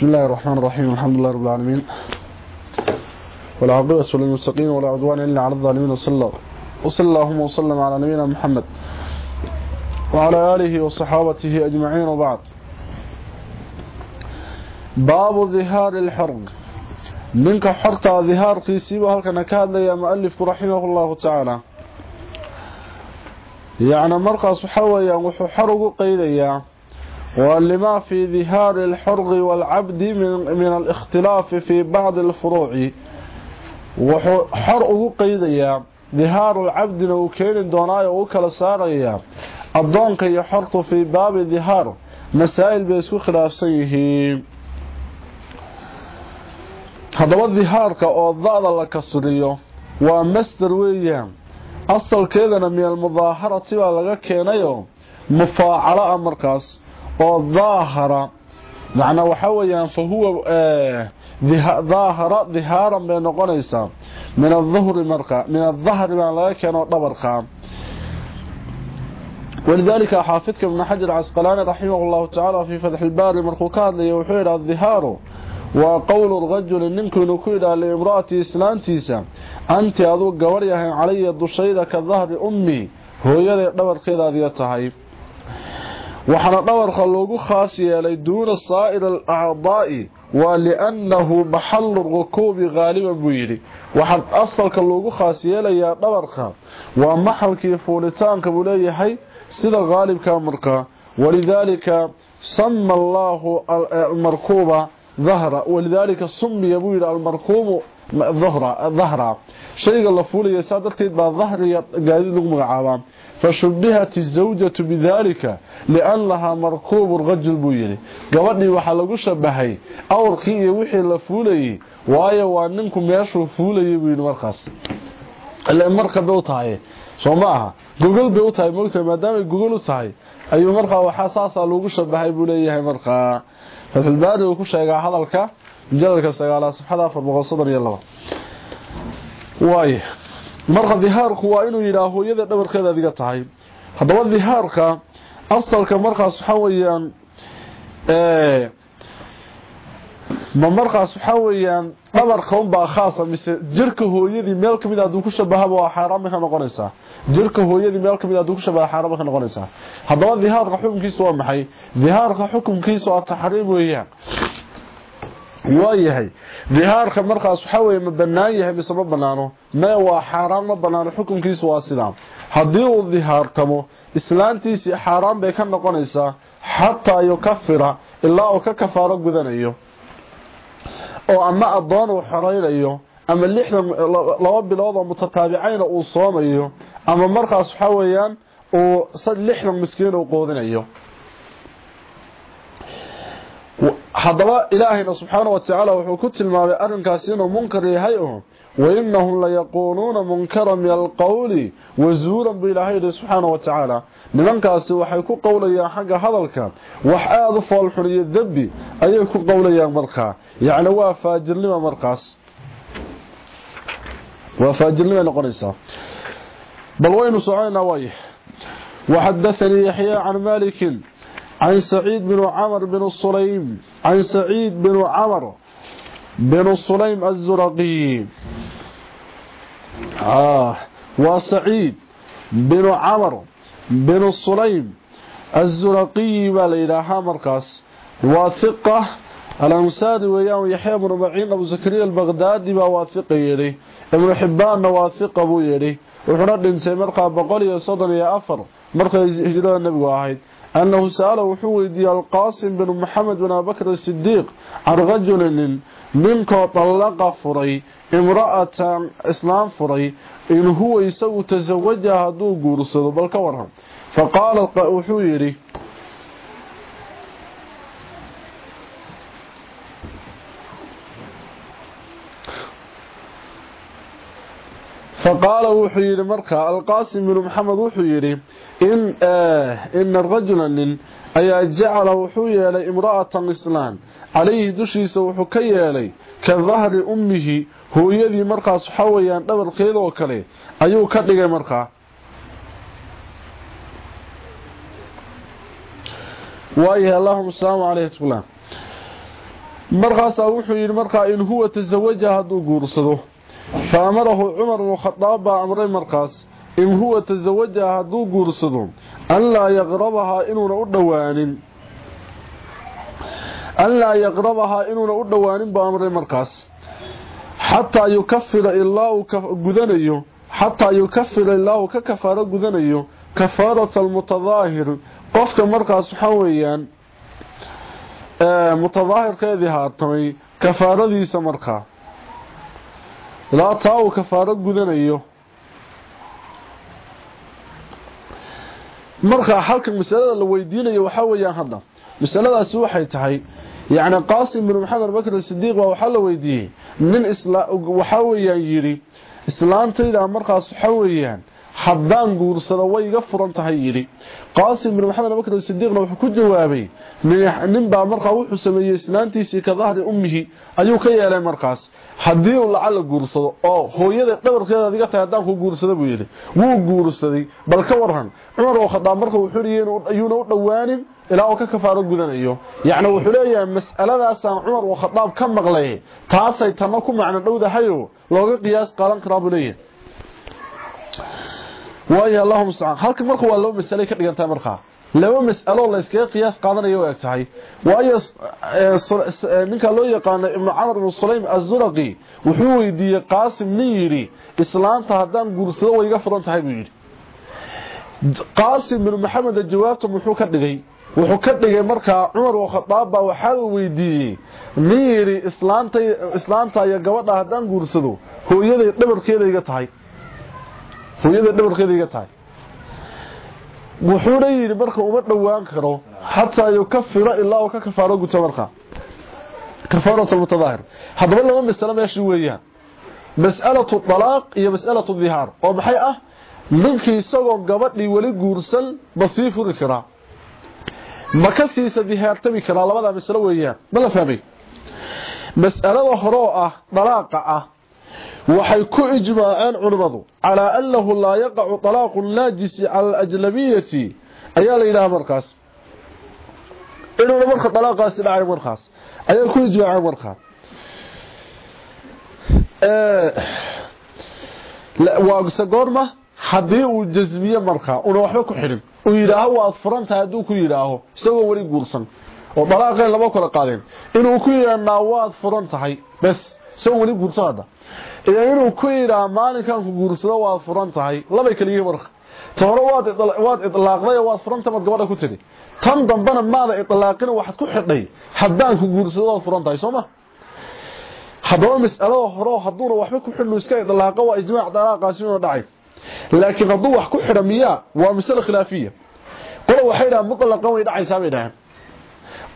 بسم الله الرحمن الرحيم الحمد لله رب العالمين. والعاقبة للمستقيم ولا عدوان إلا على الظالمين. وصلى الله وصلى اللهم وسلم على نبينا محمد وعلى آله وصحابته أجمعين وبعد. باب ظهار الحرق منك حرط ظهار قيسي وهلك كان يا مؤلف رحمه الله تعالى؟ يعني مرقص حويا وحو حرق قيديا. ولما في ظهار الحرق والعبد من, من الاختلاف في بعض الفروع وحرق قيديا ظهار العبد وكين دوناي وكلا ساريا الضونك يحرط في باب ظهار مسائل بيسكو خلافsan yihiin haddaba dihaarka oo da-da la kasriyo waa masder weeyaan asalkeedana min almudaaharati baa laga keenayo mufaacalo ah markaas oo daahara macnaa waxaa weeyaan fa huwa daahara dihaaran bay noqonaysaa. Min aduhri marka min adahri baa laga keeno ولذلك حافظك ابن حجر العسقلاني رحمه الله تعالى في فتح الباري مرخوكات لي وحير الظهار وقول الرجل نمكن كيدا لامرأتي إسلامتيسا أنت أذو قوريها علي الدشيدة كظهر أمي هو يلي waxaana dhawarka loogu khaas yeelay duuna saa'ir alacdaa'i waa liannahu maxalu rukuubi qaaliban buu yidhi. Waxaa asalka loogu khaas yeelayaa dhabarka waa maxalkii fuulitaanka buu leeyahay sida qaalibka markaa walidaalika sama allaahu eh, markuuba dahra walidaalika sumiya buu yidhi almarkuubu dahra shayga la fuulaya saa darteed baa dahriga gaadiid lagu magacaabaa. فشبهت الزوجة بذلك لأنها مركوب الرجل بويلي قبضني waxa lagu shabahay awrkii iyo wixii la fuulayay waayo waa ninku meeshuu fuulayay buu markaas. Ila marka bay u tahay Soomaa Google bay u tahay moogta maadaama Google u tahay ayuu marka waxa saasa lagu shabahay buu leeyahay marka. Fadhilbaad uu ku sheegaa hadalka jadalka 9 subxada 432 marka dihaarku waa inuu yidhaah hooyada dhabarkeeda adiga tahay. Haddaba dihaarka asalka markaas waxaa weeyaan ma markaas waxaa weeyaan dhabarka unbaa khaasa mise jirka hooyadii meel ka mid haduu ku shabahaba waa xaaraan ka noqonaysaa. Jirka hooyadii meel ka mid haduu ku shabaha xaaraan bay ka noqonaysaa. Haddaba dihaarka xukunkiisu waa maxay? Dihaarka xukunkiisu waa taxriim weeyaan waayahay. Dihaarka markaas waxaa weeye ma banaan yahay mise ma banaano mee waa xaaraan ma banaano xukunkiisu waa sidaa haddii uu dihaartamo islaantiisii xaaraan bay ka noqonaysaa xataa yukafira ilaa uu ka kafaaro gudanayo oo ama adoon uu xoraynayo ama lixdan laba bilood oo mutataabicayn uu soomayo ama markaas waxa weeyaan uu lixdan miskiin uu qoodinayo haddaba ilaahayna subxaana wa tacaala wuxuu ku tilmaamay arrinkaasi inuu munkar yahay oo wainahum layaquuluuna munkara min alqowli wazuuran buu ilaahay yidhi subxaana wa tacaala nimankaasi waxay ku qowlayaan xagga hadalka wax aada u foolxun iyo dembi ayay ku qowlayaan markaa yacni waa faajirnima markaas waa faajirnimay noqonaysaa bal waynu soconaynaa waay waxadathanii yaxya can malikin عن سعيد بن عمر بن الصليم عن سعيد بن عمر بن الصليم الزرقي. آه وسعيد بن عمر بن الصليم الزرقي وليلة حامرقاس واثقة الأمساد وياه يحيى بن ربعين أبو زكريا البغداد بواثق يلي. ابن حبان واثق أبو يلي. وحرد انسي مرقى بقولي صدر يا أفر. مرقى يجدون النبي واحد. أنه سأله حويدي القاسم بن محمد بن بكر الصديق عن رجل منك طلق فري امرأة إسلام فري إن هو يسو تزوجها دو قرصد بل كورها فقال حويدي فقال وحو يري مركا القاسم بن محمد وحو يري ان آه ان الرجل من ايا جعل وحو يلي امراه اسلام عليه دشيس وحو كيلي كظهر امه هو يدي مركا سحويان دبل قيل او كلي ايو كدغي مركا وايه اللهم السلام عليه وسلم مركا سوحو يري مركا ان هو تزوجها دو غورسدو markaasaa wuxuu yidhi markaa in huwa tasawaja hadduu guursado fa amarahu cumar bnu khadaab baa amray markaas in huwa tasawaja hadduu guursado an laa yaqrabahaa inuuna u dhowaanin an laa yaqrabahaa inuuna u dhowaanin baa amray markaas xataa yukafira ilaa uu gudanayo xataa yukafira ilaa uu ka kafaaro gudanayo kafaarata almutadaahir qofka markaas waxaa weeyaan mutadaahirkeedii haatamay kafaaradiisa markaa ilaa taa uu kafaaro gudanayo. Markaa halkan masalada la weydiinayo waxaa weeyaan hadda. Masaladaasi waxay tahay yacni qaasim bin maxamed bakr sidiiq baa waxaa la weydiiyey. Nin waxaa weeyaan yidhi islaantayda markaas waxaa weeyaan haddaan guursado way iga furan tahay yidhi. Qaasim bin maxamed bakr sidiiqna wuxuu ku jawaabay nin baa markaa wuxuu sameeyey islaantiisii ka dahri ummihi ayuu ka yeelay markaas haddii uu lacala guursado oo hooyada dhabarkeeda adiga tahay haddaan ku guursada buu yidhi wuu guursaday bal ka waran cumar oo khadaab marka wuxuu yidhi ayuuna u dhowaanin ilaa uu ka kafaaro gudanayo. Yacni wuxuu leeyahay mas'aladaasaan cumar oo khadaab ka maqlay taasay tanna ku macno dhowdahayoo looga qiyaas qaadan karaa buu leeyahay. Waayo allahuma mustacaan halkan marka waa laba mas'alay ka dhigantahay markaa laba mas'alo la iskaga qiyaas qaadanayo eg tahay. Waayo ninka loo yaqaano ibnu camr ibnu sulaym azuraqi wuxuu weydiiyey qaasim nin yidhi islaanta haddaan guursado way iga furan tahay buu yidhi. Qaasim bin maxamed jawaabta muxuu ka dhigay wuxuu ka dhigay markaa cumar oo khadaab baa waxaa la weydiiyey nin yidhi islaanta islaanta iyo gabadha haddaan guursado hooyaday dhabarkeeda hooyaday dhabarkeeda iga tahay wuxuuna yidhi marka uma dhowaan karo xataa yukafira ilaa uu ka kafaaro guto markaa kafaarat almutadaahir haddaba laba masalo meeshii weeyaan. Mas'alatu dalaaq iyo mas'alatu dihaar. Oo maxay ah? Ninkii isagoo gabadhii weli guursan ma sii furi karaa. Ma ka siisa dihaartami karaa labadaa masalo weeyaan. Ma la fahmay? Mas'alada hore ah dalaaqa ah waxay ku ijmaaceen culimadu calaa annahu laa yaqacu talaaqu naajisi cala alajnabiyati. Ayaa la yidhaha markaas. Inuuna marka dalaaqaasi dhacay markaas ayay ku ijmaaceen markaa. Waagse goorma haddii uu jasmiye markaa una waxba ku xidhin uu yidhaaho waad furantahay hadduu ku yidhaaho isagoo weli guursan. Oo dalaaqeen lama kala qaadeen inuu ku yidhahnaa waad furan tahay isagoo weli guursan hadda iyo inuu ku yidhaa maalinkan ku guursado waad furan tahay. Labay kala yihiin marka ta waad idlaaqday oo waad furanta mad gabadha ku tidhi tan dambana maada idlaaqin waxaad ku xidhay. Haddaan ku guursado waad furan tahay soo ma? Haddaba mas'alada hore hadduuna waxba ku xidhnu iska idlaaqo waa ijmaac dalaaqaasi inuu dhacay. Laakiin hadduu wax ku xidha waa masale khilaafiya. Qola waxay yidhahaan mutlaqan way dhacaysaa bay yidhaaheen.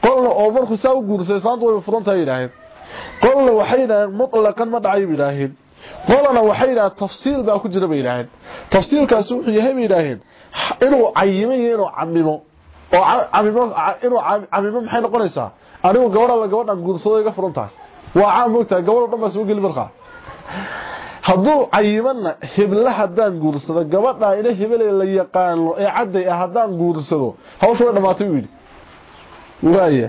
Qolna oo markuu saa u guursay islaantu way furan tahay yidhaaheen qolna waxay yidhaaheen mutlaqan ma dhacay bay yidhaaheen qolana waxay yidhaaheen tafsiil baa ku jira bay yidhaaheen tafsiilkaasi wuxuu yahay bay yidhaaheen inuu cayimo iyo inuu camimo oo camimo inuu camimo maxay noqonaysaa? Anigu gabadha la gabadhan guursado iga furan tahay. Waa caam moogtahay gabadho dhan baa soo geli markaa. Hadduu cayimana hebla haddaan guursado gabadha ina hebele la yaqaano ee cadday ah haddaan guursado hawsha way dhamaatay uu yidhi waaya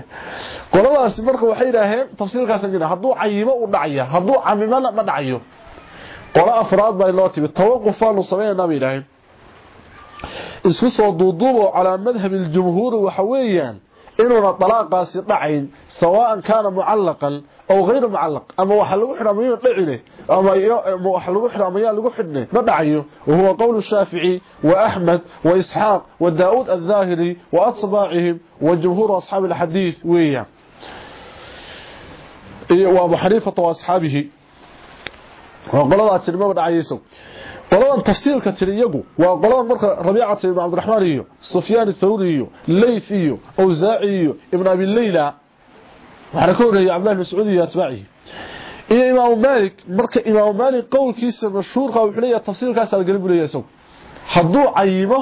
qoladaasi marka waxay yidhaaheen tafsiilkaasa jira hadduu cayimo u dhacaya hadduu camimana ma dhacayo qolo afraad baa loo timi tawaqufaanu samaynaynaa bay yidhaaheen isku soo duuduubo calaa madhabi ljumhuuri waxa weeyaan inuuna dalaaqaasi dhacayn sawaan kaana mucallaqan aw hayra mucallaq ama waxa lagu xidha mayuu dhacine ama waxa lagu xidha ama yaa lagu xidhne ma dhacayo wahuwa qowlu shaafici wa axmed wa isxaaq wa daa'uud adhaahiri wa atbaacihim wa jumhuuru asxaabi alxadiid weeyaan iyo abu xaniifata wa asxaabihi waa qoladaa tiri maba dhacayayso qoladan tafsiilka tiri iyagu waa qoladan marka rabiicata ibn cabdiraxmaan iyo sufyaan athawri iyo leyth iyo awsaaci iyo ibn abi leyla waxaana ka horeeyay cabdillahi mascuud iyo atbaacihi iyo imaamu maalik marka imaamu maalik qowlkiisa mashhuurka wuxuu leeyahay tafsiilkaas algelin buu leeyahay isagu hadduu cayimo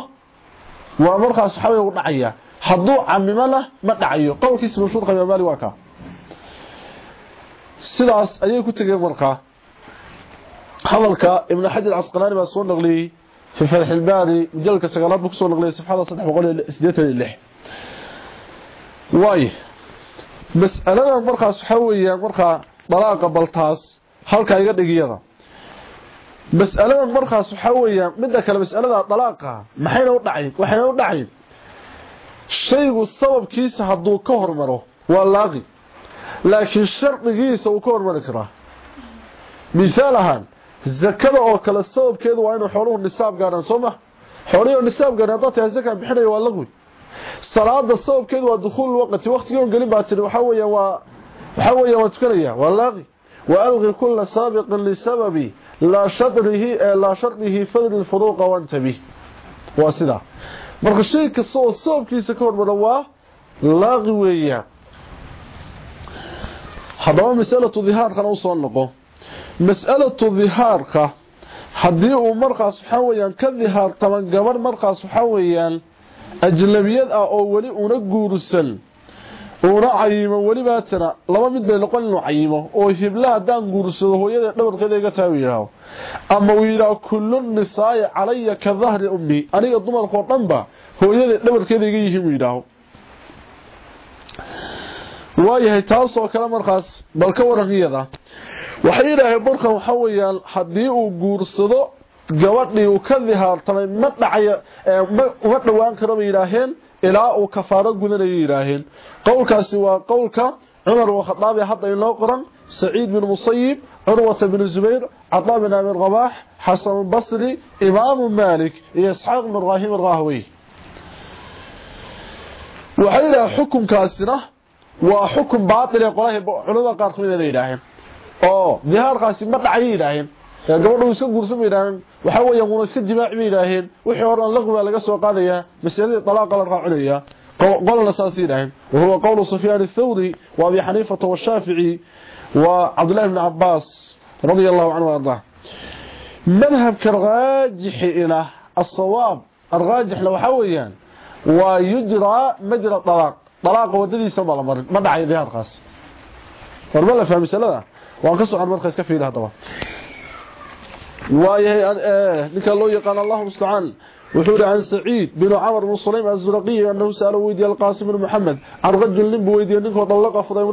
waa markaas waxa weeye u dhacaya hadduu camimona ma dhacayo qowlkiisa mashhuurka imaamu maalik waa kaa sidaas ayay ku tegeen markaa hadalka ibn xajar casqalaani baa soo naqliyey fi fatx ilbaari mujalka sagaalaad buu kusoo naqliyay safxada saddex boqol iyo sideetan iyo lix waayo mas'aladan markaas waxa weeyaan markaa dalaaqa baltaas halka iga dhigiyada mas'aladan markaas waxa weeyaan midda kale mas'alada dalaaqa maxayna u dhacay? Waxayna u dhacay. Shaygu sababkiisa hadduu ka hormaro waa laaqi. Laakiin shardigiisa uu ka hormari karaa. Misaal ahaan zakada oo kale sababkeedu waa inuu xooluhu nisaab gaadhaan soo ma? Xoolihii oo nisaab gaadhaan tahay zakaa bixinaya waa laqwi salaada sababkeedu waa dukhuul waqti waqtigii on gelin baa tiri waxaa weeyaan waa waxaa weeyaan waa tukanaya waa laaqi wa alqi kulla saabiqin lisababi laa shadrihi laa shardihi fadri lfuruuqa wantabi waa sidaa marka shay kasta oo sababkiisa ka hormara waa laaqi weeyaan haddaba masalatu dihaarkana usoo noqo mas'alatu dihaarka haddii uu markaas waxaa weeyaan ka dihaartama gabadh markaas waxaa weeyaan ajnabiyad ah oo weli una guursan una cayimo welibaatana laba mid bay noqon inuu cayimo oo hibla haddaan guursado hooyada dhabarkeeda iga taa yidhaaho ama uu yidhaaho kullu nisaa'i calaya ka dahri ummi aniga dumarkao dhanba hooyada dhabarkeeda iga yihiin uu yidhaaho. Waayahay taasoo kale markaas bal ka waran iyada. Waxay yidhaaheen markan waxa weeyaan haddii uu guursado gabadhii uu ka dihaartamay ma dhacaya uma dhowaan karo bay ilaa uu kafaaro gudanayay yidhaaheen qowlkaasi waa qowlka cumar wakhadaabi hadda inoo qoran saciid bin musayib curwata bin zubayr cadaa bin abi rabaax xasan basri imaamu maalik iyo isxaaq bin ibraahim arahwey waxay yidhaaheen xukunkaasina waa xukun baatil ee qolaha culimada qaarkood inay yidhaaheen oo dihaarkaasi ma dhacay yidhaaheen gabadhu iska guursan bay waxa weeyaan una iska jimaaci bay yidhaaheen wixii horan laqwi baa laga soo qaadayaa masaladii talaaqa la raacinaya qolna saas yidhaaheen wahuwa qowlu sufyaan athawri wa abi xaniifata washaafici wa cabdullahi bni cabaas radia allahu canhu ardaa madhabka raajixi ila asawaab alraajixna waxaa weeyaan waa yujraa majra dalaaq dalaaqa wadadiisa ma la marin ma dhacay dihaarkaas la fahmi masalada waan ka socon marka iska fiiri hadaba wuxuu yidhi can saciid binu camr bn sulaym azuraqiyi annahu sa'ala weydiye alqaasim bn moxamed can rajul nin buu weydiiyey ninkoo dallaqa furay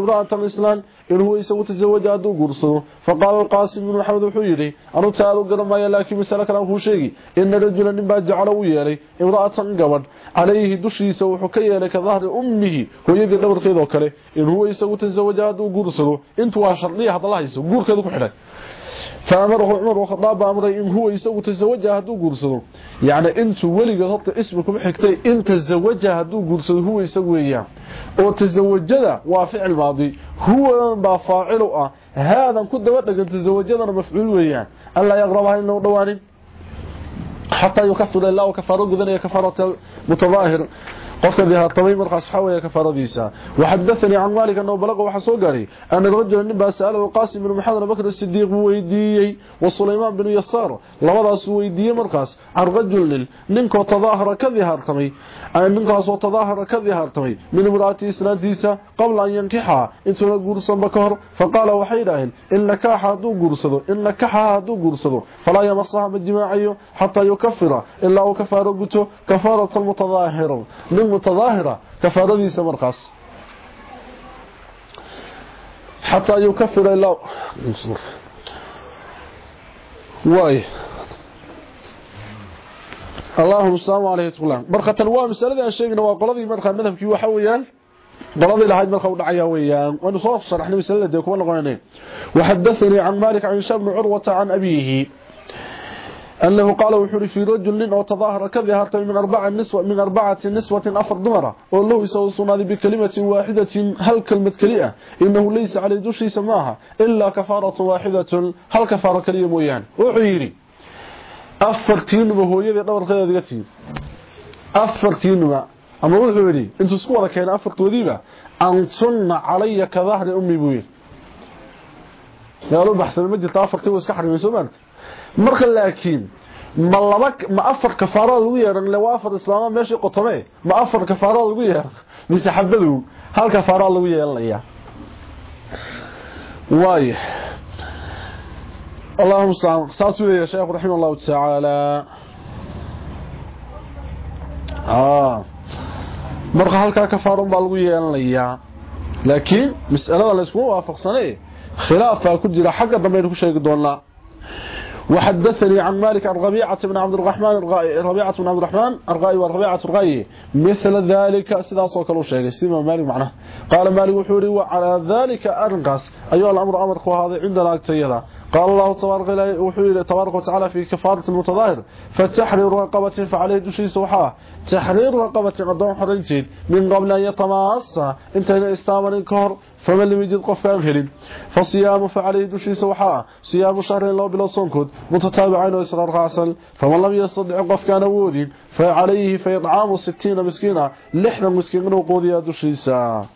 imra'ata islaan in huwa isagu tasawaja hadduu guursado faqaala alqaasim bn moxamed wuxuu yidhi anu taadu garan maayo laakiin masale kale aan kuu sheegi ina rajula nin baa jacalo u yeelay imra'atan gabadh calayhi dushiisa wuxuu ka yeelay ka dahri ummihi hooyadii dhabarkeedoo kale in huwa isagu tasawaja hadduu guursado intu waa shardiya hadala hayso guurkeedu ku xidhay فأمره عمر وخطاب أمره إن هو يسوي تزوجها هدو قرصده يعني انتو ولي هبط اسمكم حكتي إن تزوجها هدو قرصده هو يسوي إياه. وتزوجها وفعل ماضي. هو ما فاعله هذا كنت ودك أن تزوجها مفعول وياه. ألا يغربها إنه دواني؟ حتى يكفر الله وكفاره قذن كفارة متظاهر. قفت بها الطبيب مرخى يا كفارة بيسا. وحدثني عن مالك أنه بلغ وحصوه أن الرجل النبى سأله قاسم بن محاضر بكر السديق ويديه وصليمان بن يسار. لورس ويديه مرخص عن رجل لنك وتظاهر كذيها الطبيب أي منقص وتظاهر كذيها الطبيب من مراتي سناديسة قبل أن ينكحها. انتنا قرصا بكهر؟ فقال وحيداه إن لكاها دو قرصده إن لكاها دو قرصده فلا يمصها بالجماعي حتى يكفر. إلا وكفارقته كفارة المتظاهر متظاهرة كفاردي سمرقص حتى يكفر إلا واي. الله السلام عليه وتقول الله برخة الوام السالة الشيخنا وقلضي مدخل مذهب كيو حويان قلضي لهذه مدخل ودعي ويان. وانو صرح نبي السالة ديكوان وحدثني عن مالك عن شاب عروة عن أبيه. أنه قال وحوري في رجل أو تظاهر كذهرت من أربعة نسوة من أربعة نسوة أفر دمرة. والله يسوى صنادي بكلمة واحدة هل كلمة كليئة؟ إنه ليس على دوشي سماها إلا كفارة واحدة هل كفارة كليئة مويان؟ وحيري أفرتين وهو يدي دور خير ذاتي. أفرتين أما وحيري انتو سكوة كان أفرت وذيبة أنتن علي كظهر أمي بوين قالوا بحث المجل تأفرتين واسكحر من سمانت marka laakiin ma laba ma afar kafaaro lagu yeeran la afar islaama meeshii qotome ma afar kafaaro lagu yeeran mise xabadu hal kafaaro lagu yeelanaya waay اللهم صل ساس يا شيخ رحمه الله تعالى اه marka halka kafaaro baa lagu yeelanayaa laakiin mas'alada la isku waafaqsanay khilaaf baa ku jira xagga dambe ku sheegi doonaa وحدثني عن مالك عن ربيعة بن عبد الرحمن ربيعة بن عبد الرحمن الرغائي وربيعة الرغائي مثل ذلك سدا سوكلو شيغي سيما مالك معناه قال مالك وحوري وعلى ذلك أرنقص أيها الأمر أمر هذا عندنا أكتيدا قال الله تبارك وحوري تبارك وتعالى في كفارة المتظاهر. فتحرير رقبة فعليه دشي سوحاه تحرير رقبة قدام حرنتين من قبل أن يتماصى انت استامر كهر. فمن لم يجد قف هلين فصيام فعليه دشي سوحاء. صيام شهر الله بلا صنكد متتابعين وإسرار غاسل فمن لم يستطع قف كان وودين فعليه فيطعام ستين مسكينة لحنا مسكين وقوديا دشي سا.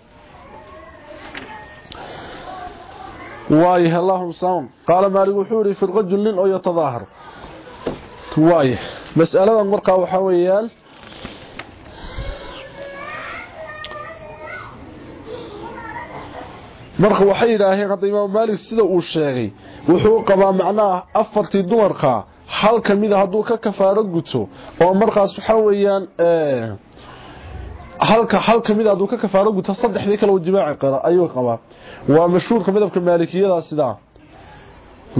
وايه اللهم صام. قال مالك وحوري في الرجل لن أو يتظاهر. وايه مسألة مرقى وحويال. Marka waxay yidhaaheen hadda imaam maalik sida uu sheegay wuxuu qabaa macnaha afartii dumarka hal ka mida hadduu ka kafaaro guto oo markaas waxaa weeyaan halka hal ka mida ka kafaaro guto saddexdii kale uu jimaaci qara ayuu qabaa. Waa mashhuurka madhabka maalikiyada sidaa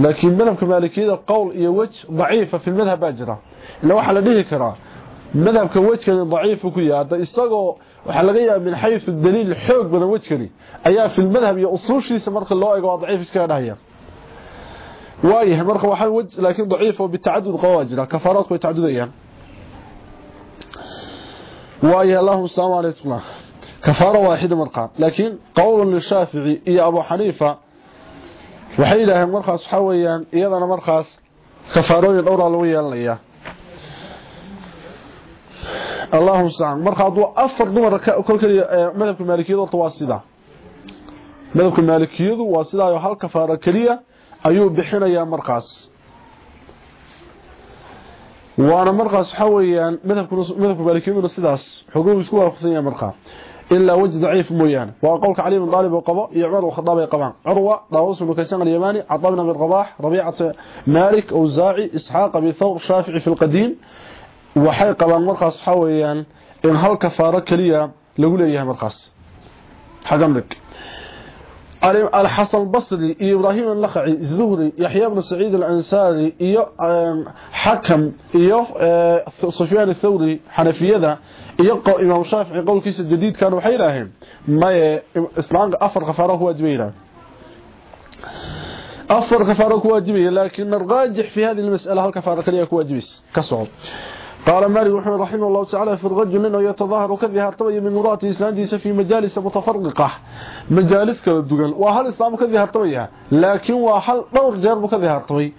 laakiin madhabka maalikiyada qowl iyo wej daciifa fi lmadhab baa jira. Ila waxaa la dhihi karaa madhabka wejkani daciifu ku yaada isagoo waxaa laga yaaba min xayu daliil xoog badan wejkani ayaa fi lmadhab iyo usuushiisa marka loo ego waa daciif iskaga dhahaya waayahay marka waxaa wej laakiin daciif oo bitacadud qaba waa jira kafaaraadku way tacadudayaan waayahay allahuma salaamu alaykum kafaaro waaxida markaa laakiin qowlan lishaafici iyo abu xaniifa waxay yidhaaheen markaas waxaa weeyaan iyadana markaas kafaarooyin dhowraa lagu yeelanayaa اللهم صل مرخا دو افر دمر كل كل مذهب المالكيه وتواسيده مذهب المالكيه وواسيده هل كفاره كليه ايو بخين يا مرخاس وأنا مرخاس حويان مذهب مذهب المالكيه انه سداس حقوقه اسكو وافسن يا مرخا الا وجه ضعيف مويان وقولك علي بن طالب وقضى يعمر وخطاب يقبان اروى داوس بن كيسان الياباني عطى بن الرباح ربيعه مالك اوزاعي اسحاق بن ثور شافعي في القديم waxay qabaan markaas waxa weeyaan in hal kafaaro kaliya lagu leeyahay markaas xagamrik الحسن البصري إبراهيم اللخعي الزهري يحيى بن سعيد الأنساري إيو حكم إيو سفيان الثوري حنفية إيو إمام شافعي قول كيس الجديد كانوا حيراهم ما إسلام أفر كفاره هو جميلا أفر كفاره هو جميلا لكن الراجح في هذه المسألة هل كفاره كليه هو جميس كصعب قال مالك محمد رحمه الله تعالى في الرجل انه يتظاهر كذا هرتبي من مرات اسلانديس في مجالس متفرقة. مجالس دغن وهل إسلام كذا هرتبي لكن وهل دور جرب كذا هرتبي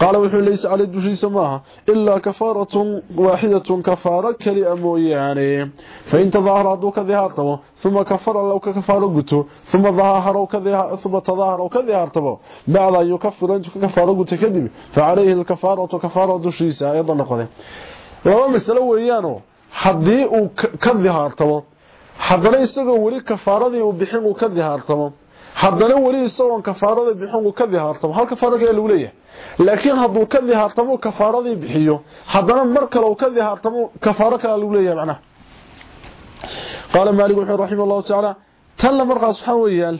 قال وحو ليس على دوشي سماها إلا كفارة واحدة كفارة كلي فإن تظاهر دو كذا هرتبو ثم كفر لو كفاره غتو ثم ظاهر كذا ثم تظاهر كذا هرتبو بعد يكفر أنت كفاره غتو كذب فعليه الكفارة كفاره دوشيسا أيضا نقضي. Laba masalo weeyaanoo haddii uu ka dihaartamo haddana isagoo weli kafaaradii uu bixin uu ka dihaartamo haddana weli isagoon kafaaradii bixin uu ka dihaartamo hal kafaaro kale lagu leeyahay laakiin hadduu ka dihaartamo kafaaradii bixiyo haddana mar kale uu ka dihaartamo kafaaro kale lagu leeyahay macnaha qaala maalik wuxuu raxima allahu tacaala tanna markaas waxaa weeyaan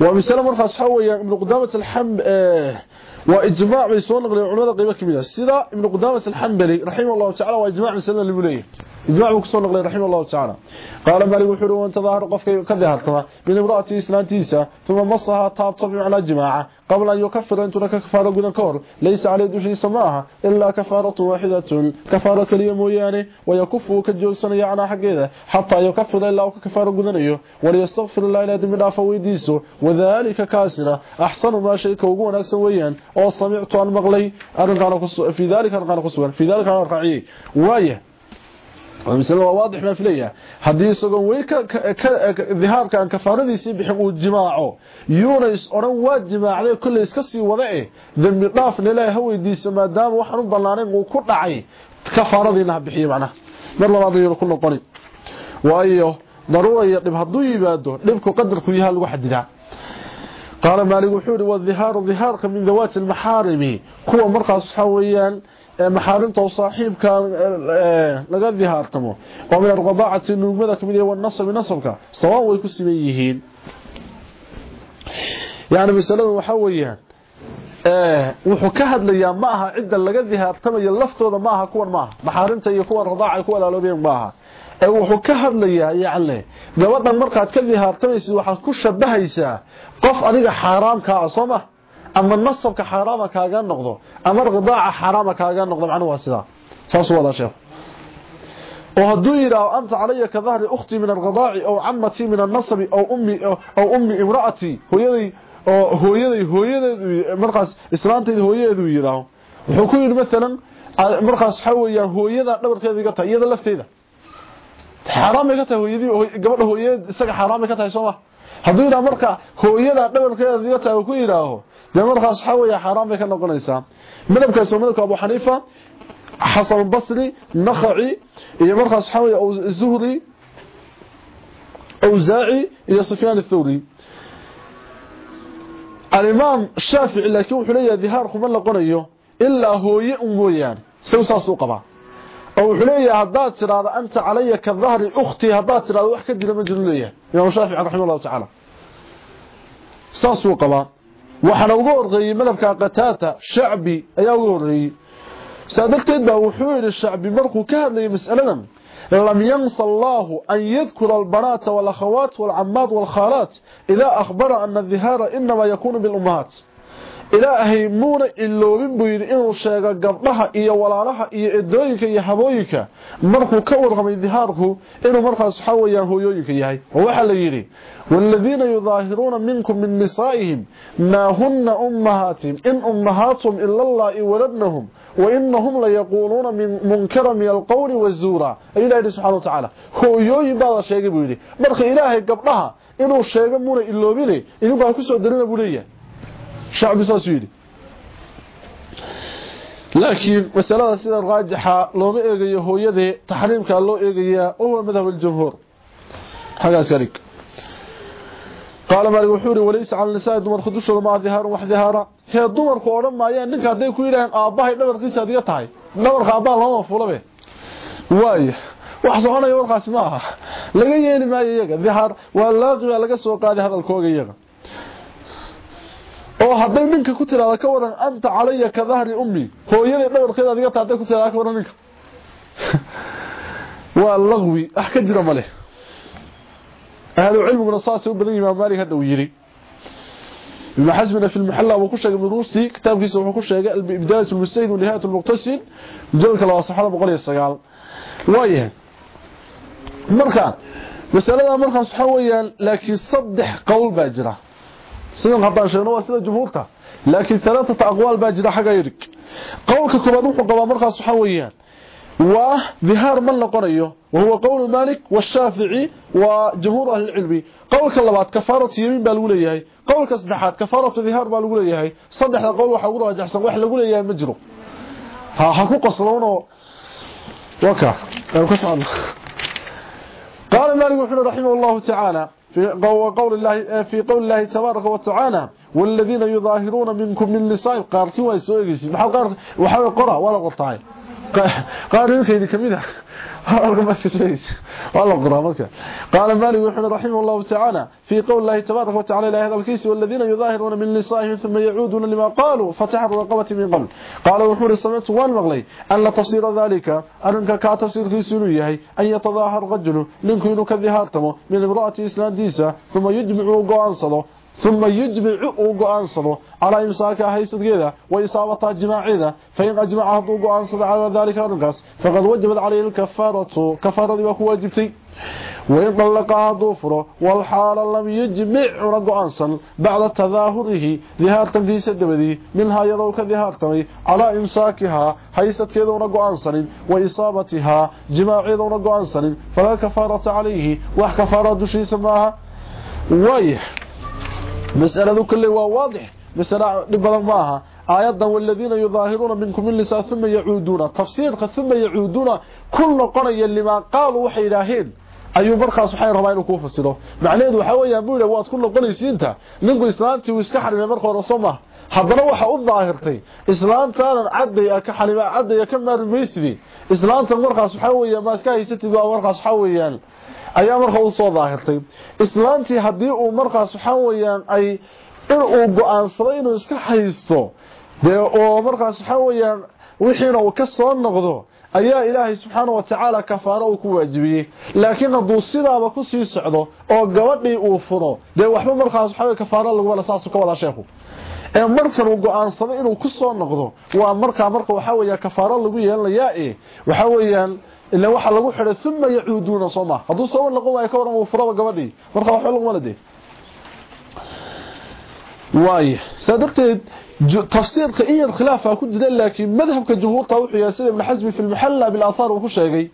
masale markaas waxaa weeyaan ibnu qudaamat alxam وإجماع بيسون نقل علماء قيمة كبيرة. سيدا ابن قدامة الحنبلي رحمه الله تعالى وإجماع من سنة اللي إجماع بكسون نقل رحمه الله تعالى. قال مالك وحور وانت ظاهر قف كذهر من امرأة إسلام تيسا ثم مصها طاب طبع على جماعة. قبل أن يكفر أنت لك كفارة قد كور ليس عليه دوشي سماها إلا كفارة واحدة. كفارة كليم وياني ويكفه كالجوسن يعني حقيده حتى يكفر إلا كفارة قدنيه وليستغفر الله إلى دم العفو ويديسه وذلك كاسرة. أحسن ما شيء كوغون أكسويا oo samictu an maqlay arrinkan fi dalika arrinkan ku sugan fi dalika arqaci masl waa waadix baan filayaha haddii isagoon weli dihaabka aan kafaaradiisii bixin uu jimaaco yuunays odhan waa jimaacday kolley iska sii wada eh dembi dhaafna ilaahay ha weydiisa maadaama waxaan u bannaanayn uu ku dhacay kafaaradiina ha bixiye macnaha. Mar labaad ayuuna ku noqoni. Waayo daruura iyo dhib hadduu yimaado dhibku qadarku yahaa lagu xadidaa qaala maalig wuxuu ihi wadihaaru maxaarimta oo saaxiibka laga dihaartamo oo min alqadaacati nuugmada ka mid yahay wanasabi nasabka. Sawaan way ku siman yihiin. Yani masaladu waxa weeyaan wuxuu ka hadlayaa ma aha cidda laga dihaartamayo laftooda ma kuwan maaha maxaarimta iyo kuwan radaaca ku ee wuxuu ka hadlayaa yacni gabadhan markaad ka dihaartamaysid waxaad ku shabahaysaa qof adiga xaaraamka ah soo ma ama nasabka xaaraama kaaga noqdo ama radaaca xaaraama kaaga noqdo macnuhu waa sidaa. Saas wada sheekh oo hadduu yidhaaho anta calaya ka dahri ukhtii min alradaaci aw cammatii min annasabi aw ummi aw ummi imra'atii hooyaday oo hooyaday hooyadeedu markaas islaantayda hooyadeedu yidhaaho. Wuxuu ku yidhi maalan markaas waxa weeyaan hooyada dhabarkeeda iga tahay iyada lafteeda. Xaraam ka tahay hooyadii gabadha hooyadeed isaga xaraam ka tahay sooma hadduu yidhaho marka hooyada dhabarkeeda iga tahay ku yidhaaho لمرخ أصحابه يا حرام بك النقل نيسا ملبك سوملك أبو حنيفة حصل البصري نخعي يا مرخ أصحابه الزهري أوزاعي يا صفيان الثوري. الإمام الشافع اللي كيو حليا ذهار خمال نقل نيسا إلا هو يؤمويان سوسا سوقبا أو حليا هدات رأى أنت علي كالظهر أختي هدات رأى أحكد لمن جنوليا يا مشافع رحمه الله تعالى. ساسو قبا waxaana uga horreeyey madhabka qataata shacbi ayaa uga horreeyey saa darteed baa wuxuu yidhi shacbi markuu ka hadlayay mas'aladan لم ينص الله أن يذكر البنات والأخوات والعمات والخالات إذا أخبر أن الظهار إنما يكون بالأمهات ilaahay muuna iloobin buu yidhi inuu sheego gabdhaha iyo walaalaha iyo edooyinka iyo habooyinka markuu ka warramay dihaarku inuu markaas waxaa weyaan hooyooyinka yahay oo waxaa la yidhi waaladiina yudaahiruuna minkum min nisaa'ihim maa hunna ummahaatihim in ummahaatuhum ila allaahi waladnahum wainahum layaquuluuna munkara min alqowli wazuura ayuu ilaha yidhi subxana wa tacaala hooyooyin baa la sheegay buu yidhi marka ilaahay gabdhaha inuu sheego muuna iloobine idinku ha ku soo darina buu leeyahay shacbi saasuu yidhi laakiin masalada sida raajixa looma eegayo hooyadee taxriimkaa loo eegayaa wahuwa madhab aljumhuur xagaas garig qaala maalik wuxuu yihi walaysa cala nisaai dumarka dushooda maa dihaarun wax dihaara hee dumarku odhan maayaan ninka hadday ku yidhaaheen aabbahay dhabarkiisa adiga tahay dhabarka aabbaha looma fuulabe waaya wax soconaya warkaas ma aha laga yeeli maayo iyaga dihaar waa laaqi baa laga soo qaaday hadalkooga ka dahri ummi hooyaday dhabarkeeda adiga tahay hadday ku tiraado ka waran ninka waa laqwi wax ka jira male ahlu cilmiguna saasay u badan imaam maalik hadda uu yidhi ibn xasmina fi lmuxalla wuu ku sheegay ibn ruusti kitaabkiisa wuxuu ku sheegay ibdaayat lmustahid wanihayat lmuqtasid mujalladka laba saxada boqol iyo sagaal waayahay marka masalada markaas waxaa سيدنا هذا شنو وسيد جمهورته لكن ثلاثة أقوال باجدة حق يرك. قولك كوبد و قبا مره سخويان من نقريو وهو قول مالك والشافعي وجمهور أهل العلم. قولك لواد كفارة يمين بالو قولك صدخات كفارة ذهار بالو ليهي صدخ قول واخا غو راجحسن واخ لو ليهي ما ها حكو قسلونو وكا. قال مالك رحمه الله تعالى في قول الله في قول الله تبارك وتعالى والذين يظاهرون منكم من النساء قارتي ويسوغي سبحان قارتي وحا قرا ولا قرتاي qaar inkeedi kamida halka masjid wala qora marka قال مالك وحنا رحمه الله تعالى في قول الله تبارك وتعالى لا هذا الكيس والذين يظاهرون من نسائهم ثم يعودون لما قالوا فتح الرقبة من قبل. قال وحور السماء والمغلي أن لا تصير ذلك أنك كاتفسير في سنوية أن يتظاهر رجل لنكون كذهارتمه من امرأة إسلام ديسة ثم يجمع قوانصله. ثم يجمع قوانصله على إمساك هيسد كذا وإصابة جماعية فإن أجمعه قوانصل على ذلك أرنقص فقد وجبت عليه الكفارة. كفارة وهو واجبتي وإن طلقها ضفره والحال لم يجمع رقعانسا بعد تظاهره ذهار تنفيس الدبدي منها يضوك ذهار تمي على إمساكها كذا رقعانسا وإصابتها جماع يضو رقعانسا فلا كفارة عليه. وح كفارة دشي سماها. وايح مسألة كله واضح مسألة نبضا معها آيادا والذين يظاهرون منكم من لسا ثم يعودون تفسير ثم يعودون كل قرية لما قالوا وحي إلهين ayuu markaas waxay rabaa inuu ku fasiro macnaheedu waxa weeyaan buu ilaa waad ku noqonaysiinta ninku islaantii uu iska xarimay marka hore soo ma haddana waxa u daahirtay islaantaanan cadday ka xalima cadday ka maarmaysidii islaanta markaas waxa weeye ma iska haysatid waa markaas waxa weeyaan ayaa markaa u soo daahirtay. Islaantii haddii uu markaas waxa weeyaan ay in uu go'aansado inuu iska haysto dee oo markaas waxa weeyaan wixiina uu ka soo noqdo ayaa ilaahay subxaana wa tacaala kafaaro uu ku waajibiyey. Laakiin hadduu sidaaba ku sii socdo oo gabadhii uu furo dee waxba markaas waxa kafaaro lagumala saasuu ka wadaa sheekhu ee markan uu go'aansamo inuu ku soo noqdo waa markaa marka waxa weeya kafaaro lagu yeelanayaa ee waxa weeyaan ilaa waxa lagu xiray suma yacuuduuna sooma hadduu soo noqon waayo ka waran uu furaba gabadhii. Marka waxba lagu malade waay sadaqteed tafsiirka iyo khilaafa ku jira laakiin madhabka jumhuurta wuxuu yahay sida ibn xasmi fi muhalla bil athar uu ku sheegay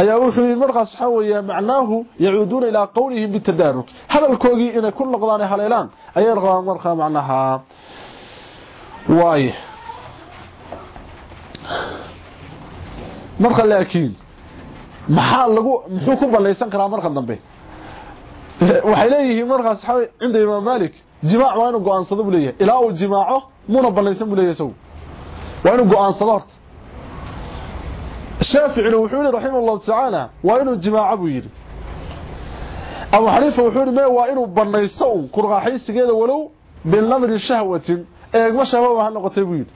ayaa wuxuu yidhi markaas waxaa weeye macnaahu yacuuduuna ilaa qowlihim bitadaarug hadalkoogii inay ku noqdaan haleelaan ayay rabaan markaa macnaha. Waay marka laakiin maxaa lagu muxuu ku ballaysan karaa marka dambe? Waxay leeyihiin markaas waxaa cinda imaam malik jimaac waa inuu go'aansado buu leeyahay. Ilaa uu jimaaco muuna ballaysan buu leeyahay isagu. Waa inuu go'aansado horta shaaficina wuxuu yidhi raximah allahu tacaala waa inuu jimaaco buu yidhi. Abu xaniifa wuxuu yidhi me waa inuu banaysto un kurqaaxaysigeeda walow binadri shahwatin. Eegma shahwa ha noqotay buu yidhi.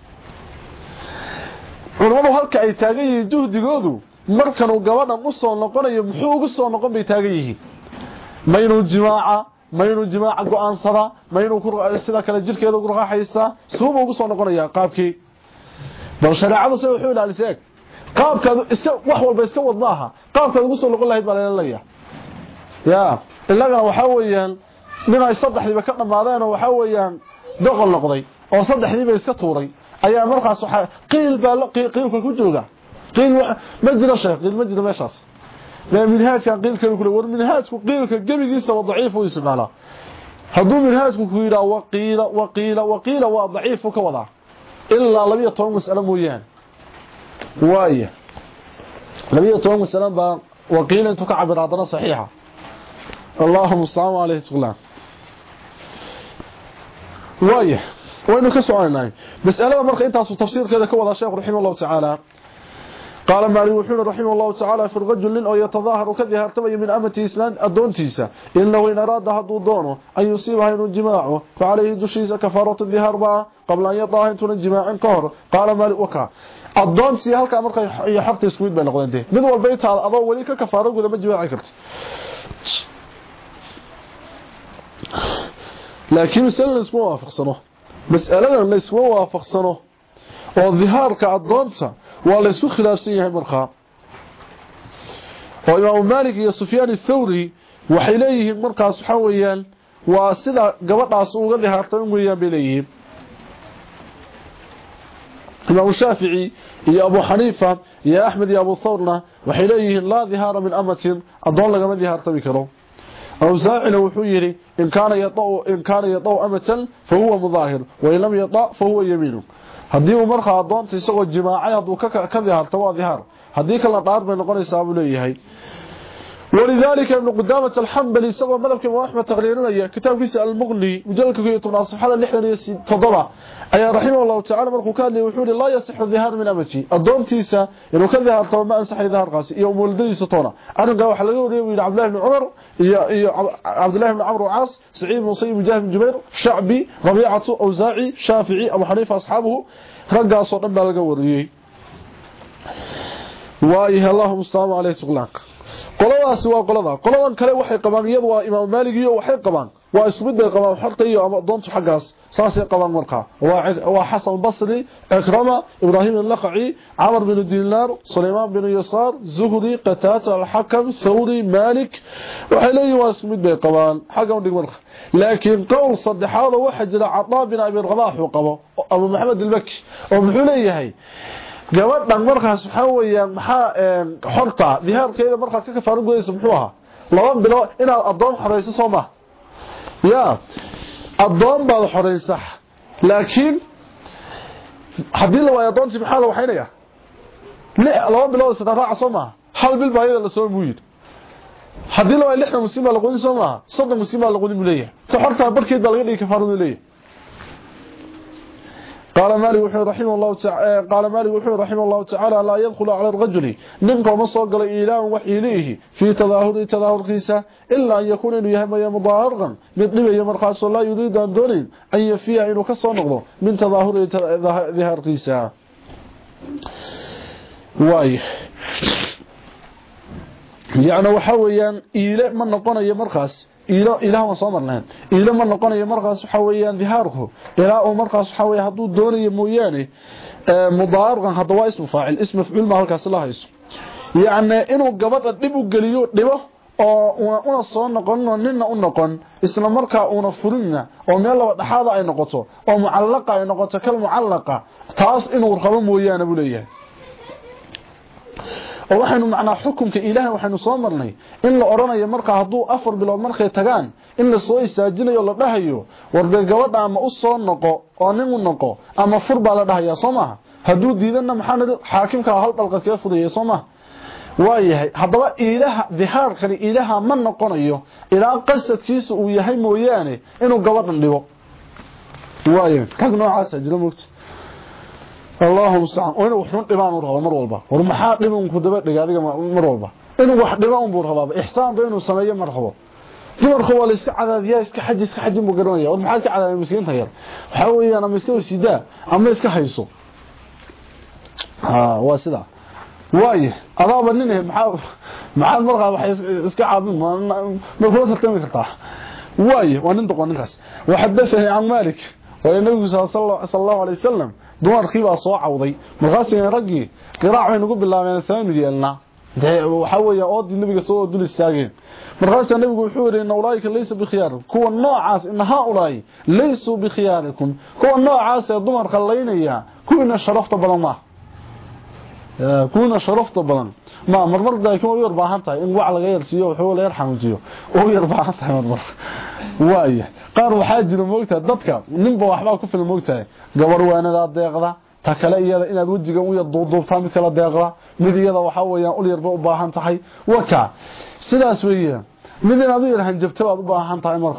Culammadu halka ay taagan yihiin juhdigoodu markanuu gabadhan u soo noqonayo muxuu ugu soo noqon bay taagan yihiin. Ma inuu jimaaca ma inuu jimaaca go'aansada ma inuu sida kale jirkeeda ku raaxaysta suuba ugu soo noqonaya iska wax walba iska wad maaha qaabkaad ugu soo noqon lahayd baa leelaya ya ilagana waxaa weeyaan ninay saddexdiiba ka dhammaadeenoo waxaa weeyaan doqol noqday oo saddexdiiba iska tuuray ayaa markaas waxa qiil baa qiilka ku jooga qiil ma jiro sheekh qiil ma jiro meeshaas منهاجك قيل كله كله والمنهاجك قيلك جبيgiisa waa ضعيف oo ismaala haduu minhaajku ku yira waqiila waqiila waqiila waa ضعيف ka wada illa 12 mas'ala mooyaan waaya 12 mas'ala ba waqiila intu ka cabir hadana saxiixa Allahumma salli alayhi sallam waaya waynu ka soconaynaa mas'alada marka intaas tafsiirkeeda ka wada sheekh raximahullahu ta'ala قال مالي وحول رحمه الله تعالى في الرجل أو يتظاهر كذهر تبي من أمة إسلام الدونتيسة إنه إن أراد هدو دونه أن يصيبها إنه جماعة فعليه دشيس كفارة بها قبل أن يطاها إنتون الجماع كهر. قال مالي وكا. الدونتي هلك أمرك يحرت يسويد بين قدنته مدو البيت هذا أضو وليك كفارة قد ما جماع كرت لكن مسألة اسمه وافق صنه مسألة اسمه وافق صنه والظهار كالدونتا waa la isku khilaafsan yahay markaa oo imaamu maalik iyo sufyaan athawri waxay leeyihiin markaas waxaa weeyaan waa sida gabadhaas uga dhihaarta in weeyaan bay leeyihiin axmed iyo abu thawrna waxay leeyihiin laa dihaara min amatin addoon lagama dihaartami karo awsaacina wuxuu yidhi in kaana yadau amatan fa huwa mudaahir wain lam yada fa huwa yamiinu haddii uu markaa adoonta isagoo jimaacay hadduu ka dihaarto waa dihaar haddii kalena dhaar bay noqonaysaa buu leeyahay ولذلك ابن قدامة الحنبلي سوى مذهب كما أحمد تقريرنا كتاب كيس المغني مجلد صفحة اللحظة تضبع أي رحمه الله تعالى مركو كان لي وحولي لا يصح الظهار من أمتي الدوم تيسا إنه كان ظهار طبعا ما أنصح ظهار قاسي. يوم ولدي سطونا أنا قاوة حلقوا لي عبد الله بن عمر عبد الله بن عمرو عاص سعيد بن صيب جاه بن جبير شعبي ربيعة أوزاعي شافعي أبو حنيفة أصحابه. رقا صوتا بلقوا لي وإيه اللهم السلام عليه تغلاق qoladaasi waa qolada qoladan kale waxay qabaan iyadu waa imaam maalig iyo waxay qabaan waa isku mid bay qabaan xorta iyo ama doonta xaggaas saasay qabaan markaa waa xasan basri ikrama ibrahim al-laqi amr bin dinar sulayman bin yasar zuhri qatata al-hakam thawri malik waxay leeyihiin waa isku mid bay qabaan xagga u dhig markaa laakiin qowl saddexaad waxa jira cataa bin abi rabah uu qabo abu maxamed al-makki oo muxuu leeyahay gabadhan markaas waxaa weeyaan maxaa xorta dihaarkeeda markaad ka kafaaro gudaysa muxuu ahaa laba bilo inaad addoon xorayso soo maha ya addoon baad xoraysa laakiin haddii la waayo addoontii maxaa la waxaynaya laba bilood saddex raaca soo maaha hal bil baa iyada lasoo buu yidhi haddii la waayo lixdan miskiin baa la qudin soo maaha soddon miskiin baa la qudin buu leeyahay ta xortaa barkeed baa laga dhigi kafaaradu leeyahay قال مالك وحي رحمه الله تعالى قال مالك وحي رحمه الله تعالى لا يدخل على الرجل. ننك وما سو إله وحي إليه. في تظاهر تظاهر كيسا إلا أن يكون إنه يهمي مضاهرا من نبي مرخص لا يريد أن دونين. أن يفيها إنه كسو نقضه من تظاهر ظهر كيسا واي. يعني وحويا إله من نقنaya markaas ilo ilaah soo marnaan ilo ma noqonayo markaas waxa weeyaan dihaarku ilaa uu markaas waxa weey haduu doonayo mooyaane mudaarqan hada waa ismu faacil ismu mafcuul ma halkaas la hayso yaani inuu gabadha dib u geliyo dhibo oo una soo noqon ninna u noqon isla markaa una furinna oo meel laba dhaxaada ay noqoto oo mucallaqa ay noqoto kal mucallaqa taas inuu rabo mooyaane buu leeyahay oo waxaynu macnaa xukunka ilaahay waxaynu soo marnay. In la oranayo marka hadduu afar bilood markay tagaan in la soo istaajinayo la dhahayo warday gabadha ama u soo noqo oo nin u noqo ama fur baa la dhahayaa soo hadduu diidana maxaa nidhi xaakimka hal dhalqad kaga fudayay soo maaha? Waayahay haddaba ilaha dihaarkani ilaha ma noqonayo. Ilaa qasadkiisa uu yahay mooyaane inuu gabadhan dhibo. Waayahay rag noocaasa jira mogta اللهم استعان وين وحن دبان ورهبا مر walba war maxaa dhiban ku daba dhig adiga mar walba inuu wax dhibaan buu rabaa ihsaan baynu sameeyo marxabo dumarku waa la iska cadaadiyaa iska xaj iska xaj buu garanaya war maxaa ka cadaadiyaa miskiinta yar waxa weeyaan ama iska wasiida ama iska hayso ha waa sida waaye adaaba nin maxaa maxaa markaa wax iska caabin ma ku tartami kartaa waaye waa nin doqon ninkaas waxadathani an malik wa nabi sallallahu alayhi wasallam dumarkii baa soo cawday markaasina raggii qiraac bay nagu bilaabeen saanu yeelna waxa weeye oodii nabiga soo dul istaageen markaasina nabigu wuxuu yiri nawlaayka laysa bi khiyaar kuwa noocaas in haulaay laysu bi khiyaarikum kuwa noocaas ee dumarka laynaya kuwina sharafta badan ma kuwina sharafta badan. Ma marmar daakin way baahan tahay. In wax laga yarsiiyo wuxuu la yarxamujiyo oo yar baahan tahay marmar. Waaye. Qaar waxaa jira moogtaa dadka. Ninba waxbaa ku filan moogtahay. Gabar waanada deeqda. Ta kale iyada inaad wajiga u yar duuduubtaa mid kala deeqda. Mid iyada waxa weeyaan ul yarba u baahan tahay. Waka. Sidaas weeyaan. Mid inaad u yar hanjabto baad u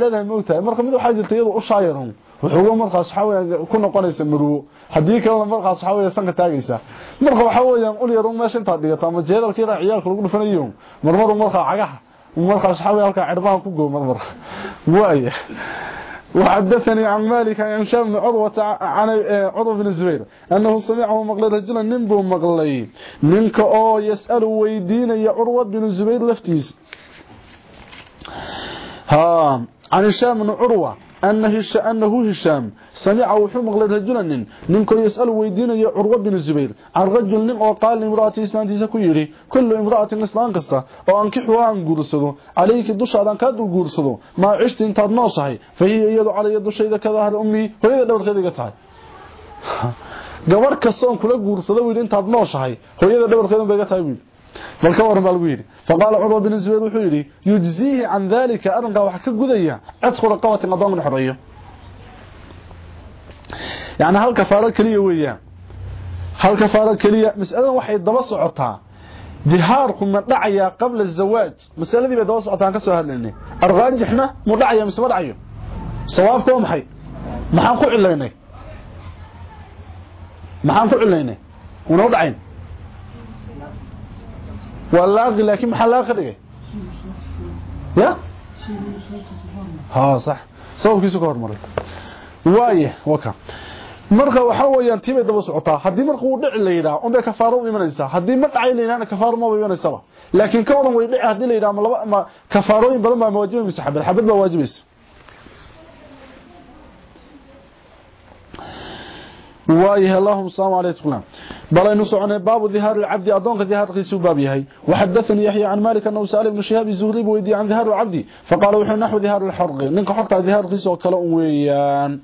leedahay moogtahay marka mid waxaa jirta iyadu u shaayarun wuxuu markaas waxa weeyaan ku noqonaysa maruwo hadii kalena markaas waxa weeyaan sanka taagaysa marka waxa weeyaan ul yarun meesha inta dhigata ama jeedalkeeda ciyaalka lagu dhufanayo marmar marka cagaha markaas waxa weeyaan halka cirbaan ku goo marmar waaye وحدثني عن مالك عن هشام بن عروة عن عروة بن الزبير أنه سمعه مقلي رجلا ننبو مقلي منك أو يسأل ويدين يا عروة بن الزبير لفتيس ها عن هشام بن عروة أنه أنه هشام سمع وحو مقلد رجلا ننكو يسأل ويدين يا عروة بن الزبير عن رجل نن وقال لامرأة إسلام تيسا كيري كل امرأة إسلام قصة وأنكحها عن قرصدو عليك الدش على كادو قرصدو ما عشت انت نوصحي فهي يد على يد الشيء كظاهر أمي وهي دور خيدي قطعي. gabar kastoon kula guursado wiil intaad nooshahay hooyada dhabarkeedan bay ga tahay wiil bin zubayr wuxuu yiri yujzihi an dhalika arnqa wax ka gudaya adku raqabati qadan xoriyo yani hal kafaaro kaliya weeyaan hal kafaaro kaliya mas'aladan waxay daba socotaa dihaarku ma dhacaya qabla zawaaj masaladii bay daba socotaan ka soo hadlaynay arqaajixna mu dhacaya mise ma dhacayo sawaabku maxay maxaan ku cilaynay maxaan ku cilaynay una dhacayn walaaqi laakiin maxaa laga ka dhigay ya ha sax sababkiisu ka hormaray waaye waka marka waxa weeyaan tiibay daba socotaa haddii marka uu dhici la yidhaah unbay kafaaro u imanaysaa haddii ma dhacay yidhahna kafaaro maba imanaysaba laakiin ka waran way dhici yidhaha ma laba ma kafaarooyin badan baa mawaajibaysa xabad xabad baa waajibaysa وايه اللهم صل على سيدنا بل إنه سعنه باب ظهار العبد أدونك ظهار قيس باب يحيى وحدثني يحيى عن مالك أنه سأل ابن شهاب الزهري ويدي عن ظهار العبد. فقال وحنا نحو ظهار الحرق. نك حقا ظهار قيس وكلا ويان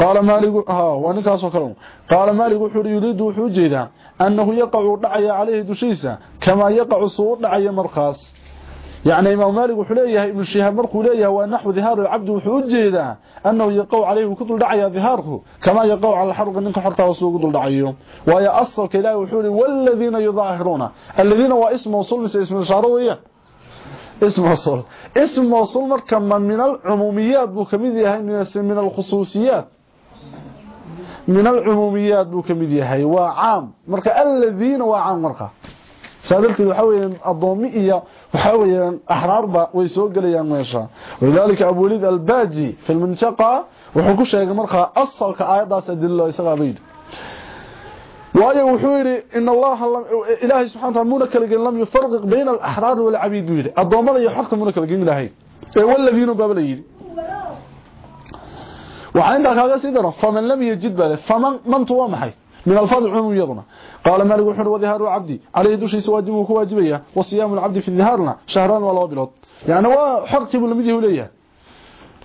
قال مالك ها ونكاس وكلا قال مالك وحور يريد وحوجيدا أنه يقع دعيا عليه دشيسا كما يقع سوء دعيا مرخاص يعني إمام مالك وحليه ابن الشهاب مركو ليه ونحو ظهار العبد وحوجيدا أنه يقع عليه وكدل دعيا ظهاره كما يقع على الحرق أنك حرطة وسوء كدل دعيه. وهي أصل كلاه وحولي والذين يظاهرون الذين واسم وصول مثل اسم الشعروية اسم موصول اسم موصول marka ma min al-umumiyat buu kamid yahay min al-khususiyat min al-umumiyat buu kamid yahay waa waa saadalkii waxa weeyaan adoomi iyo waxa weeyaan ahraarba way soo galayaan meesha walidalika abu walid al-baji fi al-mintaqa wuxuu ku sheegay marka asalka aayadaas adillo isaga bayd waayo wuxuu yiri in allah ilaahi subhanahu wa ta'ala kala gelin lam yufarriq bayna al-ahrar wal 'abid yiri adoomada iyo xorta muna kala gelin ilaahay ee walladina babala yiri waxaan kaaga sidara faman lam yajid bale faman man tuwa maxay من الفاظ العموم يضنا. قال مالك وحر وظهار عبدي عليه دوشي سواجب وكواجبية وصيام العبد في الظهارنا شهران ولا بلوت يعني هو حرق بلمده ليه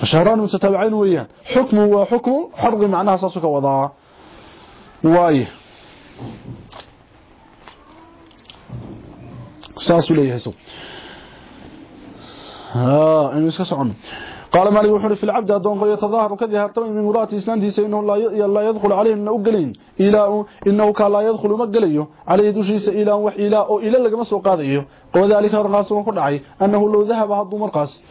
شهران متتابعين ويان حكمه وحكمه حرق معناها ساسك وضاء واي. ساسو ليه سو ها إنه اسكسعن قال مالك وحر في العبد أدون قد يتظاهر كذا هرتمي من مرات إسلامتيس إنه لا يدخل عليه إنه أقلين إنه كان لا يدخل مقليه عليه دوشيس إلى وح إلى أو إلى لقى مسو قاضيه وذلك رقاس وقدعي أنه لو ذهب هضو مرقاس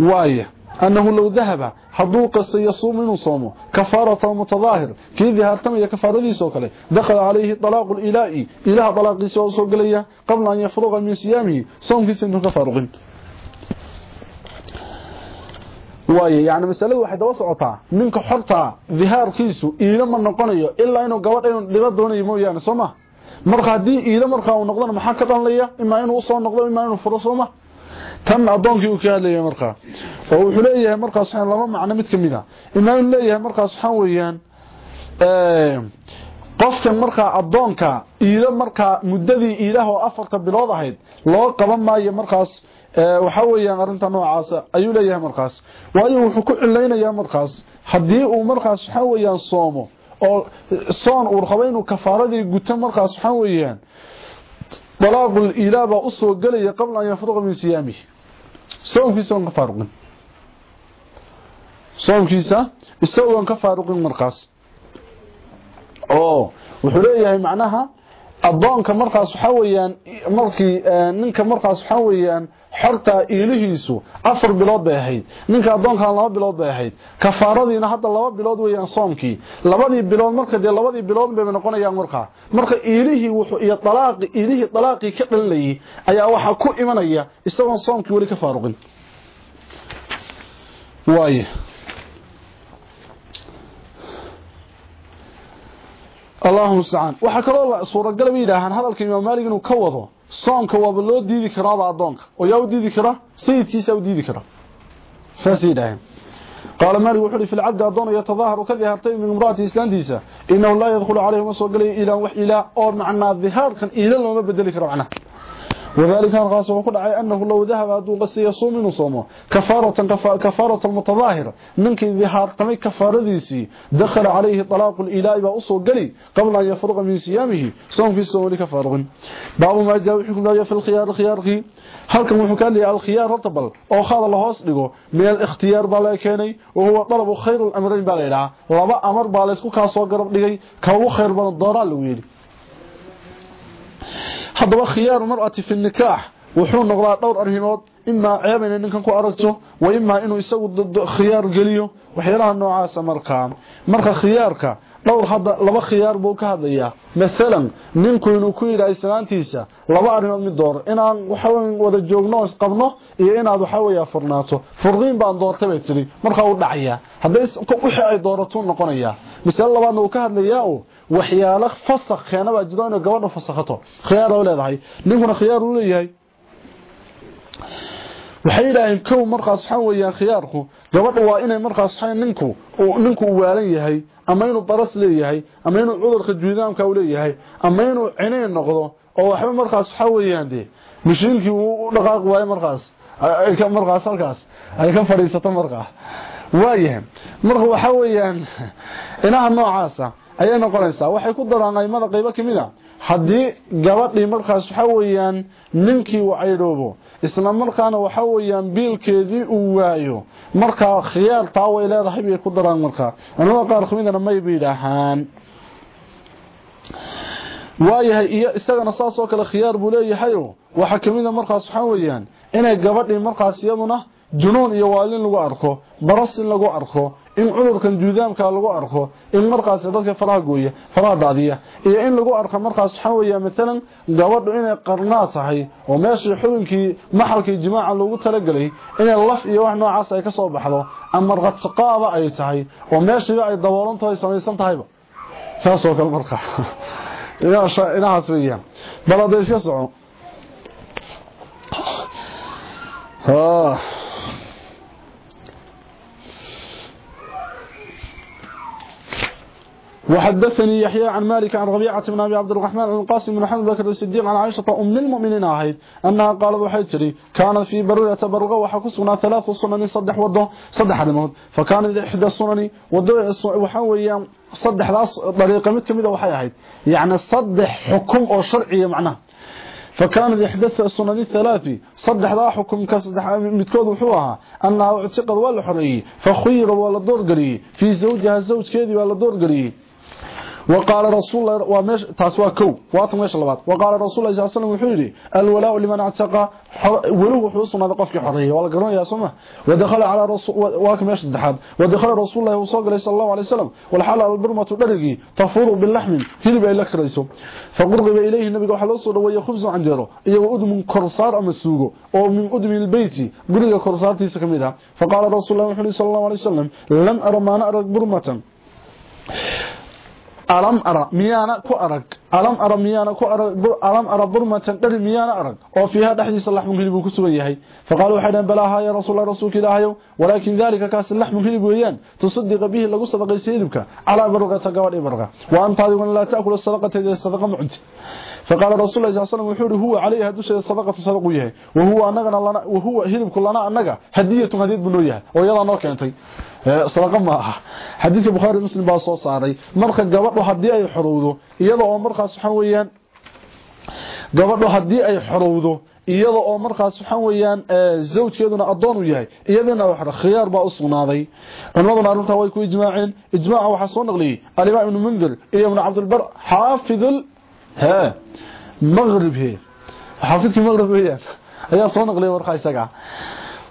وايه أنه لو ذهب حضو قص يصوم من صومه. كفارة المتظاهر كذا هرتمي كفارة دي سوكله دخل عليه طلاق الإلهي. إله طلاق سوكله قبل أن يفرغ من صيامه. صوم كيس إنه كفارغ waaye yani masaladu waxay daba socotaa ninka xorta dihaarkiisu iila ma noqonayo ilaa inuu gabadh inuu dhiba doonayo mooyaane soo ma? Marka haddii iila markaa uu noqdona maxaa ka dhanlaya imaa inuu u soo noqdo imaa inuu furo sooma tan adoonkii uu ka hadlaya markaa oo wuxuu leeyahay markaas laba macno mid ka mid a imaa inuu leeyahay markaas waxaan weeyaan qofkan markaa adoonka iila markaa muddadii iilaha oo afarta bilood ahayd loo qaban maayo markaas waxa weeyaan arinta noocaas ayuu leeyahay markaas waayo wuxuu ku cilaynayaa markaas hadii uu markaas waxa weeyaan soomo oo soon uu rabo inuu kafaaradii guto markaas waxa weeyaan dalaaqul ilaaba u soo galaya qabla an yafruqa min siyaamihi soonkiisa ka faaruqin soonkiisa isagoo ka faaruqin markaas oo wuxuu leeyahay macnaha adoonka markaas waxa weeyaan markii ninka markaas waxa weeyaan xortaa iilihiisu afar bilood bay ahayd ninka addoonkan laba bilood bay ahayd kafaaradiina hadda laba bilood weeyaan soomkii labadii bilood marka dee labadii bilood bay noqonayaan markaa marka iilihii iyo alaaqi iilihii dalaaqii ka dhalayay ayaa waxaa ku imanaya isagoon soomkii wali ka faaruqin. Waaye. Allahuma mustacaan waxaa kaloo suuragala bay yidhaahaan hadalka imaam maalik inuu ka wado soonka waa loo diidi karaa adoonka oo yaa u diidi kara sayidkiisa u diidi kara saasiidahay قال مالك وحري في العبد أدون يتظاهر كذي هرتين من امرأة إسلانديسة إنه لا يدخل عليه وصول إلى وإلى أو معنا الظهار كان إلى لما بدل كرعنا وذلك كان غاسه وقل عي أنه لو ذهب أدو قصي يصوم من صومه كفارة, كفارة المتظاهر منك ظهار تمي كفارة ديسي دخل عليه طلاق الإله بأصو قلي قبل أن يفرغ من صيامه صوم في الصوم لكفارة بعض ما جاء حكم لا في الخيار الخيار خي هل كان وحكان لي الخيار رطبل أو خاض الله أصدقه من الاختيار بالا كاني وهو طلب خير الأمرين بالا إلعا لما أمر بالا يسكو كاسو قرب لغي كاو خير بان الضرال ويلي haddaba khiyaaru mar'ati fi nikaax. Wuxuu noqdaa dhowr arrimood. Imaa ceeb inay ninkan ku aragto wa imaa inuu isagu khiyaar geliyo. Waxyaalaha noocaasa markaa marka khiyaarka dhowr hadda laba khiyaar buu ka hadlayaa. Maalan ninku inuu ku yidhaha islaantiisa laba arrimood mid door. Inaan waxaweyn wada joogno isqabno iyo inaad waxaweya furnaato. Furqiin baan doortay bay tidhi. Markaa u dhacayaa hadday wixii ay dooratuu noqonayaa masale labaadna uu ka hadlayaa o waxyaalo fasakh keena baa jiro inay gabadha fasakhato. Khiyaar oo leedahay. Ninkuna khiyaar uu leeyahay. Waxay yidhaaheen kow markaas waxaa weeyaan khiyaarku gabadha waa inay markaas waxaa ninku ninku waalan yahay ama inuu baras leeyahay ama inuu cudurka juudaamka u leeyahay ama inuu cinayn noqdo oo waxba markaas waxaa weeyaan dee mashiinkii uu u dhaqaaqi waayo markaas markaas halkaas ay ka fadhiisato markaa waayahay marka waxaa weeyaan inaha noocaasa ayay noqonaysaa. Waxay ku daraan aimada qaybo ka mid a. Haddii gabadhii markaas waxa weeyaan ninkii uu caydhoobo isla markaana waxa weeyaan biilkeedii uu waayo. Markaa khiyaar taa way leedahay bay ku daraan markaa culamada qaar kamidana may bay yidhaahaan waayahay iyo isagana saas oo kale khiyaar buu leeyahay waxa kamida markaas waxaa weeyaan inay gabadhii markaas iyaduna junuun iyo waalin lagu arko baras in lagu arko in cudurkan juudaamka lagu arko in markaas dadka faraha gooya faraha daadiya iyo in lagu arko markaas waxa weeyaa midalan gabadhu inay qarnaa tahay oo meeshii xubinkii maxalkii jimaaca loogu talagalay inay laf iyo wax noocaas ay ka soo baxdo ama radsaqaaba ay tahay oo meeshii ay daboolan tahay samaysan tahayba. Saas oo kale markaa inahaas weeyaan. Bal hadday iska soco وحدثني يحيى عن مالك عن ربيعة بن أبي عبد الرحمن عن القاسم بن حمد بكر الصديق عن عائشة أم المؤمنين أهيد أنها قالت وحيتري كان في برية برغة وحكسنا ثلاث سنن صدح وضو صدح الموت فكان إحدى السنن وضو وحاوية صدح طريقة متكمدة وحي أهيد يعني صدح حكم أو شرعي معناه فكان يحدث السنن الثلاثي صدح لا حكم كصدح متكود وحوها أنها اعتقد ولا حرية فخير ولا دور في زوجها الزوج كذي ولا دور وقال رسول الله ومش تاسوا كو. واتم مش لباد وقال رسول الله صلى الله عليه وسلم الولاء لمن اعتق ولو حصنا قفك حرية. ولا قرن يا سمه ودخل على رسول واكم مش دحاد ودخل رسول الله صلى الله عليه وسلم. والحال البرمة درغي تفور باللحم. هلب إلى كريسو فقرب اليه النبي waxa loo soo dhaweeyay khubs canjero iyo udum korsaar ama suugo oo min udum albayti guriga korsaartiisa kamid ah faqala rasuul allah sallallahu alayhi wasallam lam ara ma ara burmatan alam ara miyana ku arag alam ara miyana ku arag alam ara burmatan dhari miyana arag oo fiiha dhaxdiisa laxmu hilib ku sugan yahay faqalu waxaan balaaha ya rasuul rasuulka ilaahay walakin dalika kaas laxmu hilib weeyaan tusaddiq bihi lagu sadaqaysa hilibka ala barqata gabadh barqa wa anta adigu la taakulu sadaqata sadaqa mu'ti فقال رسول الله صلى الله عليه وسلم هو عليه هدوش الصدقة صدقه يهي وهو أنغنا لنا وهو هلب كلنا أنغا هدية هدية بنو يهي ويلا نو كانتي صدقة ما حديث بخاري مسلم باسو صاري مرخى قبضه هدية أي حروضه إيضا ومرخى سبحانه gabadhu haddii ay xorowdo iyada oo markaas waxaa weeyaan zawjkeeduna adoon u yahay iyadana wax khiyaar baa u sugnaaday culimaduna arrintaa way ku ijmaaceen ijmaaca waxaa soo naqliyey alimaam ibnu mundir iyo ibnu cabdilbar xaafidul ها مغرب هي حافظك مغرب هي isaga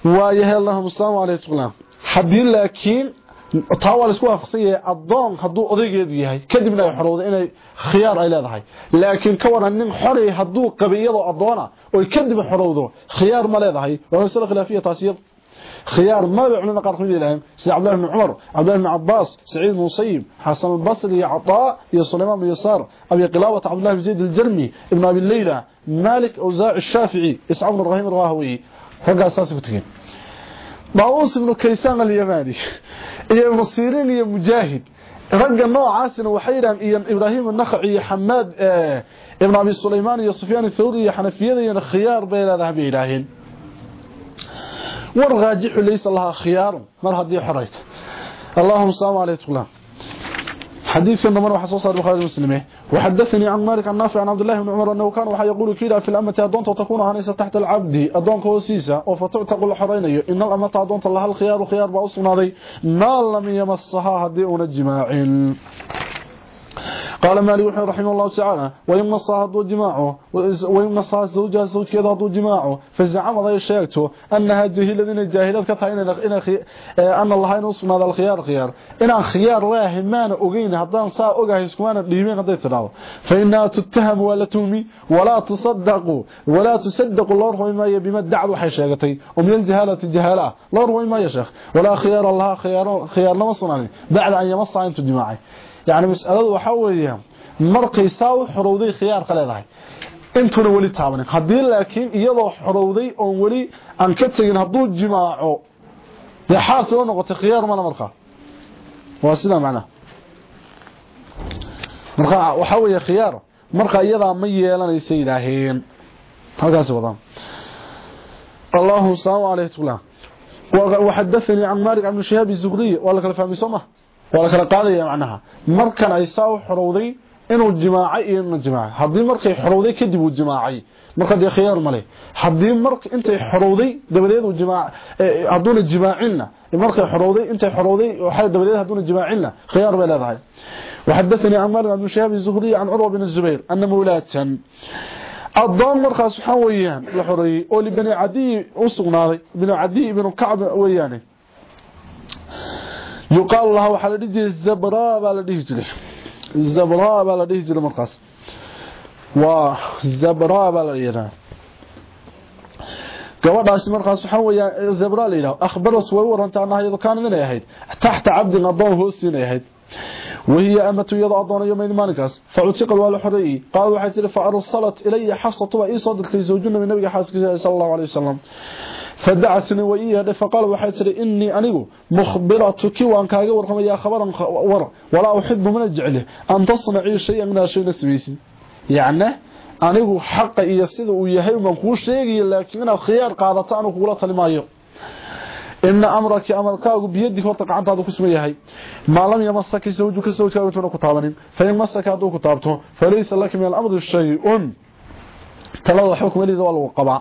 waayahay allahumma salaamu alayhi wa hadii laakiin taa waa isku waafaqsanyay adoon haduu odaygeedu yahay kadibna ay xorowdo inay khiyaar ay leedahay laakiin ka waran nin xorey haduu qabiyado adoona oo kadib xorowdo khiyaar ma leedahay waa mas'ala khilaafiya taasiyad خيار ما علماء قال خميد لهم؟ سيد عبد الله بن عمر عبد الله بن عباس سعيد مصيب حسن البصري عطاء يا سليمان بن يسار أبي قلابة عبد الله بن زيد الجرمي ابن أبي الليلى مالك أوزاع الشافعي اسعد بن إبراهيم الراهوي رجع أساس بتكين؟ باوس بن كيسان اليماني iyo ibn sirin iyo mujahid ragga noocaasina waxay yiraahdeen iyo ibraahim an-nakhci iyo hamad ibn abi sulayman iyo sufyan ath-thawri iyo hanafiyada iyo khiyaar bay leedahay bay yiraahdeen والراجح ليس لها خيار مر هدي حريت اللهم صل على سيدنا حديث من وحصوص البخاري ومسلم وحدثني عن مالك عن نافع عن عبد الله بن عمر انه كان wuxuu ahaa يقول كذا في الامه addoonta تكون ahaaneysa تحت العبد addoon hoostiisa وفتعتق الحرينيو ان الامه ادونت لها الخيار وخيار با اسنادي ما لم يمسها هدي ونجماعين قال مالك رحمه الله تعالى وإن صاحب جماعة وإن صاحب زوجها زوج كذا ضو جماعة فزعم ذا شيكته أنها جهل من الجاهلات كتاين إن خي... أن الله ينصف هذا الخيار خيار. إن خيار الله ما أغين هدان سا أغاه يسكمان الديمين قد يتناو فإنها تتهم ولا تومي ولا تصدق ولا تصدق الله رحمه ما يبما الدعو حيشاقتي. ومن الجهالة الجهالة الله رحمه ما يشيخ ولا خيار الله خيار خيار لما صنعني بعد أن يمص أنت جماعي يعني مسألة وحوية markay saa u xorowday khiyaar qaleedahay intuna wali taabanin hadii laakiin iyadoo xorowday oo wali aan ka tagin haduu jimaaco de xaas oo noqotay khiyaar mana markaa waa sida macna marka waxa weeye khiyaar marka iyada ma yeelanaysa ilaaheen halkaas wadaan الله صلى عليه وسلم وحدثني عن مالك عن شهاب الزهري ولا كلا فهمي سمه ولا كلا قادية معناها مركن أي ساو حروضي inuu jimaacay iyo inuu jimaacay haddii markay xorowday kadib uu jimaacay marka dee khiyaar male haddii marka intay xorowday dabadeed uu jimaac hadduuna jimaacinna markay xorowday intay xorowday waxay dabadeed hadduuna jimaacinna khiyaar bay leedahay وحدثني عن مالك بن شهاب الزهري عن عروة بن الزبير أن مولاتا الضام مرخص سبحان ويان لحري أولي بن عدي أسقناضي بن عدي بن كعب وياني يقال الله وحال ديجي الزبراء بالا ديجي الزبراء بالا ديجي مرخص وزبراء بالا ديجي gabadhaasi markaas waxa weeyaan zabra la yiraahdo akhbaras way warantaa anaha kaan inay ahayd tahta abdi adoon hoosinay ahayd وهي أمة يضع أضان يومين مالكاس فعتق الوالي حريي قال وحيث فأرسلت إلي حفصة وإي صدق في زوجنا من النبي حاسك صلى الله fadacatnii way ii yeedhay faqaal waxay tidhi innii anigu mukhbiratuki waan kaaga warramayaa khabaran war walaa uxibu mana jecli an tasnacii shayan inaad shayna samaysid yacne anigu xaqa iyo sida uu yahay baan kuu sheegaya laakiin inaad khiyaar qaadato anu kugula talimaayo ina amraki amarkaagu horta gacantaadu ku sugan yahay. Maa lam yamasaki sawjuka sawjkaagu intuna ku taabanin. Fain masaka hadduu ku taabto falaysa laka min alamri shay-un. Talada xukmadiisa waa lagu qabaa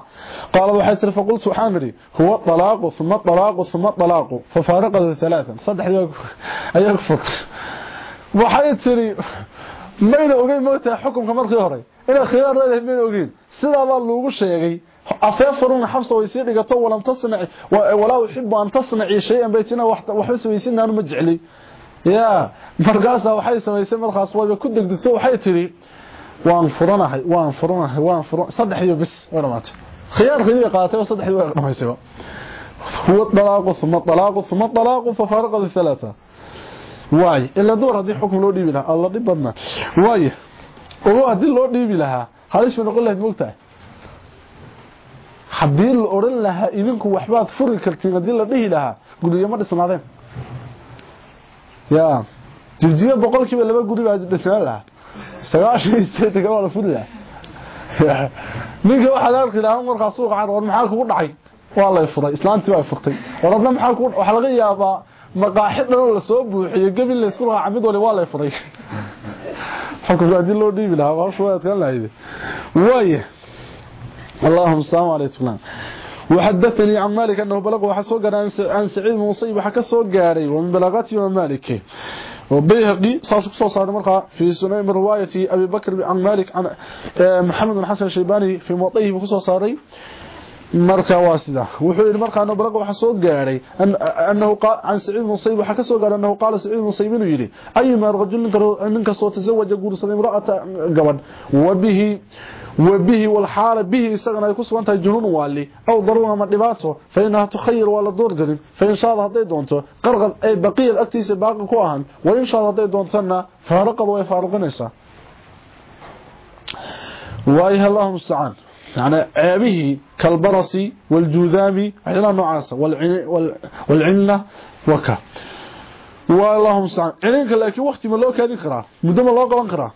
qaalad waxay tiri faqultu waxaan idhi huwa alaaqu uma alaaqu uma alaaqu fafaaraqada alaaan saddexdii ayaa ku furtay waxay tiri mayna ogeyn moogtaha xukumka markii hore inay khiyaar leedahay mayna ogeyn sidaabaa loogu sheegay afeefaruna xabsa way sii dhigato walam tasnaci walaa uxibu an tasnaci shay-an baytina waxba samaysinaan ma jecli ya markaasaa waxay samaysay markaas wayba ku degdegto waxay tidhi waan furanahay waan furanahay waan furan saddexdiiba bis way dhamaatay khiyaarkeedii qaadatay oo saddexdii way dhamaysayba huwa dalaaqu uma dalaaqu uma dalaaqu fafaaraqadu halaata waay ila door haddii xukm loo dhiibi lahaa alla dhib badna waay ogo haddii loo dhiibi lahaa halis bay noqon lahayd moogtahay haddii la odhan lahaa idinku waxbaad furi kartiin haddii la dhihi lahaa guriga ma dhisnaadeen ya jirjiga boqolkiiba laba guri baa dhisnaan lahaa sagaashan sideetanka waa la lahaa ninka waxaad arki lahaa markaa suuqa cad war maxaa kugu dhacay waa lay furay islaantii waa furtay war hadna maxaa kugu waxaa laga yaabaa maqaaxid dhan la soo buuxiyo gabil la isku raaca mid wali waa lay furay xukunka haddii loo dhiibi lahaa waa adkaan lahayd waaye اللهم السلام عليكم وحدثني عن مالك أنه بلغ وحسو قال عن سعيد بن مصيب حكسو قاري ومن بلغته ومالك وبيهقي صاصق صوص على مرقى في سنة من رواية أبي بكر عن مالك عن محمد بن حسن الشيباني في موطيه بخصوص صاري marka waa sida wuxuu yiri marka anoo baraqa waxa soo gaaray annahu qa an sa'id musayb waxa ka soo gaaray annahu qala sa'id musayb inuu yiri ayma rajul ninka soo tazawaja guursaday imra'ata gabadh wabihi wabihi wal hala bihi isagana ay ku sugan tahay junun wali aw daruna ma dhibaato fa inaha tukhayir wala door galin fa in shaa Allah haday doonto qarqad ay baqiyad agtiisa baaqi ku ahan wa in shaa Allah haday doontana faaraqad way faaraqinaysa wa ayha Allahu musta'an يعني عيبه كالبرص والجذام عينا نوعاسة والعنة وكا واللهم سعان عينك لكن وقت ما لو كان يقرأ مدام الله قبان قرأ.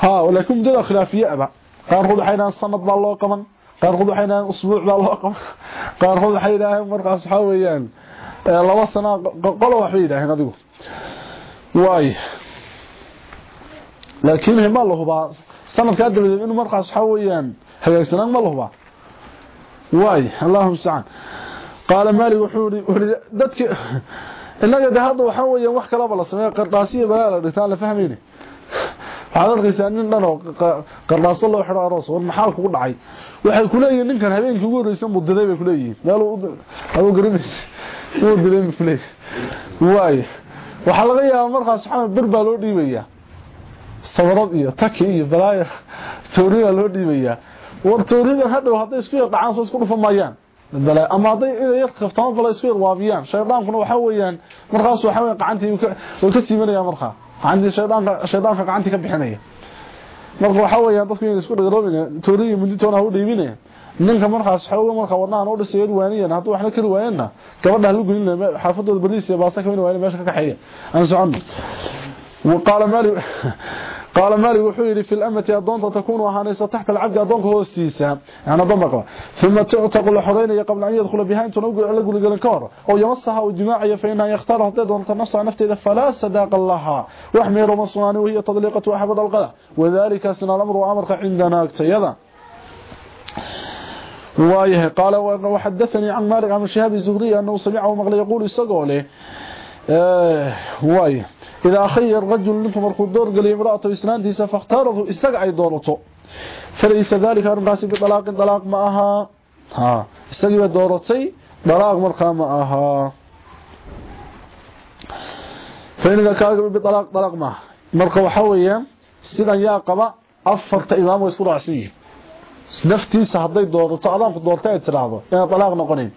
ها ولكن مدام خلافية أبا. قال خذ حينا الصمت بالله قبان قال خذ حينا أسبوع بالله قبان قال خذ حينا مرقى صحاويان لما سنة قلوا وحيدا هنا ديقوا واي. لكن هم الله بقى سنة كادب إنه مرقى صحاويان hagaagsanaan ma lahuba waay allahum mustacaan qaala maalik wuxuu ii dadki innaga de hadda waxaa weeyaan wax kalaba la sameeya qardhaasiya balaa la dhigtaan la fahmayne waxaad arkaysaa nin dhan oo qardhaaso loo xidho aroos war maxaa kugu dhacay waxay kuleeyihiin ninkan habeenkii ugu horreysan buu diday bay kuleeyihiin meel aduu garanaysa wuu diday bay kuleeyihin waay waxaa laga yaabaa markaas waxaa bir baa loo dhiibayaa sabarad iyo taki iyo balaaya tooriyaa loo dhiibayaa war tooridan hadhow hadday isku yar dhacaan soo isku dhufan maayaan ama hadday inay yar kaftama bala isku yar waabiyaan shaydaankuna waxa weeyaan markaas waxa weeyaan gacantii way ka siimanayaan markaa gacantii shaydaanka shaydaanka gacantii ka bixinaya marka waxa weeyaan dadku inay isku dhagaroobina tooriyi muditoona u dhiibinaya ninka markaas xooga marka wadnahan u dhisay waaniyan hadduu waxna kari waayeenna gabadha halu gelin xaafadooda bariis iyo baasa kamid waayeen meesha ka kaxeeya aan socono وقال مالك قال مالي وحيري في الأمة أدونت تكون وهانيسة تحت العبد أدونك هو السيسة يعني أدونك ثم تعتق الحرين قبل أن يدخل بها أنت نوقع لك للكار أو يمصها ودماعي فإنها يختارها تدون تنصى نفتي إذا فلا صداق الله وحمير مصناني وهي تضليقة وأحبض القلع وذلك سن الأمر وأمرك عندنا اكتيدا وايه؟ قال وحدثني عن مالك عن الشهاب الزهري أنه سمعه مغلي يقول استقوله آه وايه إذا خير رجل منكم مرخو دور قال امرأته إسنانتيسا فاختاره إستقع دورته. فليس ذلك أرنقاسي بطلاق طلاق معها. ها إستقع دورتي. طلاق مرقى معها. فإن كاغب بطلاق طلاق معها مرقى وحويا سيدا يا قبا أفرت إمام ويسكر عسيه. naftiisa hadday doorato adaanku doorta ay tiraahdo inay talaaq noqonin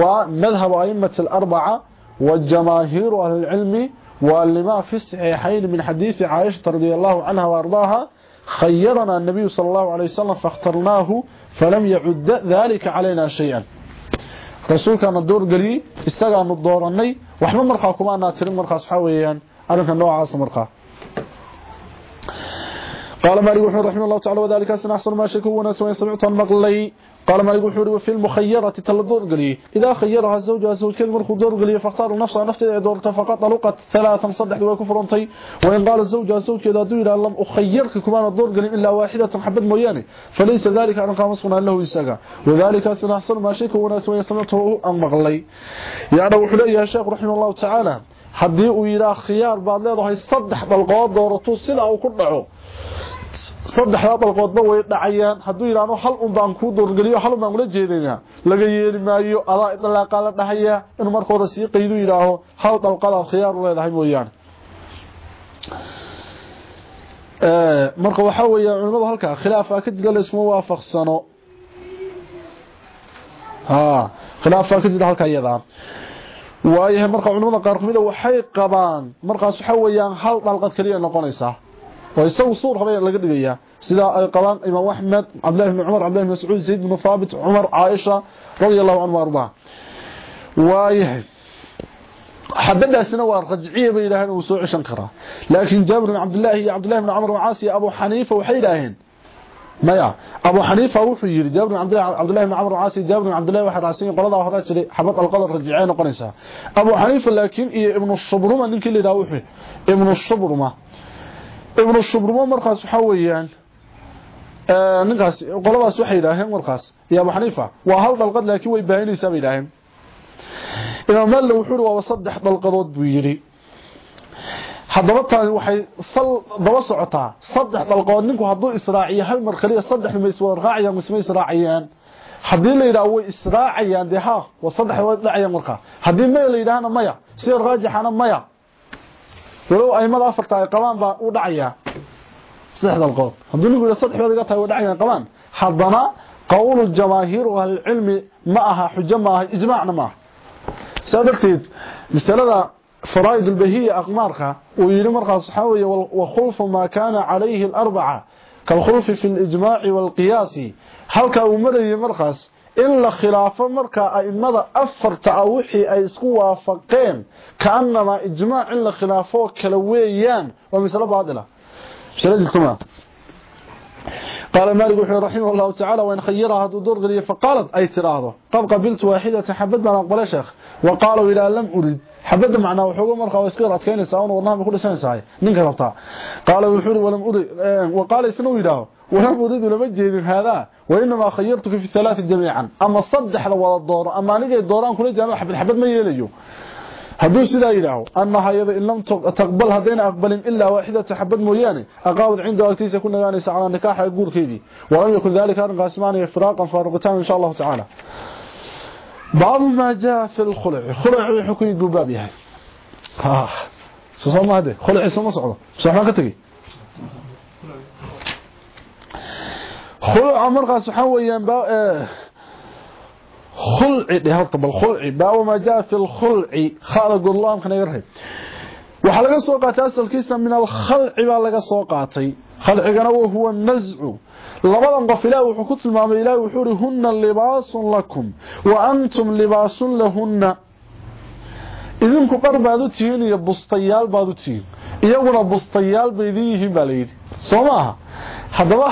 waa madhab a'immati al-arba'a والجماهير أهل العلم ولما في السعيحين من حديث عائشة رضي الله عنها وأرضاها خيرنا النبي صلى الله عليه وسلم فاخترناه فلم يعد ذلك علينا شيئا. رسول كان الدور قري استقام الدور أني وحما مرقى كما أنا مرقا صحويا أنا كان نوعا عاصم قال مالك وحده رحمه الله تعالى وذلك أسنى أحسن ما شكوا وناس وين سمعت المقلي قال مالك وحده وفي المخيرة تلدور قلي. إذا خيرها الزوج الزوج كذب مرخو دور قلي. فاختار نفسها نفسها دورتها فقط طلقت ثلاثا صدح وكفرنتي وإن قال الزوج الزوج كذا دوير لم أخيرك كمان الدور قلي. إلا واحدة حبد موياني. فليس ذلك أن قام صنع له يساقا. وذلك أسنى أحسن ما شكوا وناس وين سمعته المقلي يعني وحده يا شيخ رحمه الله تعالى. haddii uu yidhaa khiyaar baad leedahay saddex dalqood doorato sidaa uu ku dhaco saddexdaa dalqoodba way dhacayaan. Hadduu yidhaahdo hal un baan kuu doorgeliyo hal baan ula jeedaynaa laga yeeli maayo adaa idlaaqaa la dhahayaa inuu marka hore sii qaydu yidhaaho hal dalqadaad khiyaar u leedahay mooyaane. Marka waxaa weeya culimadu halkaa khilaafaa ka jira laysma waafaqsano. Khilaafaa ka jira halkaa iyadaa waayahay marka culimada qaar kamida waxay qabaan markaas waxa weeyaan hal dalqad kaliya noqonaysa ويستوى صور حبيب لقد إياه سيدا قلان إمام أحمد عبد الله بن عمر عبد الله بن سعود زيد بن ثابت عمر عائشة رضي الله عنه وارضاه ويهي حبيب لها سنوار رجعية بإلهان وسوع شنقرة لكن جابر بن عبد الله هي عبد الله بن عمر وعاسي أبو حنيفة وحيلاهن ما يا أبو حنيفة وفير جابر عبد الله عبد الله بن عمر عاصي جابر بن عبد الله واحد عاصي قلده هره جلي حبط القلد رجعين قنيسه أبو حنيفة لكن إيه، ابن الصبرمه نلك اللي داوخه ابن الصبرمه ibn shubruma markaas waxa weeyaan ee ninkaas qoladaas waxay yiraahdeen markaas iyo abu hanifa waa hal dalqad laakiin way baahinaysaa bay yiraahdeen imaam malik wuxuu waa saddex dalqadood buu yiri haddaba taan waxay sal daba socotaa saddex dalqood ninku hadduu israaciyo hal mar kaliya saddex ma iswada raacayaan mise israacayaan. Haddii la yidhaahdo way israacayaan waa saddex way dhacayaan markaa. Haddii maya la yidhaahna maya sida raajixana maya walow aimada afarta ay qabaan baa u dhacaya saddexda qood haddii lagu yiraahdo saddexdood iga tahay u dhacaya qabaan haddana qowl jamaahiir oo hal cilmi ma aha xujo ma aha ijmaacna ma aha. Sadarteed masalada faraa'id al-bahiyya aqmarka oo yiri markaas waxa weeye wa khulfu ma kana alayhi al-arba'a kal khulfi fi al-ijma' wal-qiyas halka uu marayo markaas in la khilaafo marka aimada afarta wixii ay isku waafaqeen كأنما إجماع إلا خلافه كلويان ومثل بعضنا شرد التمام قال مالك رحمه الله تعالى وإن خيرها دور غلية فقالت أي تراهضه قد قبلت واحدة حبد ما نقبل شيخ. وقالوا إلى لم أريد حبد معنا وحوغ مرخا وإسكير ادكين ساون ورنامه كل سنة ساي نينك ربطا قال وحور ولم اريد وقال إسنو يداه ولم اريد لما جيدين هذا. وإنما خيرتك في الثلاث جميعا. أما صدح لو الدور. أما نيجي دوران كل جامع حبد حبد ما يليو haduu sidaa yidhaaho annaha iyada in lam taqbal hadayna aqbalin ilaa waaxidata xabad mooyaane aqaawad cinda agtiisa ku nagaanaysa calaa nikaaxa guurkeedii walam yakun dalika arrinkaas maanaya firaaqan faaruqitaan insha allahu tacaala بعض ما جاء في الخلع خلع يحكم الباب يحي ها سو ما هذا خلع سو ما صعده صح ما كتغي خلع مرقا waxa weeyaan ba خلع ده horta bal khulci baa ma jaa fi الخلع khalaq Allah kan yarhay waxa laga soo qaatay asalkiisa min al-khal'i baa laga soo qaatay khalcigana huwa an-naz'u labadan qof ilaahay wuxuu ku tilmaamay ilaahay wuxuu ri hunna libaasun lakum wa antum libaasun lahunna idinku qar baad u tihiin iyo bustayaal baad u tihiin iyaguna bustayaal bay idin yihiin baa layidhi soo maaha haddaba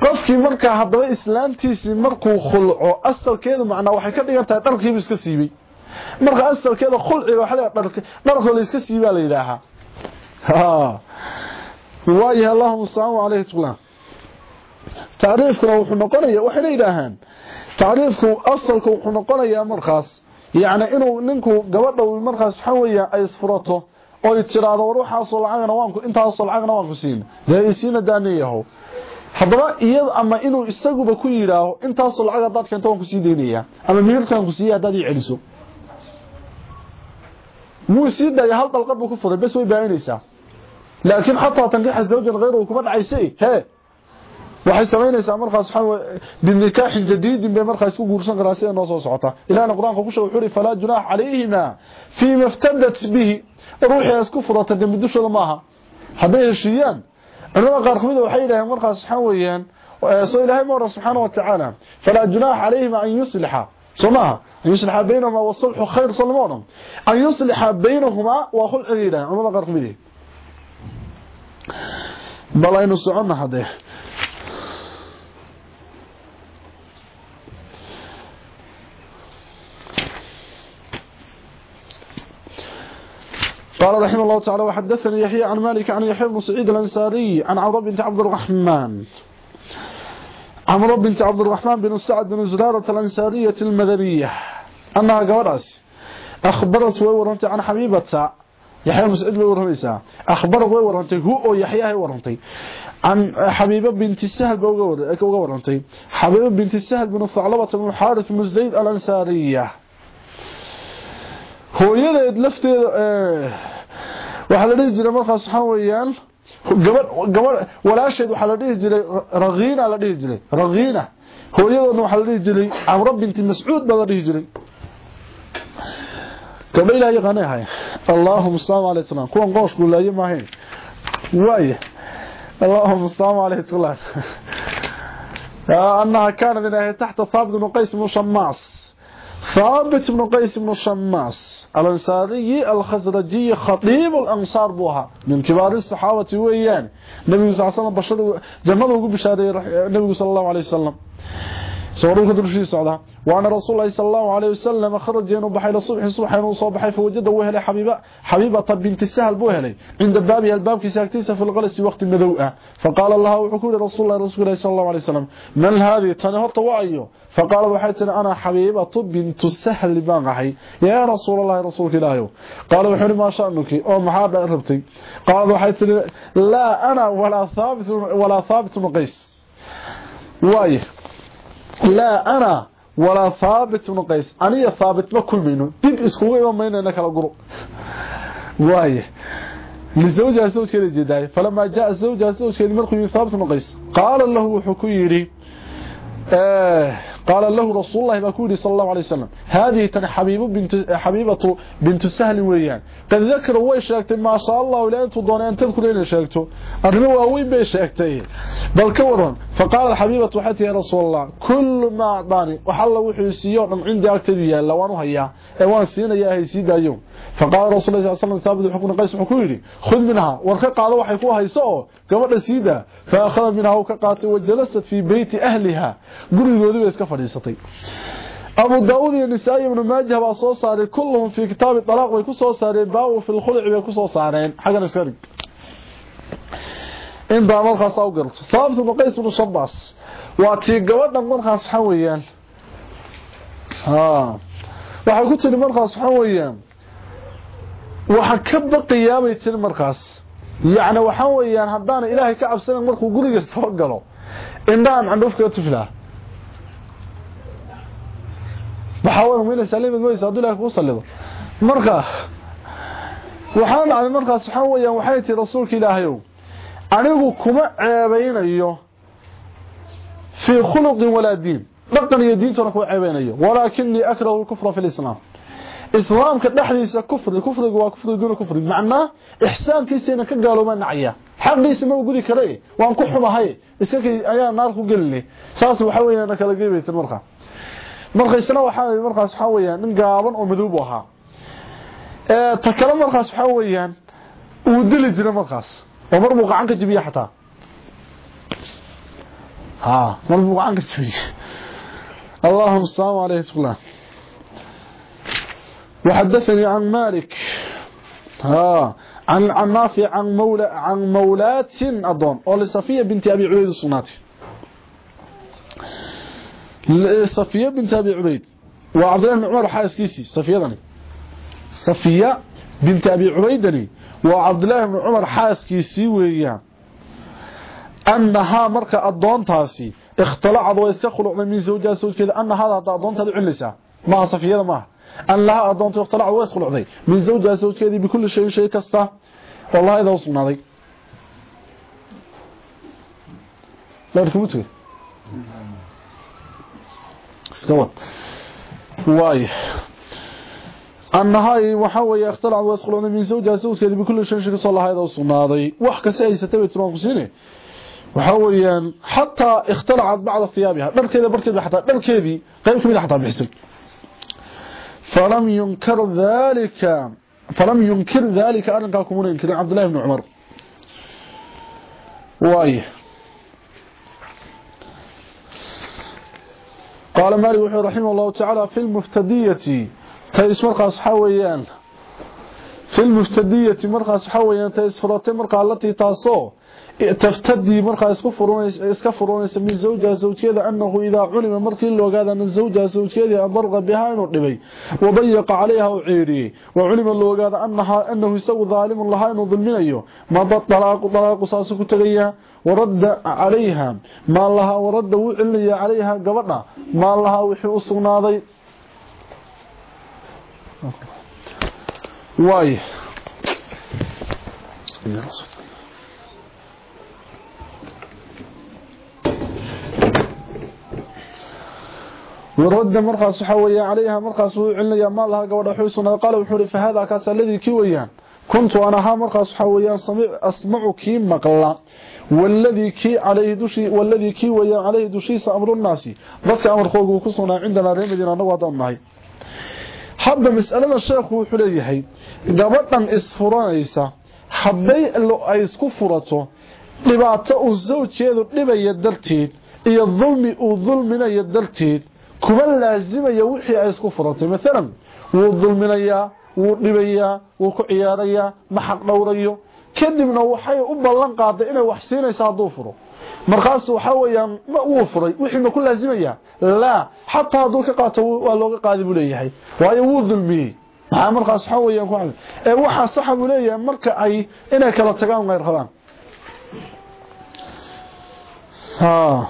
qofkii markaa haddaba islaantiisii markuu khulco asalkeedu macnaa waxay ka dhigan tahay iska siibay. Marka asalkeeda khulciga waxa la dharka dharka la iska siibaa la yiraahaa ha waayahay allahumma salaamu alayhi tuqlaan taariifkuna wuxuu noqonayaa waxay yiraahaan taariifku asalku wuxuu noqonayaa markaas yacni inuu ninku gabadha markaas waxa weeyaa ay isfurato oo tiraado war waxaasoo lacagna waan ku intaasoo lacagna waan ku siin. Dee isiina daaniyaho haddaba iyada ama inuu isaguba ku yidhaaho intaasoo lacag hadaad keento waan kusii deynayaa ama meherkaan ku siiya haddaad ii celiso muu sii daya hal dalqad buu ku furay bes way baainaysaa laakiin xataa tankixa zawjan hayruhu kuma dhacaysay hee waxay samaynaysaa markaas binikaaxin jadiidin bay markaas ku guursan karaa sida noo soo socota ilaahna quraanka ku sheegay wuxuu falaa junaax calayhima fii maftadat bihi ruuxii isku furata dambi dushooda maaha hadday heshiiyaan انما قارخمده وحي الله مرخا سحويا سو الله مر سبحانه وتعالى فلا جناح عليهما ان يصلحا صما يصلح بينهما والصلح خير صلمونهم ان يصلح بينهما واخو الغيره انما قارخمده بلا ان سوونه هده قال رحمه الله تعالى وحدثني يحيى عن مالك عن يحيى بن سعيد الأنساري عن عمرو بنت عبد الرحمن. عمرو بنت عبد الرحمن بن سعد بن زرارة الأنسارية المدنية. أنها قورس أخبرت وورنت عن حبيبة يحيى بن سعيد وورنيسا أخبرت وورنت هو يحيى وورنتي عن حبيبة بنت السهل وورنتي حبيبة بنت السهل بن ثعلبة بن حارث بن زيد الأنسارية hooyadeed lafteeda waxaa la dhihi jiray markaas waxaa weeyaan gabadh gabadh walaasheed waxaa la dhihi jiray rakiina la dhihi jiray rakiina hooyadoodna waxaa la dhihi jiray camro binti mascuud baa la dhihi jiray gabdha ilaah yaqaanay ahay allahuma salaamu alayhi salam kuwan qooshku laaye maahayn waaya allahuma salaamu alayhi salam annaha kaanad inahay taxta thaabit bnu qays bnu shamaas ثابت بن قيس بن شماس. الأنصاري الخزرجي خطيب الأنصار بوها. من كبار الصحابة ويان. النبي صلى الله عليه وسلم بشر وقب بشارة النبي صلى الله عليه سوروك درشي سعودها وأنا رسول الله صلى الله عليه وسلم خرج ينو بحي لصبح صبح ينو بحي فوجد وهلي حبيبة حبيبة طب بنت السهل بوهلي عند بابها الباب كساكتيسة في الغلس وقت الندوء. فقال الله وحكول رسول الله رسول الله صلى الله عليه وسلم من هذه؟ تنهرت وعيه فقال وحيتنا أنا حبيبة بنت السهل بانغحي يا رسول الله رسولك الله. قال وحيني ما شأنك؟ أو محابة ربتي قال وحيتنا لا أنا ولا ثابت ولا ثابت مقيس. وايه لا أنا ولا ثابت بن قيس. أنا ثابت ما كل منه. دب اسكوغا يوم مين أنا كلا قرو وايه لزوجها زوج كده فلما جاء زوجها زوج كده مرخي ثابت بن قيس. قال له حكيري آه قال له رسول الله بكوري صلى الله عليه وسلم هذه تن حبيبة بنت حبيبة بنت سهل ويان قد ذكر هو شاكت ما شاء الله ولا انت أن تذكر ان شاكته ارمي واوين بي شاكتي بل كورن. فقال الحبيبة وحتى يا رسول الله كل ما أعطاني وحل وحي سيو من عندي اكتبي يا لوان هيا. إيوان سينا يا هي سيدا يوم. فقال رسول الله صلى الله عليه وسلم ثابت حكم قيس حكوري خذ منها. ورخي قال وحي كو هيسو قبل سيدا فأخذ منها وكقاتي وجلست في بيت أهلها. gurigoodii bay iska فريستي أبو داود النسائي من ماجه وصو ساري كلهم في كتاب الطلاق ويكسو ساري باو في الخلع ويكسو سارين حقا نسارك إن با ملخا ساوقرت صابت مقيس بن الشباس وأتي قوضا ملخا سحويا ها. وحي قلت لي ملخا سحويا وحكب قيامة المرخص يعني وحويا. هدانا إلهي كعب سنة مرخو قريس فقلو إن دام عن رفقة تفلاه waxaa weyn saliimad weysa hadduu ilahay kuu salido marka waxaa dhacday markaas waxaa weeyaan waxay tii rasuulka ilaahayow anigu kuma ceebaynayo fii khuluqin walaa diin dhaqan iyo diintona kuma ceebaynayo walaakinii akrahu lkufra fi lislaam islaamka dhexdiisa kufri kufrigu waa kufri duuna kufri macnaa ixsaankiisayna ka gaalooma nacaya xaqiisa ma gudi kare waan ku xumahay iska ayaa naar ku gelinay saas waxa weeyaan kala geebaysan markaa markaysna waxaa markaas waxa weeyaan nin gaaban oo madow ahaa ee ta kale markaas waxa weeyaan uu dili jiray markaas oo mar buu gacan ka jibiye xataa ها buu gacan ka jibiye اللهم السلام عليه الله وحدثني عن مالك ها عن عن نافع عن مولى عن مولات أظن أو لصفية بنت أبي عبيد الصناتي صفية بنت أبي عبيد. وعبد الله بن عمر حارس كيسي صفية بنت أبي عبيدني وعبد الله بن عمر حارس كيسي ويا. أنها مركة أضون تاسي. اختلعت ويستخلع من زوجها زوج كذا أن هذا تدعو لسا. ما صفية ما. أن لها أضون تختلع ويستخلع من زوجها زوج كذا بكل شيء شيء كستا. والله إذا وصلنا ذي. لا تكمتوا اسكوت واي أنها وحوي اختلع ويسقلون من زوجها زوجها بكل شيء شيء صلى الله عليه وسلم وحكا سيسة تبي ترون قسينه وحويا حتى اختلعت بعض ثيابها. دلكيده بركيده حتى دلكيدي قيب كميده حتى بحسن فلم ينكر ذلك. فلم ينكر ذلك أن كاكمون ينكر الله قال مالك رحمه الله تعالى في المفتدية. تيس مرقى حويان في المفتدية مرقى حويان تيس فراتين مرقى التي تاسو. تفتدي اسكا فرونيس من زوجها زوجيده انه إذا علم مركي لو غادا أن زوجها زوجيده ابرغ بها إنه دبي وضيق عليها وعيري. وعلم غادا انها أنه يسوي ظالم لها إنه ظلمينيو ورد عليها. ما لها ورد وعلي عليها غبدها ما لها وحي اسغناداي واي. ورد مرخص حويا عليها مرخص وعليا. ما لها قبل حوسنا قال وحوري فهذا كاس الذي كي كنت أنا ها مرخص اسمع كي مقلا. والذي كي عليه دشي والذي كي ويا عليه دشي أمر الناس بس أمر خوغو كسونا عندنا ريمدينا نوادنahay hadda mas'alada sheekhu wuxuu leeyahay gabadhan isfuranaysa hadday ay isku furato dhibaato uu zawjeedu dhibaya darteed iyo dulmi uu dulminayo darteed kuma laazimaya wixii ay isku furatay maalan wuu dulminayaa wuu dhibayaa wuu ku ciyaarayaa ma xaq dhowrayo kadibna waxay u ballan qaaday inay wax siinaysa hadduu furo. Markaas waxa weeyaan ma uu furay wixii ma ku laazimaya? Laa xataa hadduu ka qaato waa looga qaadi leeyahay. Waayo wuu dulmiyey. Maxaa markaas waxa weeyaan ku ee waxaa saxa leeyahay marka ay inay kala tagaan ngayr rabaan. ها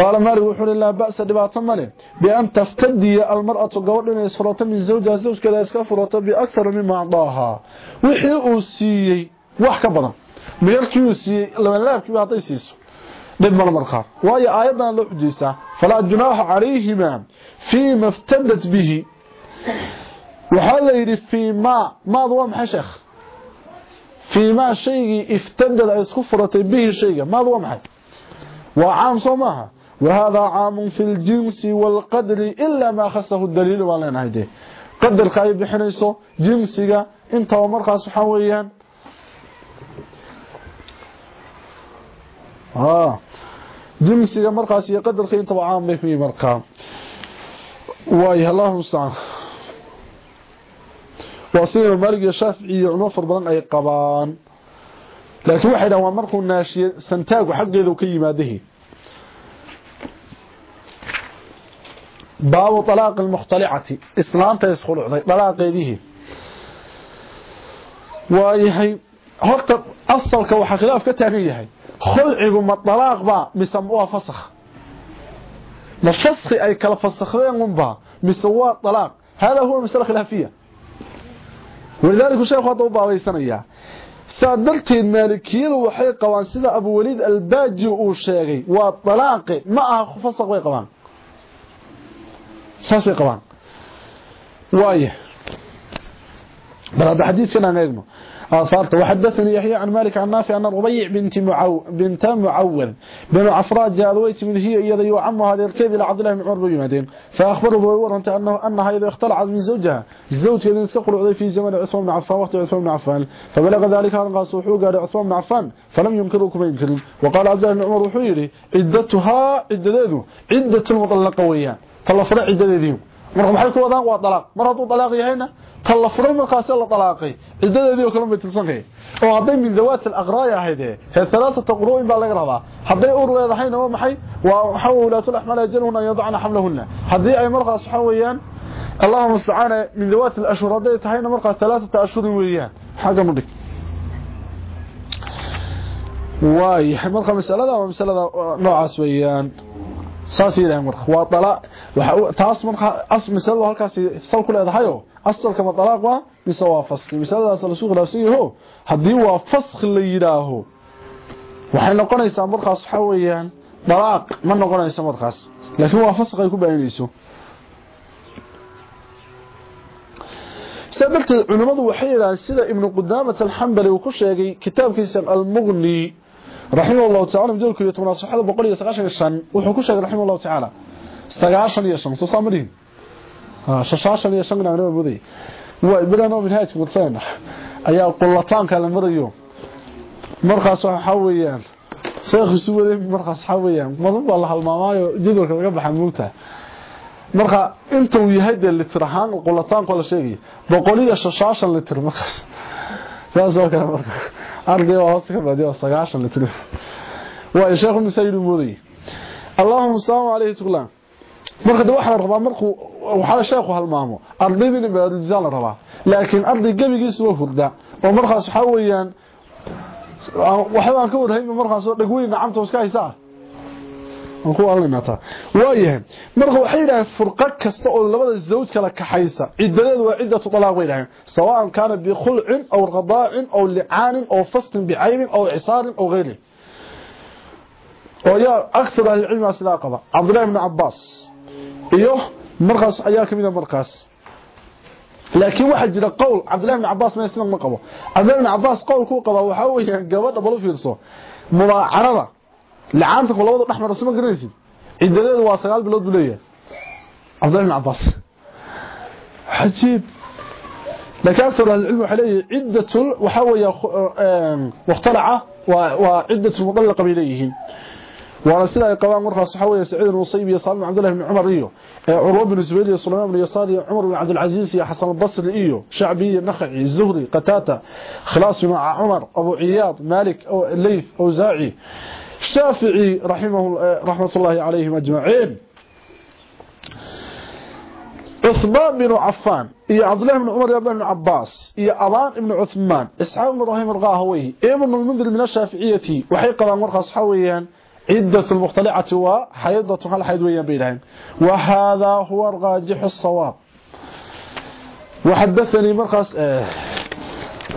قال مالك وحول لا بأس دباطة مالي. بأن تفتدي المرأة قوض إن يسفرط من زوجها زوج كذا يسكفرط بأكثر مما أعطاها. وحي أوسيي. وحكا بنا ميركي أوسيي. لما لا يبكي بأعطي سيسو. دب المرخى وهي آيضا لو حديثة فلا جناح عليهما فيما افتدت به. وحال يري فيما ما ضوام حشخ. فيما شيء افتدت أي سكفرط به شيء. ما ضوام حي وعام صماها وهذا عام في الجنس والقدر إلا ما خصه الدليل ولا نهيده قدر خايب بحنيسو جنسك انت ومرقص حويا اه جنسك مرقص يقدر خي انت وعام في مرقا وايه الله المستعان وصير مالك الشافعي عنوفر بدن اي قبان laakiin waxay dhahaan waa markuu naashiye santaagu xaggeedu ka yimaadahi باب طلاق المختلعة. إسلام تسخل طلاق به. وهي هورت أصل وخا خلاف كتابي هي خلعي ما طلاق با مسموه فسخ. ما فسخ أي كلا فسخين من با مسواه الطلاق. هذا هو المسله الخلافيه ولذلك الشيخ خطب باوي سنيا سادلت المالكية وحي قوان سيده أبو وليد الباجي وشيغي. وطلاق ما فسخ وي saasay qabaan waaye barada xadiidkan aan eegno آثارته وحدثني يحيى عن مالك عن نافع أن ربيع بنت معو بنت معوذ بن عفراء جاء الويت من هي يعم هذه الكيد إلى عبد الله بن عمر بن فأخبره بورنت أنه أنها إذا اختلعت من زوجها. الزوج الذي استقر في زمن عثمان بن عفان وقت عثمان بن عفان. فبلغ ذلك أن قاس وحوق على عثمان بن عفان فلم ينكره كما ينكر وقال عبد الله بن عمر وحيري عدتها عددته عدة المطلقة ويان فالفرع عددهم marka maxay ku wadaan waa dalaaq mar hadduu dalaaq yahayna tan la furay markaas la dalaaqay cidadeedii oo kale ma tirsanay oo haday min zawaat al-aqraaya ahayde he thalathata quruu baa laga rabaa haday ur leedahayna waa maxay waa xawlatul ahmal ajaluna yad'ana hamlahunna hadii ay markaas waxa weeyaan اللهم استعانه من ذوات الاشهر هذه تهينا مرقه ثلاثة اشهر ويان حاجة مدك واي مرقه مساله ومساله نوعاس ويان saasi ilaahay marka waa waxa taas marka as misal halkaas sal ku leedahay asalka ma talaq waa mise waa fasl misaladaas la suuq raasiyo haddii waa fasl la yiraaho waxay noqonaysaa markaas waxa weeyaan talaq ma noqonayso markaas laakiin waa fasl ay ku baahinayso sababta culimadu waxay yiraahdeen sida ibn qudamah al-hanbali uu ku sheegay kitaabkiisa al-mughni رحمه الله تعالى مجال كلية من الصحابة بقولي سقاشن الشن وحكو شاك رحمه الله تعالى سقاشن يشن سو صامرين ششاشن يشن من عمنا بودي وإبرانا من هايك مرتين أيها قلطان كان المريو مرخص حويان شيخ سوى مرخص حويان مضب والله المامايو جدول كان قبل حموته marka inta uu yahay de litrahaan qolataan kala sheegay boqoliya shashaashan litr markaas saas oo kale marka arday hoos ka baadiyo 9 litr waa sheekhu misayid muudi allahumma sallu alayhi tuqlan. Marka waxa rabaa markuu waxa sheekhu halmaamo ardaydina baadijaan la rabaa. Laakiin arday gabigiisu waa furda. Oo markaas waxa weeyaan waxa aan ka warhay markaas oo dhagweyn gacanta iska haysaa ku alnata waayahay marka waxay yiraahdeen furqa kasta oo labada zawj kala kaxaysa cidadeedu waa cidatu talaaq way yiraahdeen sawaan kana bi khul'in aw qada'in aw li'an aw fasl bi'ayn aw isar aw ghayri oo ya akthar al-ilm aslaqaba Abdullah ibn Abbas iyo markaas ayaa kamida markaas laakiin waxa jira qowl Abdullah ibn Abbas ma isna ma qabo Abdullah ibn Abbas qowl ku qaba waxa weeyaan gabadha bal fiirso mubaacarada لعانتك ولوده دحمر اسما غريسيد عيدلده waa 9 bilood buu leeyahay Abdullah ibn Abbas حجيب لكن أكثر العلم waxa weeye waqtalaca waa عده المطلقه بيليهين وأنا qabaan markaas waxa weeye Saciid al-Musayb iyo Salim Abdullah ibn Umar iyo Urwa ibn Zubayr iyo Sulaiman ibn Yasar iyo Umar ibn Abdul Aziz iyo Hasan al-Basri iyo Sha'bi Nakhai Zuhri Qatata Khalas ibn Umar Abu Iyad Malik أو Layth Awza'i الشافعي رحمه رحمة الله عليهم أجمعين. عثمان بن عفان إيا عبد الله بن عمر بن عباس إيا أبان بن عثمان إسحاق بن إبراهيم الغاهوي ابن المنذر من الشافعية وحيقرا مرخص حويا عدة المختلعة وحيضة الحيدوية بينهم وهذا هو الراجح الصواب. وحدثني مرخص آه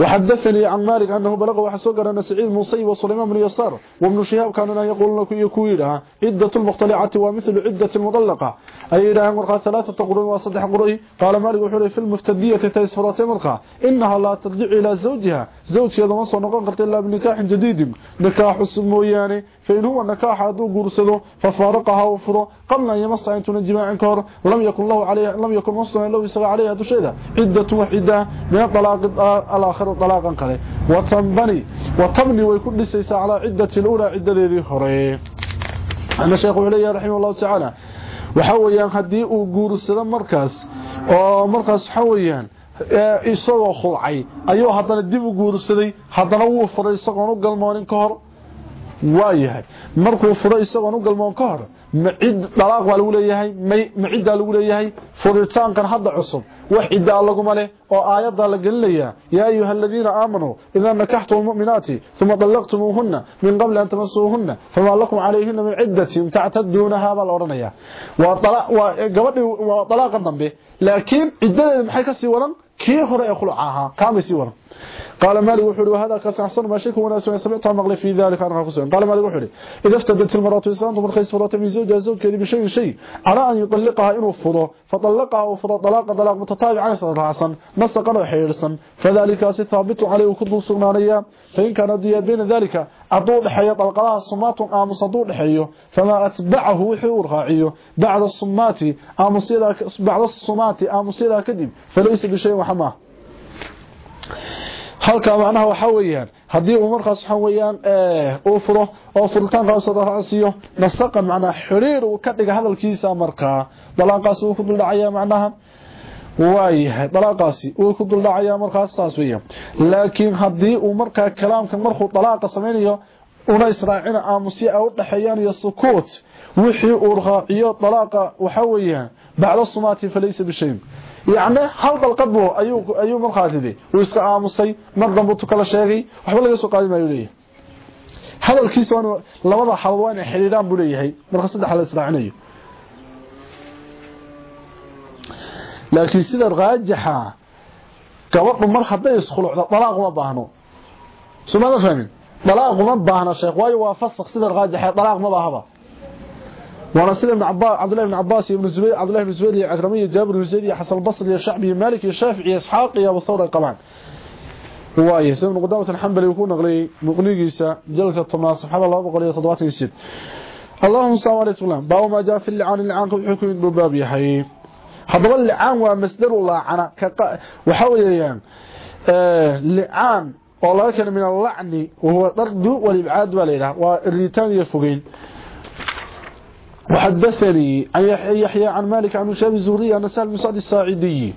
وحدثني عن مالك أنه بلغ وحسوق أن سعيد مصيب وسليمان بن يسار وابن شهاب كانوا يقولون يكويلها عدة المختلعة ومثل عدة المطلقة أي لها مرقى ثلاثة قرون وصدح قرؤي قال مالك وحولي في المفتدية تيسفرات مرقى إنها لا ترجع إلى زوجها. زوجها مصر نقنقرت إلا بنكاح جديد. نكاح السموياني فإن هو النكاح هذا قرسده ففارقها وفره أن يمص أن تنجماع كور ولم يكن له عليه لم يكن مصر لو يسغى عليها شيء عدة وحدة من الطلاق الآخر طلاقا قلي وتنبني وتبني ويكون لسيسا على عدة الأولى عدة ذي خري أنا شيخ علي رحمه الله تعالى. waxa weeyaan haddii uu guursado markaas oo markaas waxa weeyaan isagoo khulcay ayuu hadana dib u guursaday hadana wuu furay isagoon u galmoonin ka hor. Waayahay. Markuu furo isagoon u galmoon ka hor macid dalaaq waa lagu leeyahay ma ciddaa lagu leeyahay furitaankan hadda cusub wax ciddaa laguma leh oo aayaddaa la gelinayaa yaa ayuha aladiina aamanuu idaa nakaxtum lmu'minaati uma dallaqtumuuhunna min qabli an tamasuuhunna famaa lakum calayhina min ciddatin tactaduunahaa baa la odhanayaa waa gabadhii waa dalaaqa dambe laakiin ciddadeeda maxay ka sii wadan khuluca ahaa kaamay sii wadan قال مالك وحوري وهذا أحسن ما شيك وناس سمعتها مغلي في ذلك أنا خصوصا قال مالك وحوري إذا افتدت المرأة إنسان من خيس فرات من زوجها زوج كذي بشيء شيء. على أن يطلقها إنه فضو فطلقها وفضو طلاق طلاق متطابع عن صدر حسن نسقا حيرسا. فذلك ثابت عليه وكدو سغنانيا فإن كان بين ذلك. aduu dhaxeeyo dalqadaha sumaatun aamus aduu dhaxeeyo famaa atbacahu wuxuu u raaciyo bacda sumaati bacda sumaati aamusyadaa kadib falaysa bishayin halka macnaha waxa weeyaan haddii uu markaas weeyaan ee uu furo oo furitaanka soo raacsiyo nasaqan macnaha xiriir uu ka dhiga hadalkiisa markaa dalaqaas uu ku dhacaya macnaha waayahay dalaaqaasi uu ku duldhacayaa markaas saas weya laakiin haddii uu markaa kalaamka markuu dalaaqa samaynayo una israacina aamusi a u dhaxeeyaan iyo sukuut wixii uu raaciyo dalaaqa waxa weeyaan bacdo sumaati falaysa bishayn yacni hal dalqadbo ayuu ayuu markaa uu iska aamusay mar dambe tu kala sheegay waxba laga soo qaadi maayo leeyahay. Hadalkiisa waa inay xidhiidhaan buu leeyahay marka saddex la israacinayo. laakiin sida raajixa gabadhu mar hadday iskhulucdo dalaaq uma baahno sumada fahmin dalaaq uma baahna sheekh waayo waa fasakh sida raajixa dalaaq ma baahaba وانا سيدنا ابن عباس عبد الله بن عباس بن زبير عبد الله بن زبير عكرمي جابر بن زيد حسن البصري الشعبي مالك الشافعي اسحاق يا ابو ثور طبعا واي سيدنا قدامه الحنبلي يكون نقلي مقنيغيسا جلك الطماس سبحان الله بقول 77 اللهم صل على سيدنا باو ما جاء في اللعان اللعان حكم الباب يحيي هذا اللعان ومصدر الله عنا وحويان آه لعان والله كان من اللعن وهو طرد والإبعاد والإله والريتان يفوقين وحدثني عن يحيى عن مالك عن شاب الزهري عن سهل بن سعد الساعدي.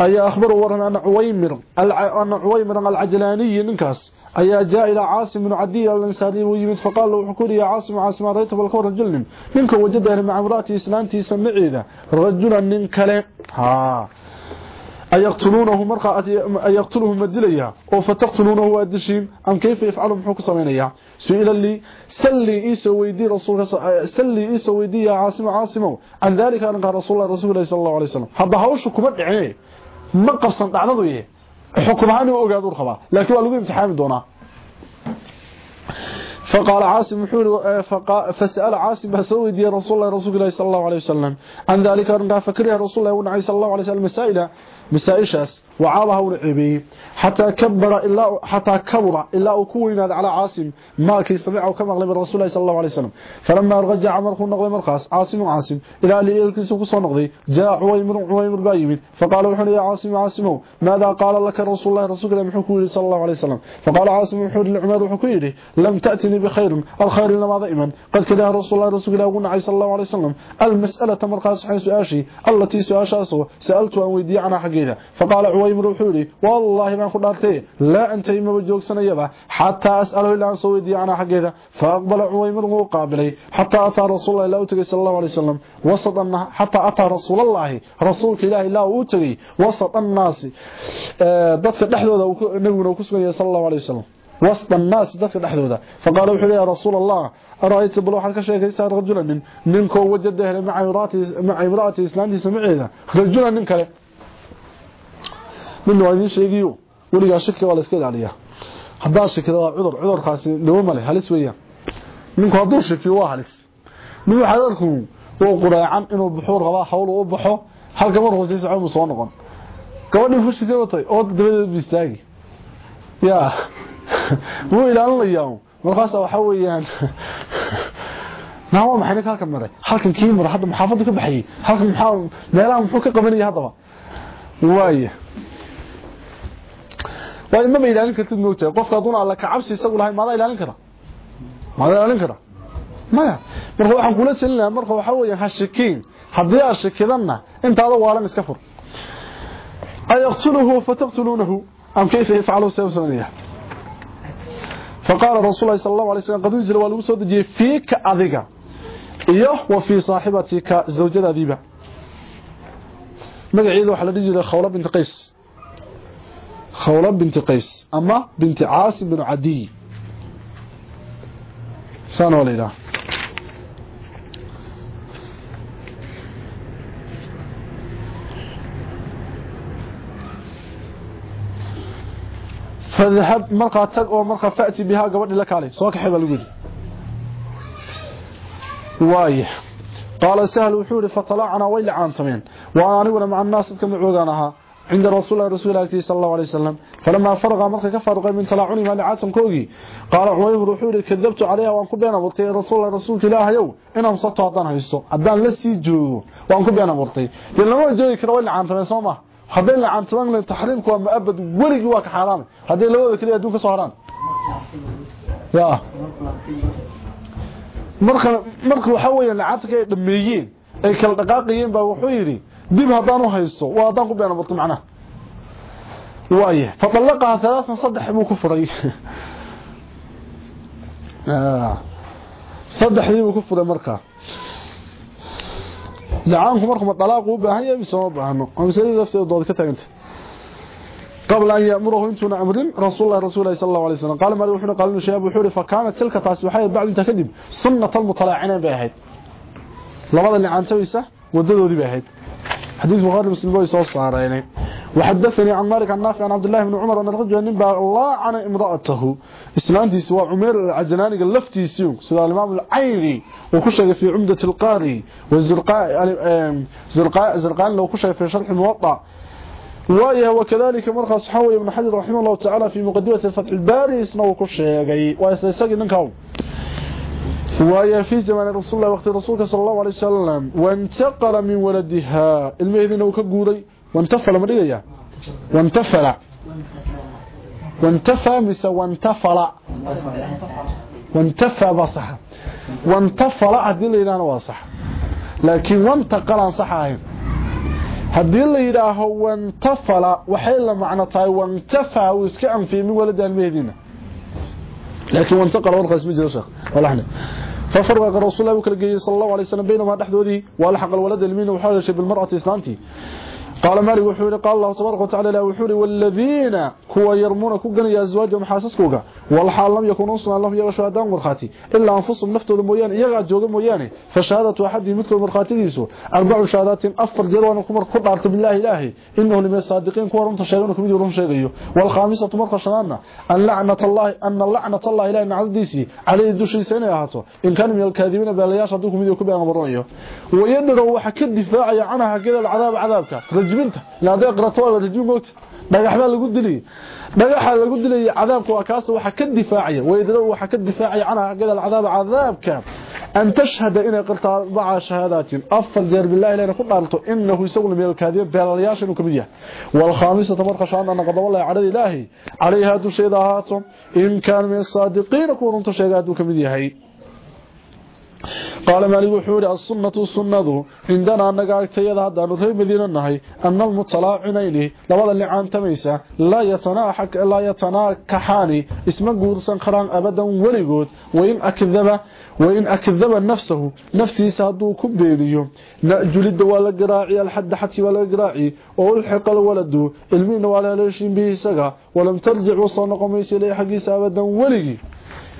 أي أخبر ورنا أن عويمر أن عويمر العجلاني ننكاس أي جاء إلى عاصم بن عدي الأنساري ويمد فقال له حكولي يا عاصم عاصم رأيت بالخور رجل منك وجده مع امرأتي إسلامتي سمعي ذا رجلا منك ها. أيقتلونه مرقى أيقتله مدليا أو فتقتلونه أدشين أم كيف يفعل محوك سمينيا سئل لي سلي إيسا ويدي رسول سلي إيسا ويدي يا عاصم عاصم عن ذلك أن قال رسول الله رسول الله صلى الله عليه وسلم. هذا هوش كبت عيه ما قصا قعنده حكمها أنه أقعد الخبا لكن أقول امتحان دونا فقال عاصم حول فسأل عاصم بسوي دي رسول الله رسول الله صلى الله عليه وسلم. عن ذلك أن فكره رسول الله ونعي صلى الله عليه وسلم مسائل مسائشاس وعاضها ونعبي حتى كبر إلا حتى كبر إلا أكوينا على عاصم. ما كي سمعه كما غلب الرسول صلى الله عليه وسلم. فلما رجع عمر نقضي مرقاس عاصم وعاصم إلى اللي يلكس وقصة نقضي. جاء عويمر عويمر بايمد فقال وحنا يا عاصم عاصم ماذا قال لك رسول الله رسول الله محكوه صلى الله عليه وسلم؟ فقال عاصم وحور لعمر وحكوه لم تأتني بخير الخير لما ضئما قد كده رسول الله رسول الله ونعي صلى الله عليه وسلم. المسألة مرقاس حيث آشي التي سؤاشا سألت أن ويدي عنها حقيقة. فقال عويمر وحوري والله ما خدارتي لا أنت ما بجوك سنيبا. حتى أسأله إلا عن سويدي عنها حقيقة. فأقبل عويمر وقابلي حتى أتى رسول الله لا أتقي صلى الله عليه وسلم. وسط الناس حتى أتى رسول الله. رسولك الله لا أتقي وسط الناس. ضدك نحن نبينا وكسوية صلى الله عليه وسلم. وسط الناس ذلك دحدودا فقال وحده يا رسول الله أرأيت بلوحة كشيكيسا رجلا؟ من منكو وجده مع امرأتي مع امرأتي إسلامتي سمعيها رجلا من كله midna waa idin sheegiyo. Weligaa shirki waa la iska ilaaliyaa. Haddaa shirkida waa cudur cudurkaasi dhabo male halis weeyaan. Ninku hadduu shirkiyo waa halis. Nin waxaad arku oo quraacan inuu baxuu rabaa hawlu u baxo halka mar hoosay socon soo noqon. Gabadhii fushisay watay oo dabadeed bistaagi ya wuu ilaalinayaa markaas waxa weeyaan naawa maxay halka maray? Halkan kii maray hadda muxaafadu ka baxay halkan maxaa meelaha muxuu ka qabanaya hadaba waaye. Waa ma ilaalin kartid moogtahay qofka aduuna alla ka cabsi isagu lahay maada ilaalin kara maada ilaalin kara maya marka waxaan kula talinayaa marka waxa weeye ha shakiin haddii aad shakidanna intaada waalan iska fur ayaqtuluhu fataqtuluunahu am kayfa yafcalu sayfsanaya فقال رسول الله صلى الله عليه وسلم قد نزل ولو سو دجي فيك اديغا iyo wa fi saahibatika zawjadaadiba magaceedu waxa la dhigi khawla bint qays khawla binti qays ama binti caasim bin cadiy saan oo leeyahay fadhab marka tag oo marka faati biha gabadhi la kaalay. Soo kaxay baa lagu yiri waay qala sahal wuxuu yiri fatalacna wayla aan sameen waan aniguna maca naas dadka ma ogaanaha عند رسول الله رسول الله صلى الله عليه وسلم. فلما فرغ مرخ كفرق من طلعوني ما لعاتم كوغي. قال عويم وحوري كذبت عليها وان كبينا مرتي رسول الله رسول الله يو أنا مصطو هدان هيستو. هدان لسي جوغو وان كبينا مرتي لما جوغي كرا ويل عن سمين سوما hadday la caantamaan taxriimku waa maabad waligi waa ka xaraam hadday labada kaliya adduunka soo haraan ya marka marka waxa weeyaan ay dhameeyeen ay kala dhaqaaqayeen baa ديب هدانو هيسو وهدان قبيانا بطل معنا. وايه فطلقها ثلاثا صدح مو كفري آه. صدح مو كفري مركا. لعام فمركو مطلاقو باهي بسوا باهنو ومسالي لفتي وضوضي كتاقنت قبل أن يأمره انت نعمر رسول الله رسول الله صلى الله عليه وسلم قال ما يروحون قالوا شباب وحوري فكانت تلك تاس وحي بعد انت كذب سنه المطلعين بهيد. لو بدل عن تويسه بها بهيد. حديث بخاري مسلم بوي صوص صارين وحدثني عن مالك عن نافع عن عبد الله بن عمر أن الرجل نبع الله عن امرأته. إسلام دي سواء عمير العجناني اللفتي سيوك سواء الإمام العيني وكشف في عمدة القاري والزرقاء زرقاء زرقان لو كشف في شرح الموطأ. وايه وكذلك مرخى صحاوي ابن حجر رحمه الله تعالى في مقدمة الفتح الباري اسمه كشيغي ويسلسل ننكو وايه في زمان رسول الله وقت رسولك صلى الله عليه وسلم وانتقل من ولدها. المهدين وكقوري وانتفل مريا وانتفل. وانتفى مس وانتفل. وانتفى بصح. وانتفل عدل إلى واصح لكن وانتقل صحاهم. haddii la yidhaaho wantafala waxay la macno tahay wantafa uu iska anfiyey min walada almehdina laakiin wantaqala warqaas ma jiro sheekh walaxna ففرق رسول الله وكل صلى الله عليه وسلم بينما دحدودي والحق الولد المين وحول شيء بالمرأة اسلامتي قال مالك وحوري قال الله تبارك وتعالى لا وحوري والذين كوا يرمون كغنيا ازواجهم حاسسكوغا والحال لم يكونوا صنع الله يغا شهدان مرخاتي الا انفسهم نفتooda mooyaan iyaga jooga mooyaane fashahadatu ahadi midkood markhaatigiisu arbacu shahadatin afar jeer waan ku mar ku dhaarto billahi ilaahi innahu limin saadiqin kuwa runta sheegano kumid run sheegayo wal khamisatu marka shanaadna an la'nat allah an la'nat allah ila na'disi alayhi dushiisa inay ahaato in kan min alkaadibina balayaasha haduu kumid ku been marooyo wayadro waxa cadaab rajminta la deeqrato wala rajmin moogta dhagax baa lagu dilay dhagaxa lagu dilay cadaabku waa kaas waxa ka difaacaya weydaro waxa ka difaacaya canaha gada cadaab cadaabka an tashhada ina qirta ba'a shahadatin afal jeer billahi la ku dhaarto innahu yasawlu min alkaadib balayaasha inuu kamid yahay wal khamisatu marqa shaana qadab wallahi cala ilaahi alayha du sheedaato in kan min saadiqina kuntu sheegadu kamid yahay قال مالك وحوري السنة السنة عندنا أنك أكتيدا هدان رهي مدينة النهي. أن المطلعين إليه لوضا اللي عن تميسة. لا يتناحك لا يتناكحاني. اسم قورسا خران أبدا ولقود وإن أكذب وإن أكذب نفسه. نفسي سادو كبيريو. جلد ولا قراعي. الحد حتي ولا قراعي. وألحق الولد. المين ولا ليشين به سقا ولم ترجع وصل قميس إليه حقيس أبدا ولقي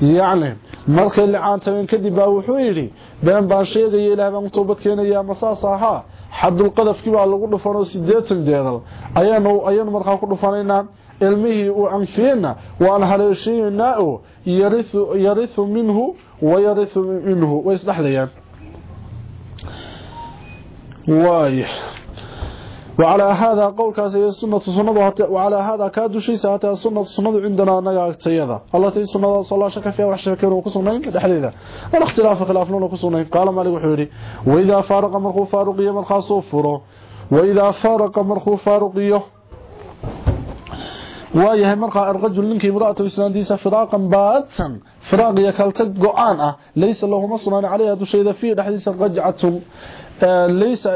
yacni markay licaantameen kadib baa wuxuu yidhi been baan sheegaya ilaah baan toobad keenayaa masaas ahaa xadulqadafkii baa lagu dhufanoo sideetan jeedal. Ayaanu ayanu markaa ku dhufanaynaa ilmihii uu anfiyena waan haleeshiinaynaa oo yariu minhu wayariu minhu. Way isdhexlayaan waay وعلى هذا قول كاس هي السنة سنة وعلى هذا كاد شيء ساعتها السنة سنة عندنا نجا تيدا الله تي سنة صلى الله شك فيها وحش كانوا وكسنين دحديدا والاختلاف خلاف لنا وكسنين قال مالك وحوري. وإذا فارق مرخو فاروقية مرخا صفره وإذا فارق مرخو فاروقية. waayahay markaa arqajul ninkii imraata islaantiisa firaaqan baadsan firaaq iyo kaltag go-aan ah laysa fii dhexdiisa rajcatun laysa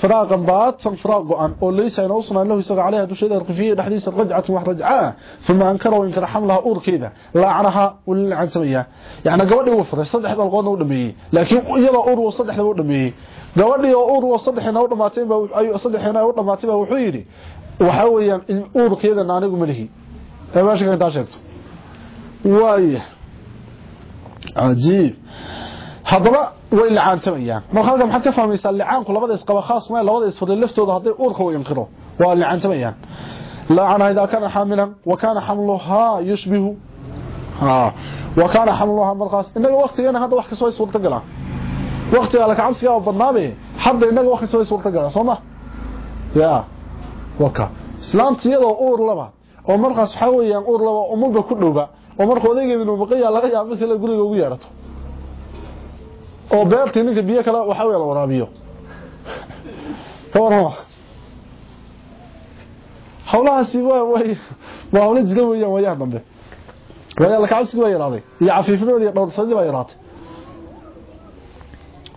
firaaqan baadsan firaaq go-an oo laysa ayna u sunan lahu isaga calayha dusheeda fii dhexdiisa rajcatun wax rajcaa uma ankara wa inkara xamlaha uurkeeda. Laacnaha wali lacan samaya yacni gabadhii uu furay saddex dalqoodna u dhameeyey. Laakiin iyadoo uur saddexdaba u dhameeyey. Gabadhii oo uur saddexina u dhamaatay saddexina u dhamaatay baa wuxuu yidhi waxa weeyaan uurkeedana anigu malihi eebaasha intaa sheegto haddaba way licaantamayaan marka halka maxaad ka fahmaysaa licaanku labada isqaba khaas ma labada isfuray laftooda hadday uurka u inqiro waa licaantamayaan laacana idaa kana xaamilan wa kaana xamluhaa yushbihu wa kaana xamluhaa markaas inaga waqtigeena hadda wax kasoo suurta galaa waqtiga la kacabsiga badnaabe hadda inaga wax kasoo suurta galaa soo ma ya waka islaamta iyadoo uur laba oo markaas waxa weeyaan uur laba umulba ku dhowba oo marka odaygeedu inuu maqaya laga yaabo sila guriga ugu yeerato oo beertii ninka biyo kale waxa weeyaan la waraabiyo. Tawarama hawlahaasi waa way waa hawlo jira weeyaan waayaan dambe. Waaya la kacabsiga waa yaraaday iyo cafiifnimadii dhowrsadii baa yaraatay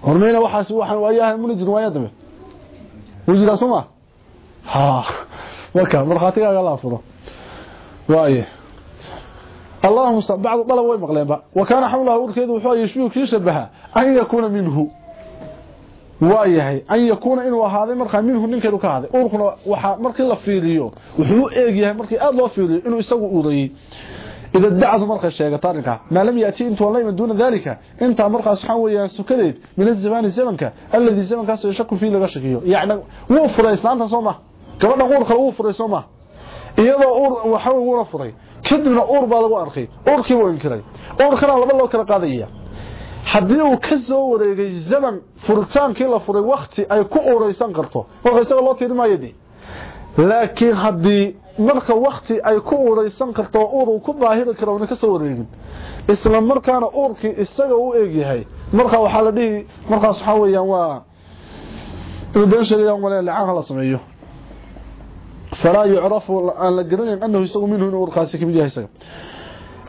hormeyna waxaas waxaan waayahan muna jirin waaya dambe. Wajira soma ha waka markhaatigaaga la furo waaye اللهم صل بعض طلب way maqleenba وكان حمله yeeshiyo kii shabaha an yakuna minhu waayahay an yakuna inuu ahaaday markaa minhu ninkeedu ka ahaaday urkuna waxa markii la fiiriyo wuxuu eegyahay markii aad loo fiiriyo inuu isagu uurayay إذا دعته مرخى الشيء طارقة ما لم يأتي انت والله من دون ذلك انت مرخى سبحانه ويا سكديد من الزمان الزمنك الذي الزمن كاس يشك فيه لغشكيه يعني وفر إسلامته صومه كمان أقول وفر صومه iyadoo uur waxa uu una furay. Kadibna uur baa lagu arkay. Uurkii wuu inkiray. Uurkana laba loo kala qaadaya. Haddii uu ka soo wareegay zaman furitaankii la furay wakti ay ku uuraysan karto. Marka isaga loo tiirimayadi laakiin haddii marka wakti ay ku uuraysan karto uur uu ku daahiri karo una ka soo wareegin. Isla markaana uurkii isaga u eegyahay marka waxaa la dhihi markaas waxaa weeyaan waa inuu been sheegayaan lacaan la sameeyo فلا يعرف أن لقرنين أنه يسوي منه قاسي كبير يسوي.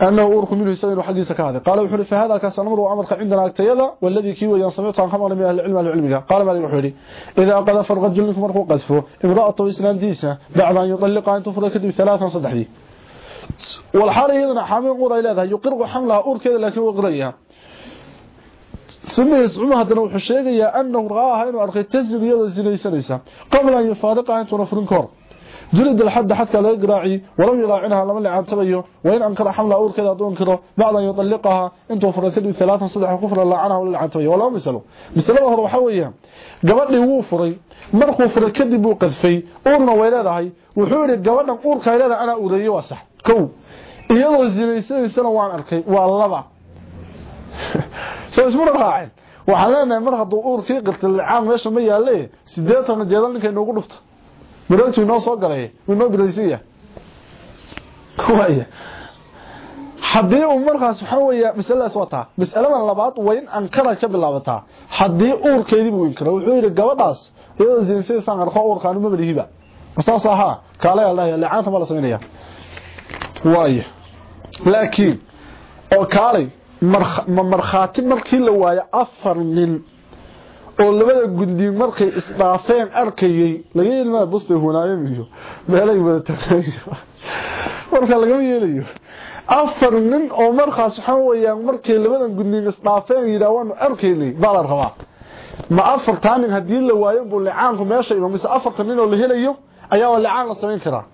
أنه أورق منه يسوي حديث كهذا قال وحولي فهذا كان سنمر وعمرك عندنا أكتيذا والذي كيوى ينصمت عن خمر من أهل العلم قال مالك وحولي إذا قذف الرجل منكم مرقو قذفه امرأة إسلام ديسة بعد أن يطلق أن تفرق ثلاثا صدح دي والحالة إذن حامل قرى إلى ذا يقرق حملها أور كذا لكن وقريها ثم يزعمها دنا wuxuu sheegayaa annahu raaha inuu arkay tasriyada zinaysanaysa qabla an yufariqa intu nafrin kor جلد الحد حتى لا يقراعي ولم يراعنها لما اللي عانتبيه وإن أنكر حمل أول كذا دون كذا بعد أن يطلقها انتو فركدوا ثلاثا صدح كفر الله عنها ولا عانتبيه ولا مسألوا مسألة هو حوية قبل لي وفري مركو فركدي بو قذفي أورنا ويلادهي وحوري قبلنا أوركا إلادا أنا أولي واسح كو إيضا الزينيسان سنة وعن أركي والله سو اسمنا راعين وحنانا مرها ضوء كي قلت العام ماشا ميا ليه سيداتها نجيضان لكي نوغو نفتا marootu inoo soo galay inoo bilaysiya haddii uu markaas waxaa weeya masaladaas wataa masaladan labaad waa in ankara ka bilaabataa haddii uurkeedii buu inkiro wuxuu yidhi gabadhaas iyadoo zinsiisaan arko uurkaanu ma malihiba saas ahaa kaalaya lahay licaanta ma la samaynaya waaya laakiin oo kaalay ma markhaati markii la waayo afar nin oo labada guddiin markay isdhaafeen arkayay laga yeelmaa busta hunaayamiyo meelay wada tagayo marka lagama yeelayo. Afar nin oo markaas waxaa weeyaan markay labadan guddiin isdhaafeen waanu arkaynay baa la rabaa. Ma afartaa nin haddii la waayo buu licaanku meesha ima mise afartan nin oo la helayo ayaaba licaan la samayn karaa.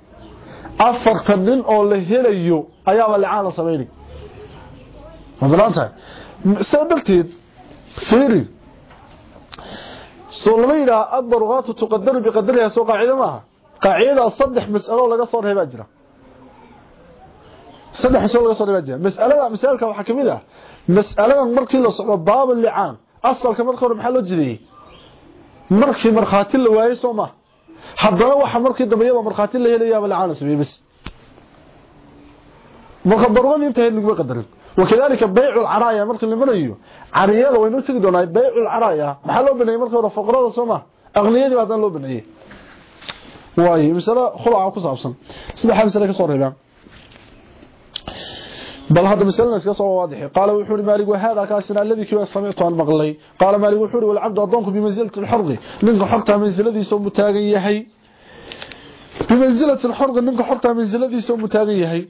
Afartan nin oo la helayo ayaaba licaan la samaynay ma bannaan tahay? Saa darteed fiiri laga soo reebaa jira saddex mas'alo laga soo reebaa jira mas'alada mas'alka waxaa kamid ah mas'aladan markii la socdo baab licaan asalka marka hore maxaa loo jideeyey markii markhaati la waayey soo ma haddana waxa markii dambe iyadoo markhaati la helayaaba licaan la sameeyey bas marka daruuradii inta hayd laguma qadarin wakadalika baycu caraya markii la marayo cariyada waynu tagi doonaa baycu caraya maxaa loo baneeyay markii hore fuqrada Soomaa aqliyadii baa loo baneeyay waay misala khulaca ku saabsan saddexan sare ka soo reebaan bal hada misalna iska soo waadixi qaala wuxuu ri maalig wahaada kaasina alladii kiwa samaytu an maqlay qaala maalig wuxuu ri wal abdu adonku bimanzilati al-hurri ninka xorta manziladiisa mutaagan yahay bimanzilati al-hurri ninka xorta manziladiisa mutaagan yahay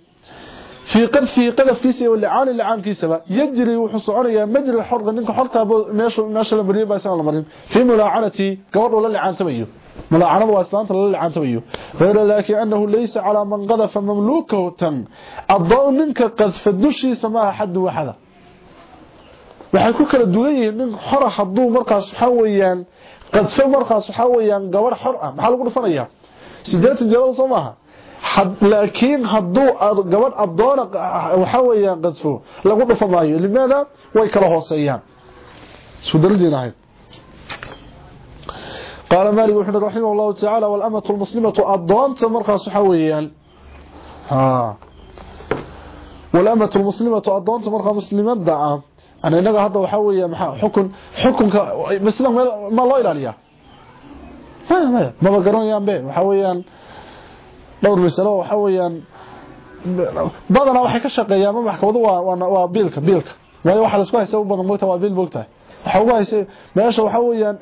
في قذفه قذف كيسي واللعان اللعان كيسبا يجري وحصعنيا مجري الحرق نينك حرقا ماشي ماشي لمريم با سان لمريم في ملاعنتي قبر ولا لعان تبيو ملاعنة واسلانت ولا لعان تبيو غير لكن أنه ليس على من قذف مملوكه تن. الضوء نينك قذف دشي سماها حد وحده. waxay ku kala yihiin nin xor haduu markaas waxa weeyaan qadfo markaas waxa weeyaan gabar xor ah maxaa lagu dhufanayaa sideetan jeedal soo maaha adoona waxa weeyaan qadfo lagu dhufo maayo limaada way kala hooseeyaan isku daradiin ahayd قال مالك وحنا رحمه الله تعالى والأمة المسلمة أضانت مرقى صحويا ها. والأمة المسلمة أضانت مرقى مسلمة دعا. أنا إنك هذا وحويا حكم حكم مسلم ما الله إلاليا ما ما ما بقرون يان بيه وحويا dhowr masalo waxa weeyaan badana waxay ka shaqeeyaan maxkamadu waa waa biilka biilka waayo waxa la isku haysta u badan moogta waa biil moogta waxa ugu haysta meesha waxa weeyaan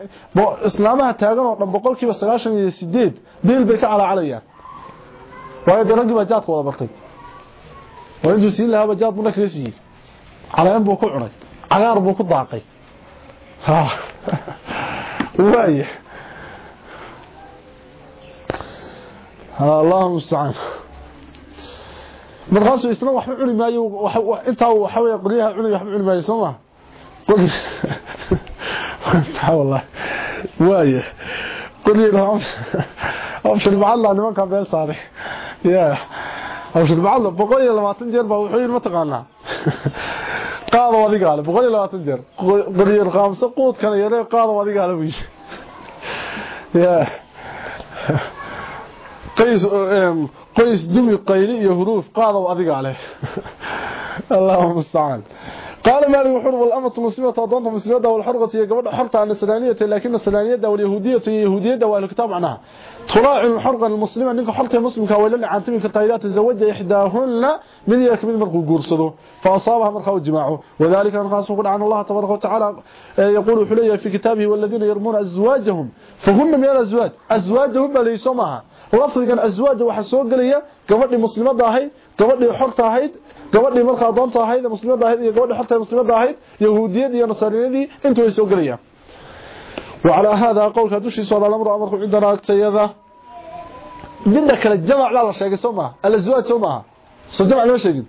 islaamaha taagan oo dhan boqolkiiba 98 biil bay ka calaacalayaan waayo daragi baa jaadka wada bartay waa intuu siin lahaa jaad buu nakala siiyey caleen buu ku cunay cagaar buu ku daaqay waaye allah mustacaan markaasuu isna waxba cuni maayo intaa waxa wey qolyaha cunay waxba cuni maayo soo ma? Wallahi. Waaye qolyaha abshir bacadla nimanka beel saaray ya abshir bacadla boqol iyo labaatan jeer baa wuxuu yidhi mataqaanaa qaado adigaale boqol iyo labaatan jeer. Qolyar qaamse quudkana yaree qaado adigaale buu yidhi. Ya qoys qoys dumi qayli iyo huruuf qaado adiga leh. Allahumma musta'an قال مالك وحر والأمة المسلمة أضانت مسلمة والحرقة هي قبل حرقة عن السلانية لكن السلانية واليهودية يهودية والكتاب عنها. تراعي الحرقة المسلمة أنك حرقة مسلم كاولن عن تمي كالطايدات الزوجة إحداهن من يكمل مرقو قرصده فأصابها مرقو الجماع وذلك أن خاصه عن الله تبارك وتعالى يقول حليا في كتابه والذين يرمون أزواجهم. فهن من الأزواج. أزواجهم ليسوا معها. lafdigan aswaaja waxa soo galaya gabadhii muslimada ahayd gabadhii xorta gabadhii markaa adoonta ahayd muslimada ahayd iyo gabadhii xorta muslimada ahayd yahuudiyad iyo nasraaniyadii intu way soo galayaan وعلى هذا قولك دوشي سؤال الأمر أمركم عندنا أكتيذا midda kale jamac baa la sheegay soo maaha alazwaaj soo maaha soo jamac lama sheegin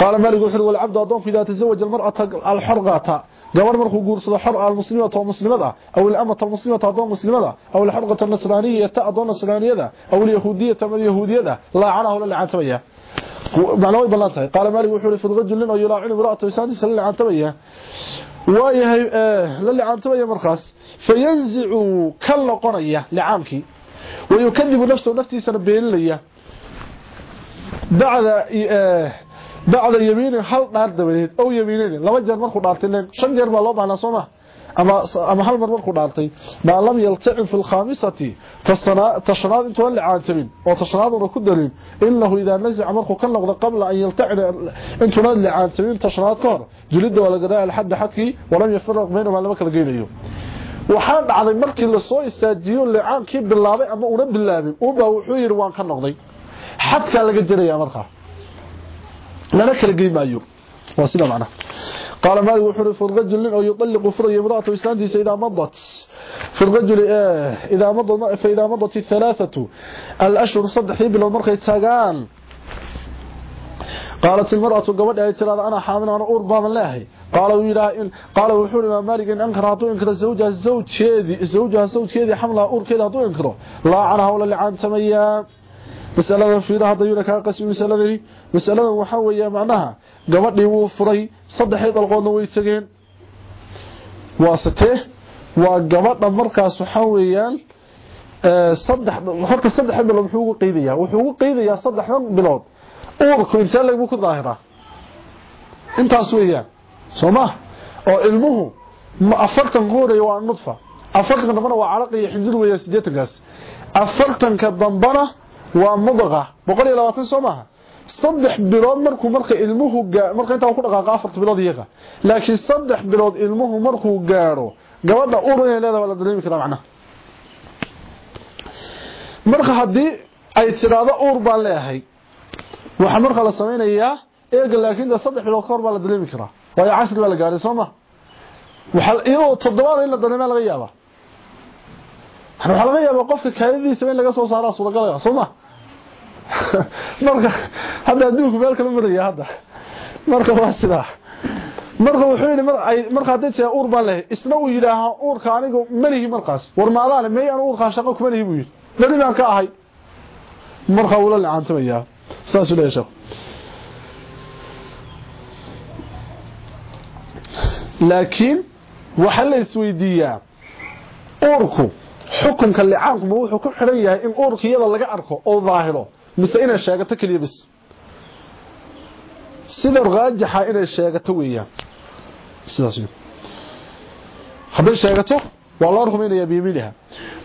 qaala maalik wuxuu wal abdu adoonku idaa tazawaja almar'ata alxarqata gabar markuu guursado xor almuslimata oo muslimad ah aw al-amata almuslimata adoon muslimada aw al-xarqata an-nasraniyata adoon nasraniyada aw al-yahudiyata mad yahudiyada laacanahu la lacantabaya معناه أيضا لا قال مالك وحولي في الغجل لنه يلاعين براءة ويساني سللي عام تبية وايهي للي عام مرخص فينزع كل قنية لعامك ويكذب نفسه ونفتي سنبهين لي بعد بعد يمين حلق نهار دبريد أو يمينين لما جار مرخو نهارتين لين شن جار مالوضع نصومه ma lam yalta'in fil khamisati tasana tashnaad inta wala caantabin oo tashnaaduna ku dalin innahu idha naza'a markuu kan noqdo qabla an yalta'in inta wala caantabin tashnaad ka hor julida wala gadaa al hadd hadki walam yafarq baynahuma lama kala geeyo waxaa dhacday markii la soo istaajiyo licaankii bilaabay ama una bilaabin uba wuxuu yiri waan ka noqday xadka laga jiraya markaa lana kala geymaayo waa sida macna قال مالك وحر في الرجل أو يطلق فرج امرأته إسلانديس إذا مضت. في الرجل آه إذا مضت فإذا مضت الثلاثة. الأشهر صدحي بلو مرخي تاقان قالت المرأة قبل أي ترى أنا حامل أنا أربا من الله. قال ويلا إن قال وحول ما مالك إن أنكر هاتو إنكر. زوجها زوج كيدي زوجها زوج كيدي حملها أور كيدي هاتو إنكره لا عنها ولا لعان مسألة في لها ضيونك قسم مسألة ذي مسألة وحوية معناها قبل وفري صدح يطلقون ويتسقين واسطه وقبل مركز وحويا صدح حتى صدح بلود وحوق قيدية وحوق قيدية صدح بلود uurku intee lagu ku daahiraa intaas weeyaan soo ma oo ilmuhu ma afartan qooraya waa nudfa afartanka dambana waa calaq iyo xinjir weeya sideetankaas afartanka dambana waa mudqa boqol iyo labaatan soo maaha. Saddex bilood markuu marka ilmuhu marka intaa ku dhaqaaqa afarta bilood iyaga. Laakiin saddex bilood ilmuhu markuu gaaro gabadha uur inay leedahay la dareemi karaa macnaha. Marka haddii ay tiraahdo uur baan leeyahay waxa marka la sameeynaya eega laakiin saddex bilood ka baa la dareemi karaa. Waayo casri la gaaray sooma waxa iyadoo toddobaad in la dareema laga yaaba waxa laga yaabaa qofka kaalidiisa in laga soo saaro suuragalaya sooma marka hadda adduunku meel kala maraya hadda. Marka waa sidaa. Marka wuxuu yidhi marka hadday tahay uur baan lehay isna uu yidhaaha uurka anigu melihi markaas. War maadaane may aan uurkaa shaqo kuma lihi buu yidhi. Meli baan ka ahay. Markaa ula licaantamaya saasuu leeyahay sheekhu laakiin waxa la isweydiiyaa uurku xukunka licaanku ma wuxuu ku xidhan yahay in uurka laga arko oo daahiro mise inay sheegato keliya bis sida raajixa inay sheegato weeyaan sidaas hadday sheegato waa loo rumaynayaa biyamiiniha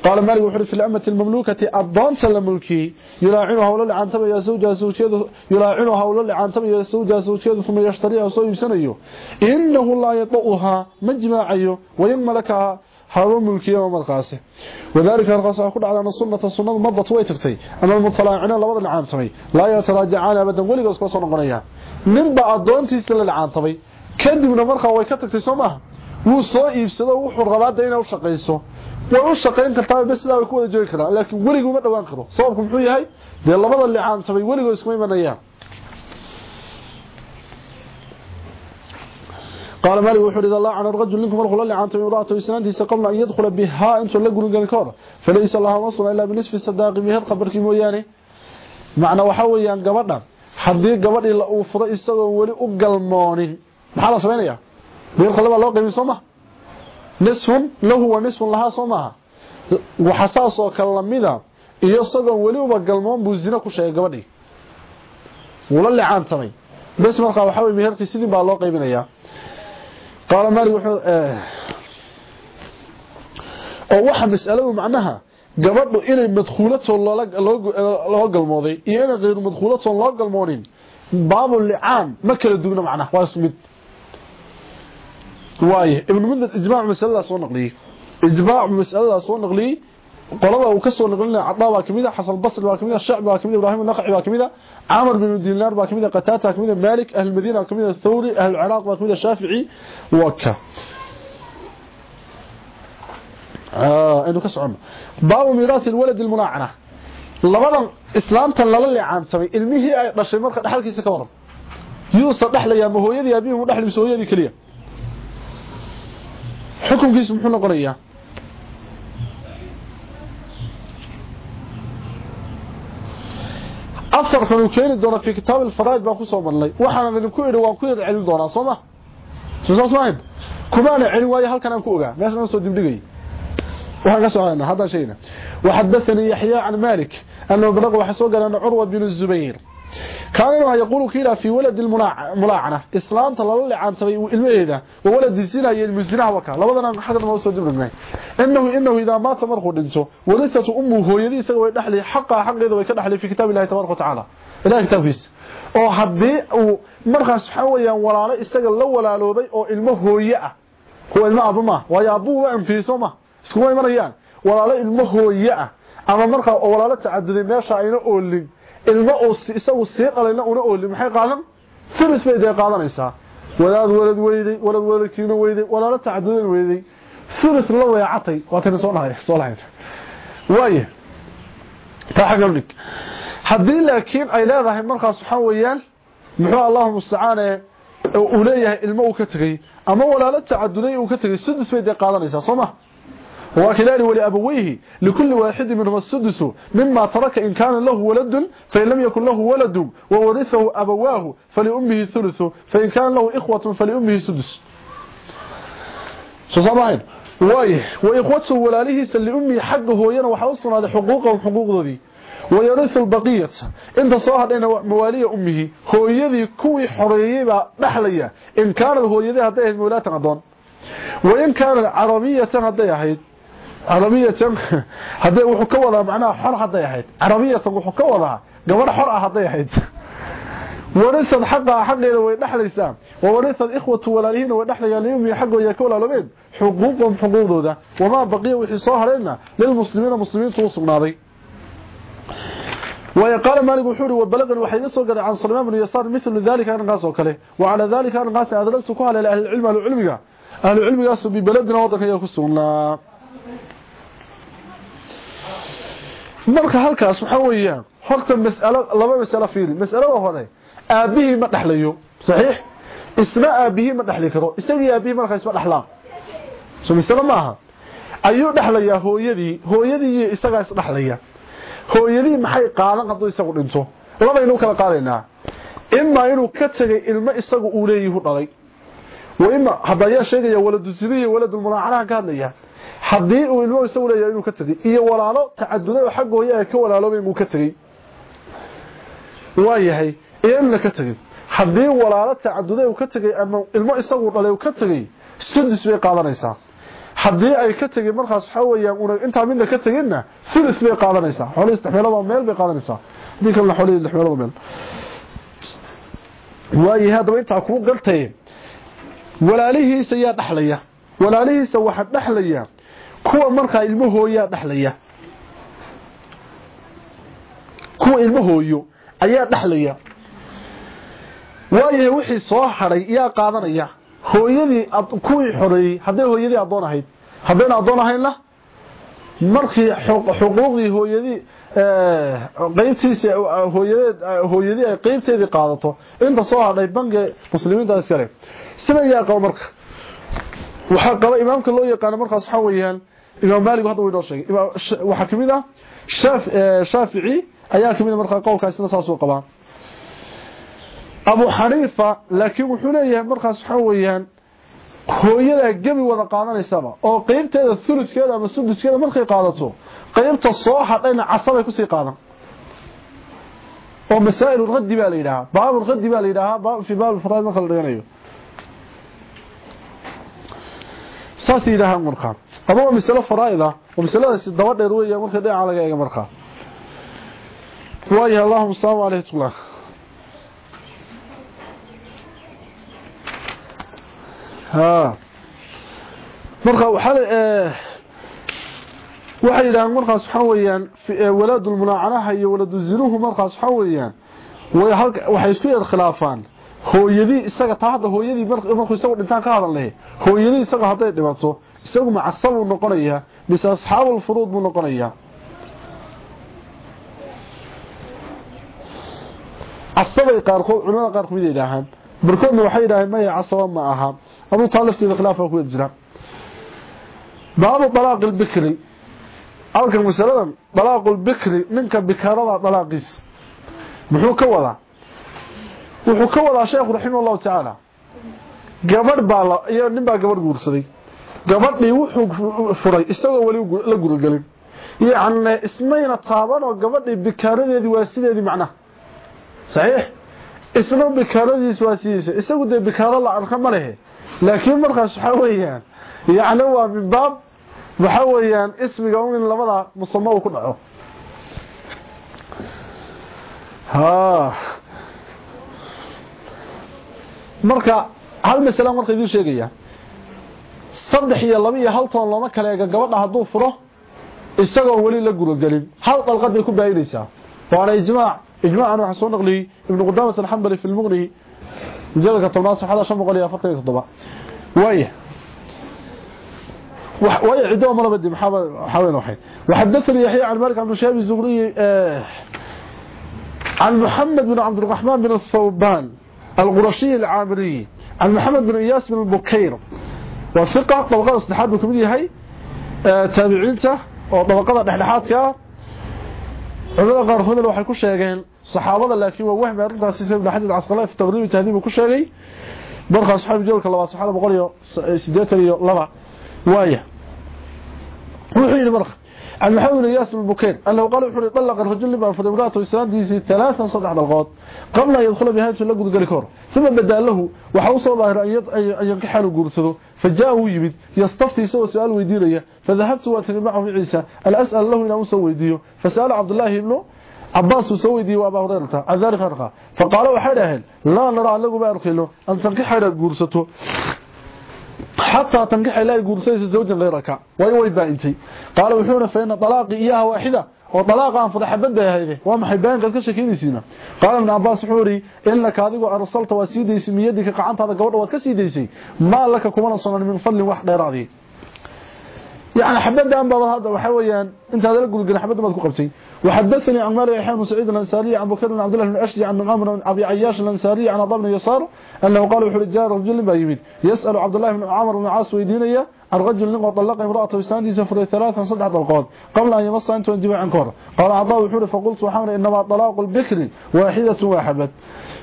qaala maalik wuxuu fi lamati lmamluukati addoonta la mulkiyey yulaacinu hawlo licaantamaya zawjaha zawjiyadu yulaacinu hawlo licaantamaya zawjaha zawjiyadu uma yashtariha soo iibsanayo inahu laa yada'uhaa ma jimaacayo wayan malakaha halkaas waxaa ku dhacda ana sunnata sunnadu madat way tagtay ama almutalaacina labada licaantamay laa yataraajacaan abadan weligoos kula soo noqonayaan ninba addoontiisa la licaantamay kadibna markaa way ka tagtay soo maaha wuu soo iibsado wuxuu rabaa de inay u shaqayso way u shaqayn kartaa bas sidaa way ku wada joogi karaa laakiin weligu uma dhawaan karo sababku muxuu yahay dee labada licaantamay weligoo iskuma imanayaan قال مالك وحر إذا الله عن الرجل لكم مرخوا للي عن تمي امرأته وسنانتيس قبل أن يدخل بها انتو لقلوا قال كورا فليس الله مصر إلا بنسف الصداق بها القبرك موياني معنى وحويا قبرنا حديق قبر إلا أوفر إستغل ولي أقل موني محالة سمينيا بيرخل الله قيمي صمح نصف له ونصف لها صمها وحساسه كلمدا iyo isagoon weli uba galmoon buu zina ku sheegay gabadhii wala licaantamay bas markaa waxa weeye meherkii sidii baa loo qaybinayaa qaala maalik wuxuu oo waxa mas'aladu macnaha gabadhu inay madkhuulato loo galmooday iyo inay qeyru madkhuulato loo galmoonin baabu licaan ma kala duwna macnaha waa isku mid waaye ibn mudad ijmaac masaladaas soo naqliyey ijmaac masaladaas soo naqliyey qolada uu ka soo naqlinay cadaa baa kamid ah xasan basri baa kamid ah shacbi baa kamid ah ibraahim an-naqi baa kamid عمر بن دينار باكمين قتاتا كمين مالك أهل المدينة كمين الثوري أهل العراق باكمين الشافعي وكا. آه، إنه كسعم باب ميراث الولد المناعنة لبدا إسلام تنللي عام سمي المهي اي رشي مركة دحالكي سكورا يوصى دحل يا مهو يدي يا بيه مدحل بسهو يدي كليا حكم في سمحون قرية. Afarkan uu keeni doono fi kitaab alfaraid baan ku soo marnay waxaana idinku idhi waan ku yar celin doonaa soo ma? Soo saas maahayn kumaana celin waayo halkan aan ku ogaa. Meeshan aan soo dibdhigay. Waxaan ka soconaa haddaan sheegna. Waxadathanii yaxya can malik annahu balaqa waxa soo galaan curwa bin zubayr كانوا يقول كيرا في ولد الملاعنة إسلام طلال الله عن سبيل المهيدة وولد الزنا يعني يلمزنا وكا. لابدنا حدث موسى جمع المهي إنه, إنه إذا ما تمرخوا دنسو. ورثة أمه يليس يعني ويدحلي حقا حقا إذا ويكدحلي في كتاب الله تمرخوا تعالى إلا كتاب فيس أو حبي أو مرخص حويا ورانا استقل لو ولا لوبي أو إلمه هو يأ. هو الماء بما ويا أبوه وعن في سوما. اسكوا مريان. ورانا إلمه هو يأ. أما مرخص أو ورانا ما شاعين أولي. Ilmo uu isagu sii qalayna una ooli maxay qaadan ثلث bay day qaadanaysaa walaad walad weyday walad waladkiina weyday walaalo tacadudin weyday ثلث la weecatay waa tan soo dhahay soo lahayd waaye taxagamnik hadii laakiin ay leedahay markaas waxa weeyaan muxuu Allahu musta'aane uu leeyahay ilmo uu ka tagay ama walaalo tacaduday uu ka tagay ثلث bay day qaadanaysaa soo ma وكذلك ولأبويه لكل واحد منهم السدس مما ترك إن كان له ولد فإن لم يكن له ولد وورثه أبواه فلأمه الثلث فإن كان له إخوة فلأمه السدس. سوصبعين وايه وإخوته ولاله سلأمه حقه ينا وحوصنا هذا حقوقهم حقوق ذي ويرث البقية. انت صاحب لنا موالي أمه هو يذي كوي حريبا نحليا إن كان هو يذي هذه المولات عضان وإن كان عربية هذه هيد carabiyatan haday wuxuu ka wadaa macnaha xor haday ahayd carabiyatan wuxuu ka wadaa gabar xor ah haday ahayd warisad xaqa xaqeeda way dhaxlaysaa warisad ikhwatu walaalihiina way dhaxlayaan yumi xaqooda ka walaalobeen xuquuqum xuquuqdooda wama baqiya wixii soo hareena lil muslimiina muslimiintu u sugnaaday ويقال مالك وحوري وبلغني وحي يسوق عن سلمان بن يسار مثل ذلك أنا قاس وكله وعلى ذلك أنا قاس كهل أهل العلم أهل العلم أهل العلم ياسوا ببلدنا وضعك يكسونا marka halkaas waxa weeyaan horta mas'alo laba mas'alo fiil mas'alada hore aabihii ma dhaxlayo saxiix? Isna aabihii ma dhaxli karo isagii aabihii marka isma dhaxlaa? Soo mas'alo maaha ayuu dhaxlayaa hooyadii hooyadii isagaa is dhaxlaya. Hooyadii maxay qaadan hadduu isagu dhinto? Labaynu kala qaadaynaa imaa inuu ka tagay ilma isagu uu leeyihi u dhalay. Wa ima hadda ayaa sheegaya waladuziniya waladulmulaacanaha ka hadlaya hadii uu ilmo isagu leeyahay inuu ka tagay iyo walaalo tacaduday xaq hooyada ka walaaloobay inuu ka tagay waayahay in ka tagay hadii walaalo tacaduday uu ka tagay ama ilmo isagu dhalay uu ka tagay sudus bay qaadanaysaa hadii ay ka tagay markaas waxa weeyaan una inta midna ka tagina sulus bay qaadanaysaa xoolo istixmaalada meel bay qaadanaysaa hadii kale xoolo istixmaalada meel waayahay hadaba inta ku galtay walaalihiisa yaa dhaxlaya walaalihiisa waxa dhaxlaya kuwa markaa ilmahooyaa dhaxlaya. Kuwa ilmahooyo ayaa dhaxlaya. Waayahay wixii soo hadhay yaa qaadanaya. Hooyadii kuwii xoreeyey hadday hooyadii addoon ahayd haddayna markii xuquuqdii hooyadii qaybtiisa hooyadeed hooyadii ay qaybteedii qaadato inta soo hadhay bangi muslimiinta iskale sida yaa qabo marka waxa qaba imaamka loo yaqaan markaas waxa weeyaan imaam maalik hadda way noo sheegay waxa ka mid ah shaafici ayaa ka mid marka qowlkaasina saas uu qabaa. Abu xaniifa laakiin wuxuu leeyahay markaas waxa weeyaan hooyada gabi wada qaadanaysaba oo qaybteeda thuluthkeeda ama suduskeeda markay qaadato qaybta soo hadhayna casabay ku sii qaadan. Oo masaa'il raddi baa la yidhaahaa baab raddi baa la yidhaahaa fi baab faraid marka saas yidhaahaa markaa ama waa masalo faraa'id ah oo masaladaasi daba dheer weeya marka dhinaca laga eega markaa waayahay allahuma salaamu caleyh tullah ها marka waxa waxay yiraahdeen markaas waxa weeyaan walad almunaacanaha iyo walad zinuhu markaas waxa weeyaan waxay isku yar khilaafaan hooyadii isaga taa hadda hooyadii markuu isagu dhintaan ka hadan hooyadii isaga haday dhimato isagu macasabu noqonaya mise asxaabul furuud buu noqonayaa. Casabay qaarkood culamada qaarkood yidhaahaan barkoodna waxay yidhaaheen maya casaba ma aha. Aduu taa lafteeda khilaafa ah kuwa jira. Baabu dalaaq lbikri halkan masaladan dalaaqu lbikri ninka bikarada dalaaqiis muxuu ka wadaa? wuxuu ka wadaa sheekhu raximahullahu tacaala gabadh baa iyo nin baa gabadh guursaday. Gabadhii wuxuu furay isagoo weli la gurogelin yacni ismayna taabanoo gabadhii bikaaradeedii waa sideedii macnaha saxiix? Isna bikaaradiis waa sidiisa isagu de bikaaro la arka ma lehe laakiin markaas waxaa weeyaan yacni waa min baab waxaa weeyaan ismiga un in labada musamo ku dhaco marka hal masala marka idin sheegaya saddex iyo laba iyo hal toon looma kala eega gabadha hadduu furo isagoo weli la gurogelin hal dalqad bay ku baayinaysaa waana ijmaac ijmaacan waxaa soo naqliyey ibnu qudaamat alxambali fi lmuqni مجلد كتبنا صفحة شن بقول يا فرتين تضبع ويا ويا عدوه مرة بدي محاول حاول واحد وحدثني يحيى عن مالك عبد الشهاب الزغري آه عن محمد بن عبد الرحمن بن الصوبان القرشي العامري عن محمد بن إياس بن البكير وثقة طبقات اصلحات بكمية آه تابعينته sheegeen saxaabada laakiin waa wahmi arintaas si ibn xajar asqalay fi taqriib tahdiib ku sheegay marka saxaab joolka laba saxaabada boqol iyo sideetan iyo laba waaya wuxuu yiri marka بن ياسر البكير أنه قال وحوري طلق الرجل لما في امرأته وإسلانديسي ثلاثا صدح دلقات قبل أن يدخل في اللقود قال ثم بدأ له وحوصل الله أن ينكحل قرصده فجاءه يبد يستفتي سوى سؤال ويديريه. فذهبت واتني معه عيسى. الأسأل له إنه سوى ويديه فسأل عبد الله ابنه عباس سويدي وأبا هريرة. عن ذلك فرقه فقال لا نرى له بارخيله أن تنكح غورسته حتى تنكح لا غورسيس زوجا غيرك. واي واي باينتي قال وحونا فين طلاق إياها واحدة. وطلاق ان فضح بده هيده وما حبان قد كشكينيسينا قال ابن عباس حوري إنك اديو أرسلت وسيديس ميدك قعنتada gabadha wad ka siideysay ma laka kuma sanan min fadli wax dheeraadii يعني حبدا بابا هذا inta la gurgin xabada baad ku qabtay وحدثني عن مالك حين سعيد الأنصاري عن بكر بن عبد الله بن أشجع عن عمرو بن أبي عياش الأنصاري عن ضمن يسار أنه قال وحول الجار رجل بايمين يسأل عبد الله بن عمرو بن عاص ويدينيا الرجل نقو طلق امرأته إسانتي سفر ثلاثا صدح طلقات قبل أن يمص أنت وانجب عن كور قال عطاء وحوري فقلت سبحانه إنما طلاق البكر واحدة واحبت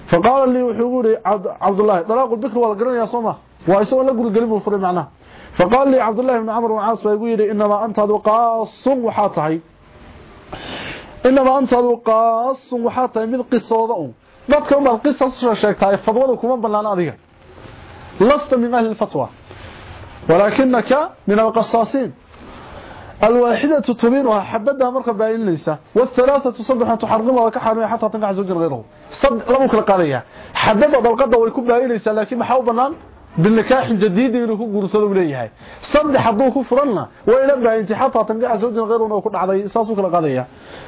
فقال لي وحوري عبد الله طلاق البكر والقرن يا صمة وإسوه لقل القلب وفري معناه فقال لي عبد الله بن عمر وعاص فيقول إنما أنت هذا قاص وحاطهي إنما أنت هذا قاص وحاطهي من dadka uma qisas soo sheegtay fadwada kuma banaan adiga lasta min ahli alfatwa walakinaka min alqassasin الواحدة تبينها حبدها مركب باين ليس والثلاثة صبحا تحرمها وكحرمها حتى تنقع زوج غيره. لم يكن قضية حبدها ضلقضة ويكون باين ليس لكن محاو بنان بالنكاح الجديد inuu ku guursado leeyahay saddex haduu ku furana way la baahinti xataa tangaca zawjin غيرنا ku dhacday saasuu kala qadaya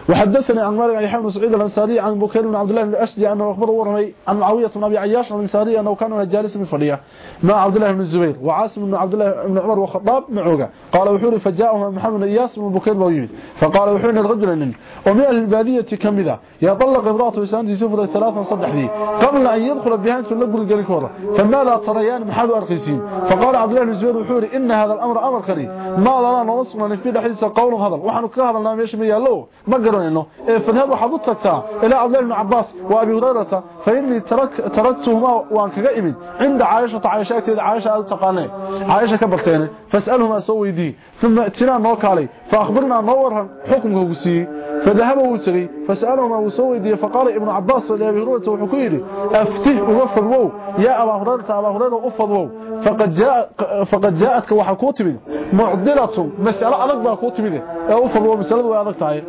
وحدثني عن مالك يحيى بن سعيد الأنصاري عن بكير بن عبد الله بن الاشجع أنه أخبره ورمي عن معاوية بن أبي عياش الأنصاري أنه كان جالس من فديه مع عبد الله بن الزبير وعاصم بن عبد الله بن عمر وخطاب معوقة. قال وحوري فجاءه محمد إياس بن بكير ويمد فقال وحوري الرجل ان ومن البادية كمذا يطلق امرأته سانتي سفر ثلاثا صدحدي قبل أن يدخل بها انت لقل قال فماذا تريان محاذ أرخيسين. فقال عبد الله الزبير وحوري إن هذا الأمر أمر خري. ما لنا نوصنا نفيد حديثة قوله هذا. وحنو كهذا لنا يا لو. ما قرن إنه. إيه، فنهضوا حضطتا إلى عبد الله بن عباس وأبي غريرة فإني ترك تركتهما وأنك قائمين عند عائشة عائشة كذا عائشة هذا تقاني. عائشة كبرتيني. فاسألهما سوي دي ثم اتنا نوك علي فأخبرنا نورهم حكمه بسيه فذهب وتري فسألهما وسويدي فقال ابن عباس لأبي هريرة وحكيري أفتح وفضوه يا أبا هريرة أبا هريرة أفضوه فقد, جاء فقد جاءتك وحكوت من معضلة مسألة ألقبها كوت منه أفضوه مسألة وألقتها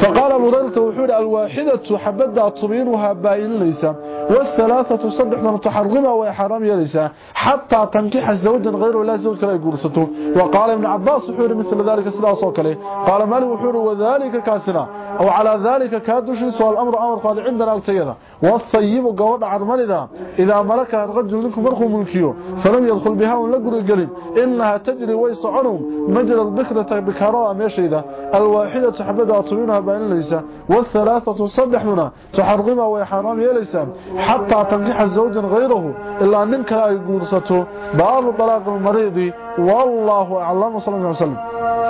فقال أبو هريرة وحوري الواحدة حبدا تصبينها باين ليس. والثلاثة صدح من تحرمها وحرام ليس. حتى تنكح الزوج غير لا زوج كلا يقرسته وقال ابن عباس وحوري مثل ذلك سلا صوكله قال مالي وحوري وذلك كاسنا. أو على ذلك كادوش سؤال الأمر أمر قال عندنا التيرة والصيب قوض عرمالذا إذا ملكها الرجل لكم مرخوا ملكيه فلم يدخل بها ولقر القلب إنها تجري ويسعنهم مجرى البكرة بكراء ميشيدة الواحدة حبدها طوينها بين ليس والثلاثة صدح منها تحرمها ويحرام يليس حتى تنجح الزوج غيره. إلا أنك يقول سته باب طلاق المريض. والله أعلم. صلى الله عليه وسلم.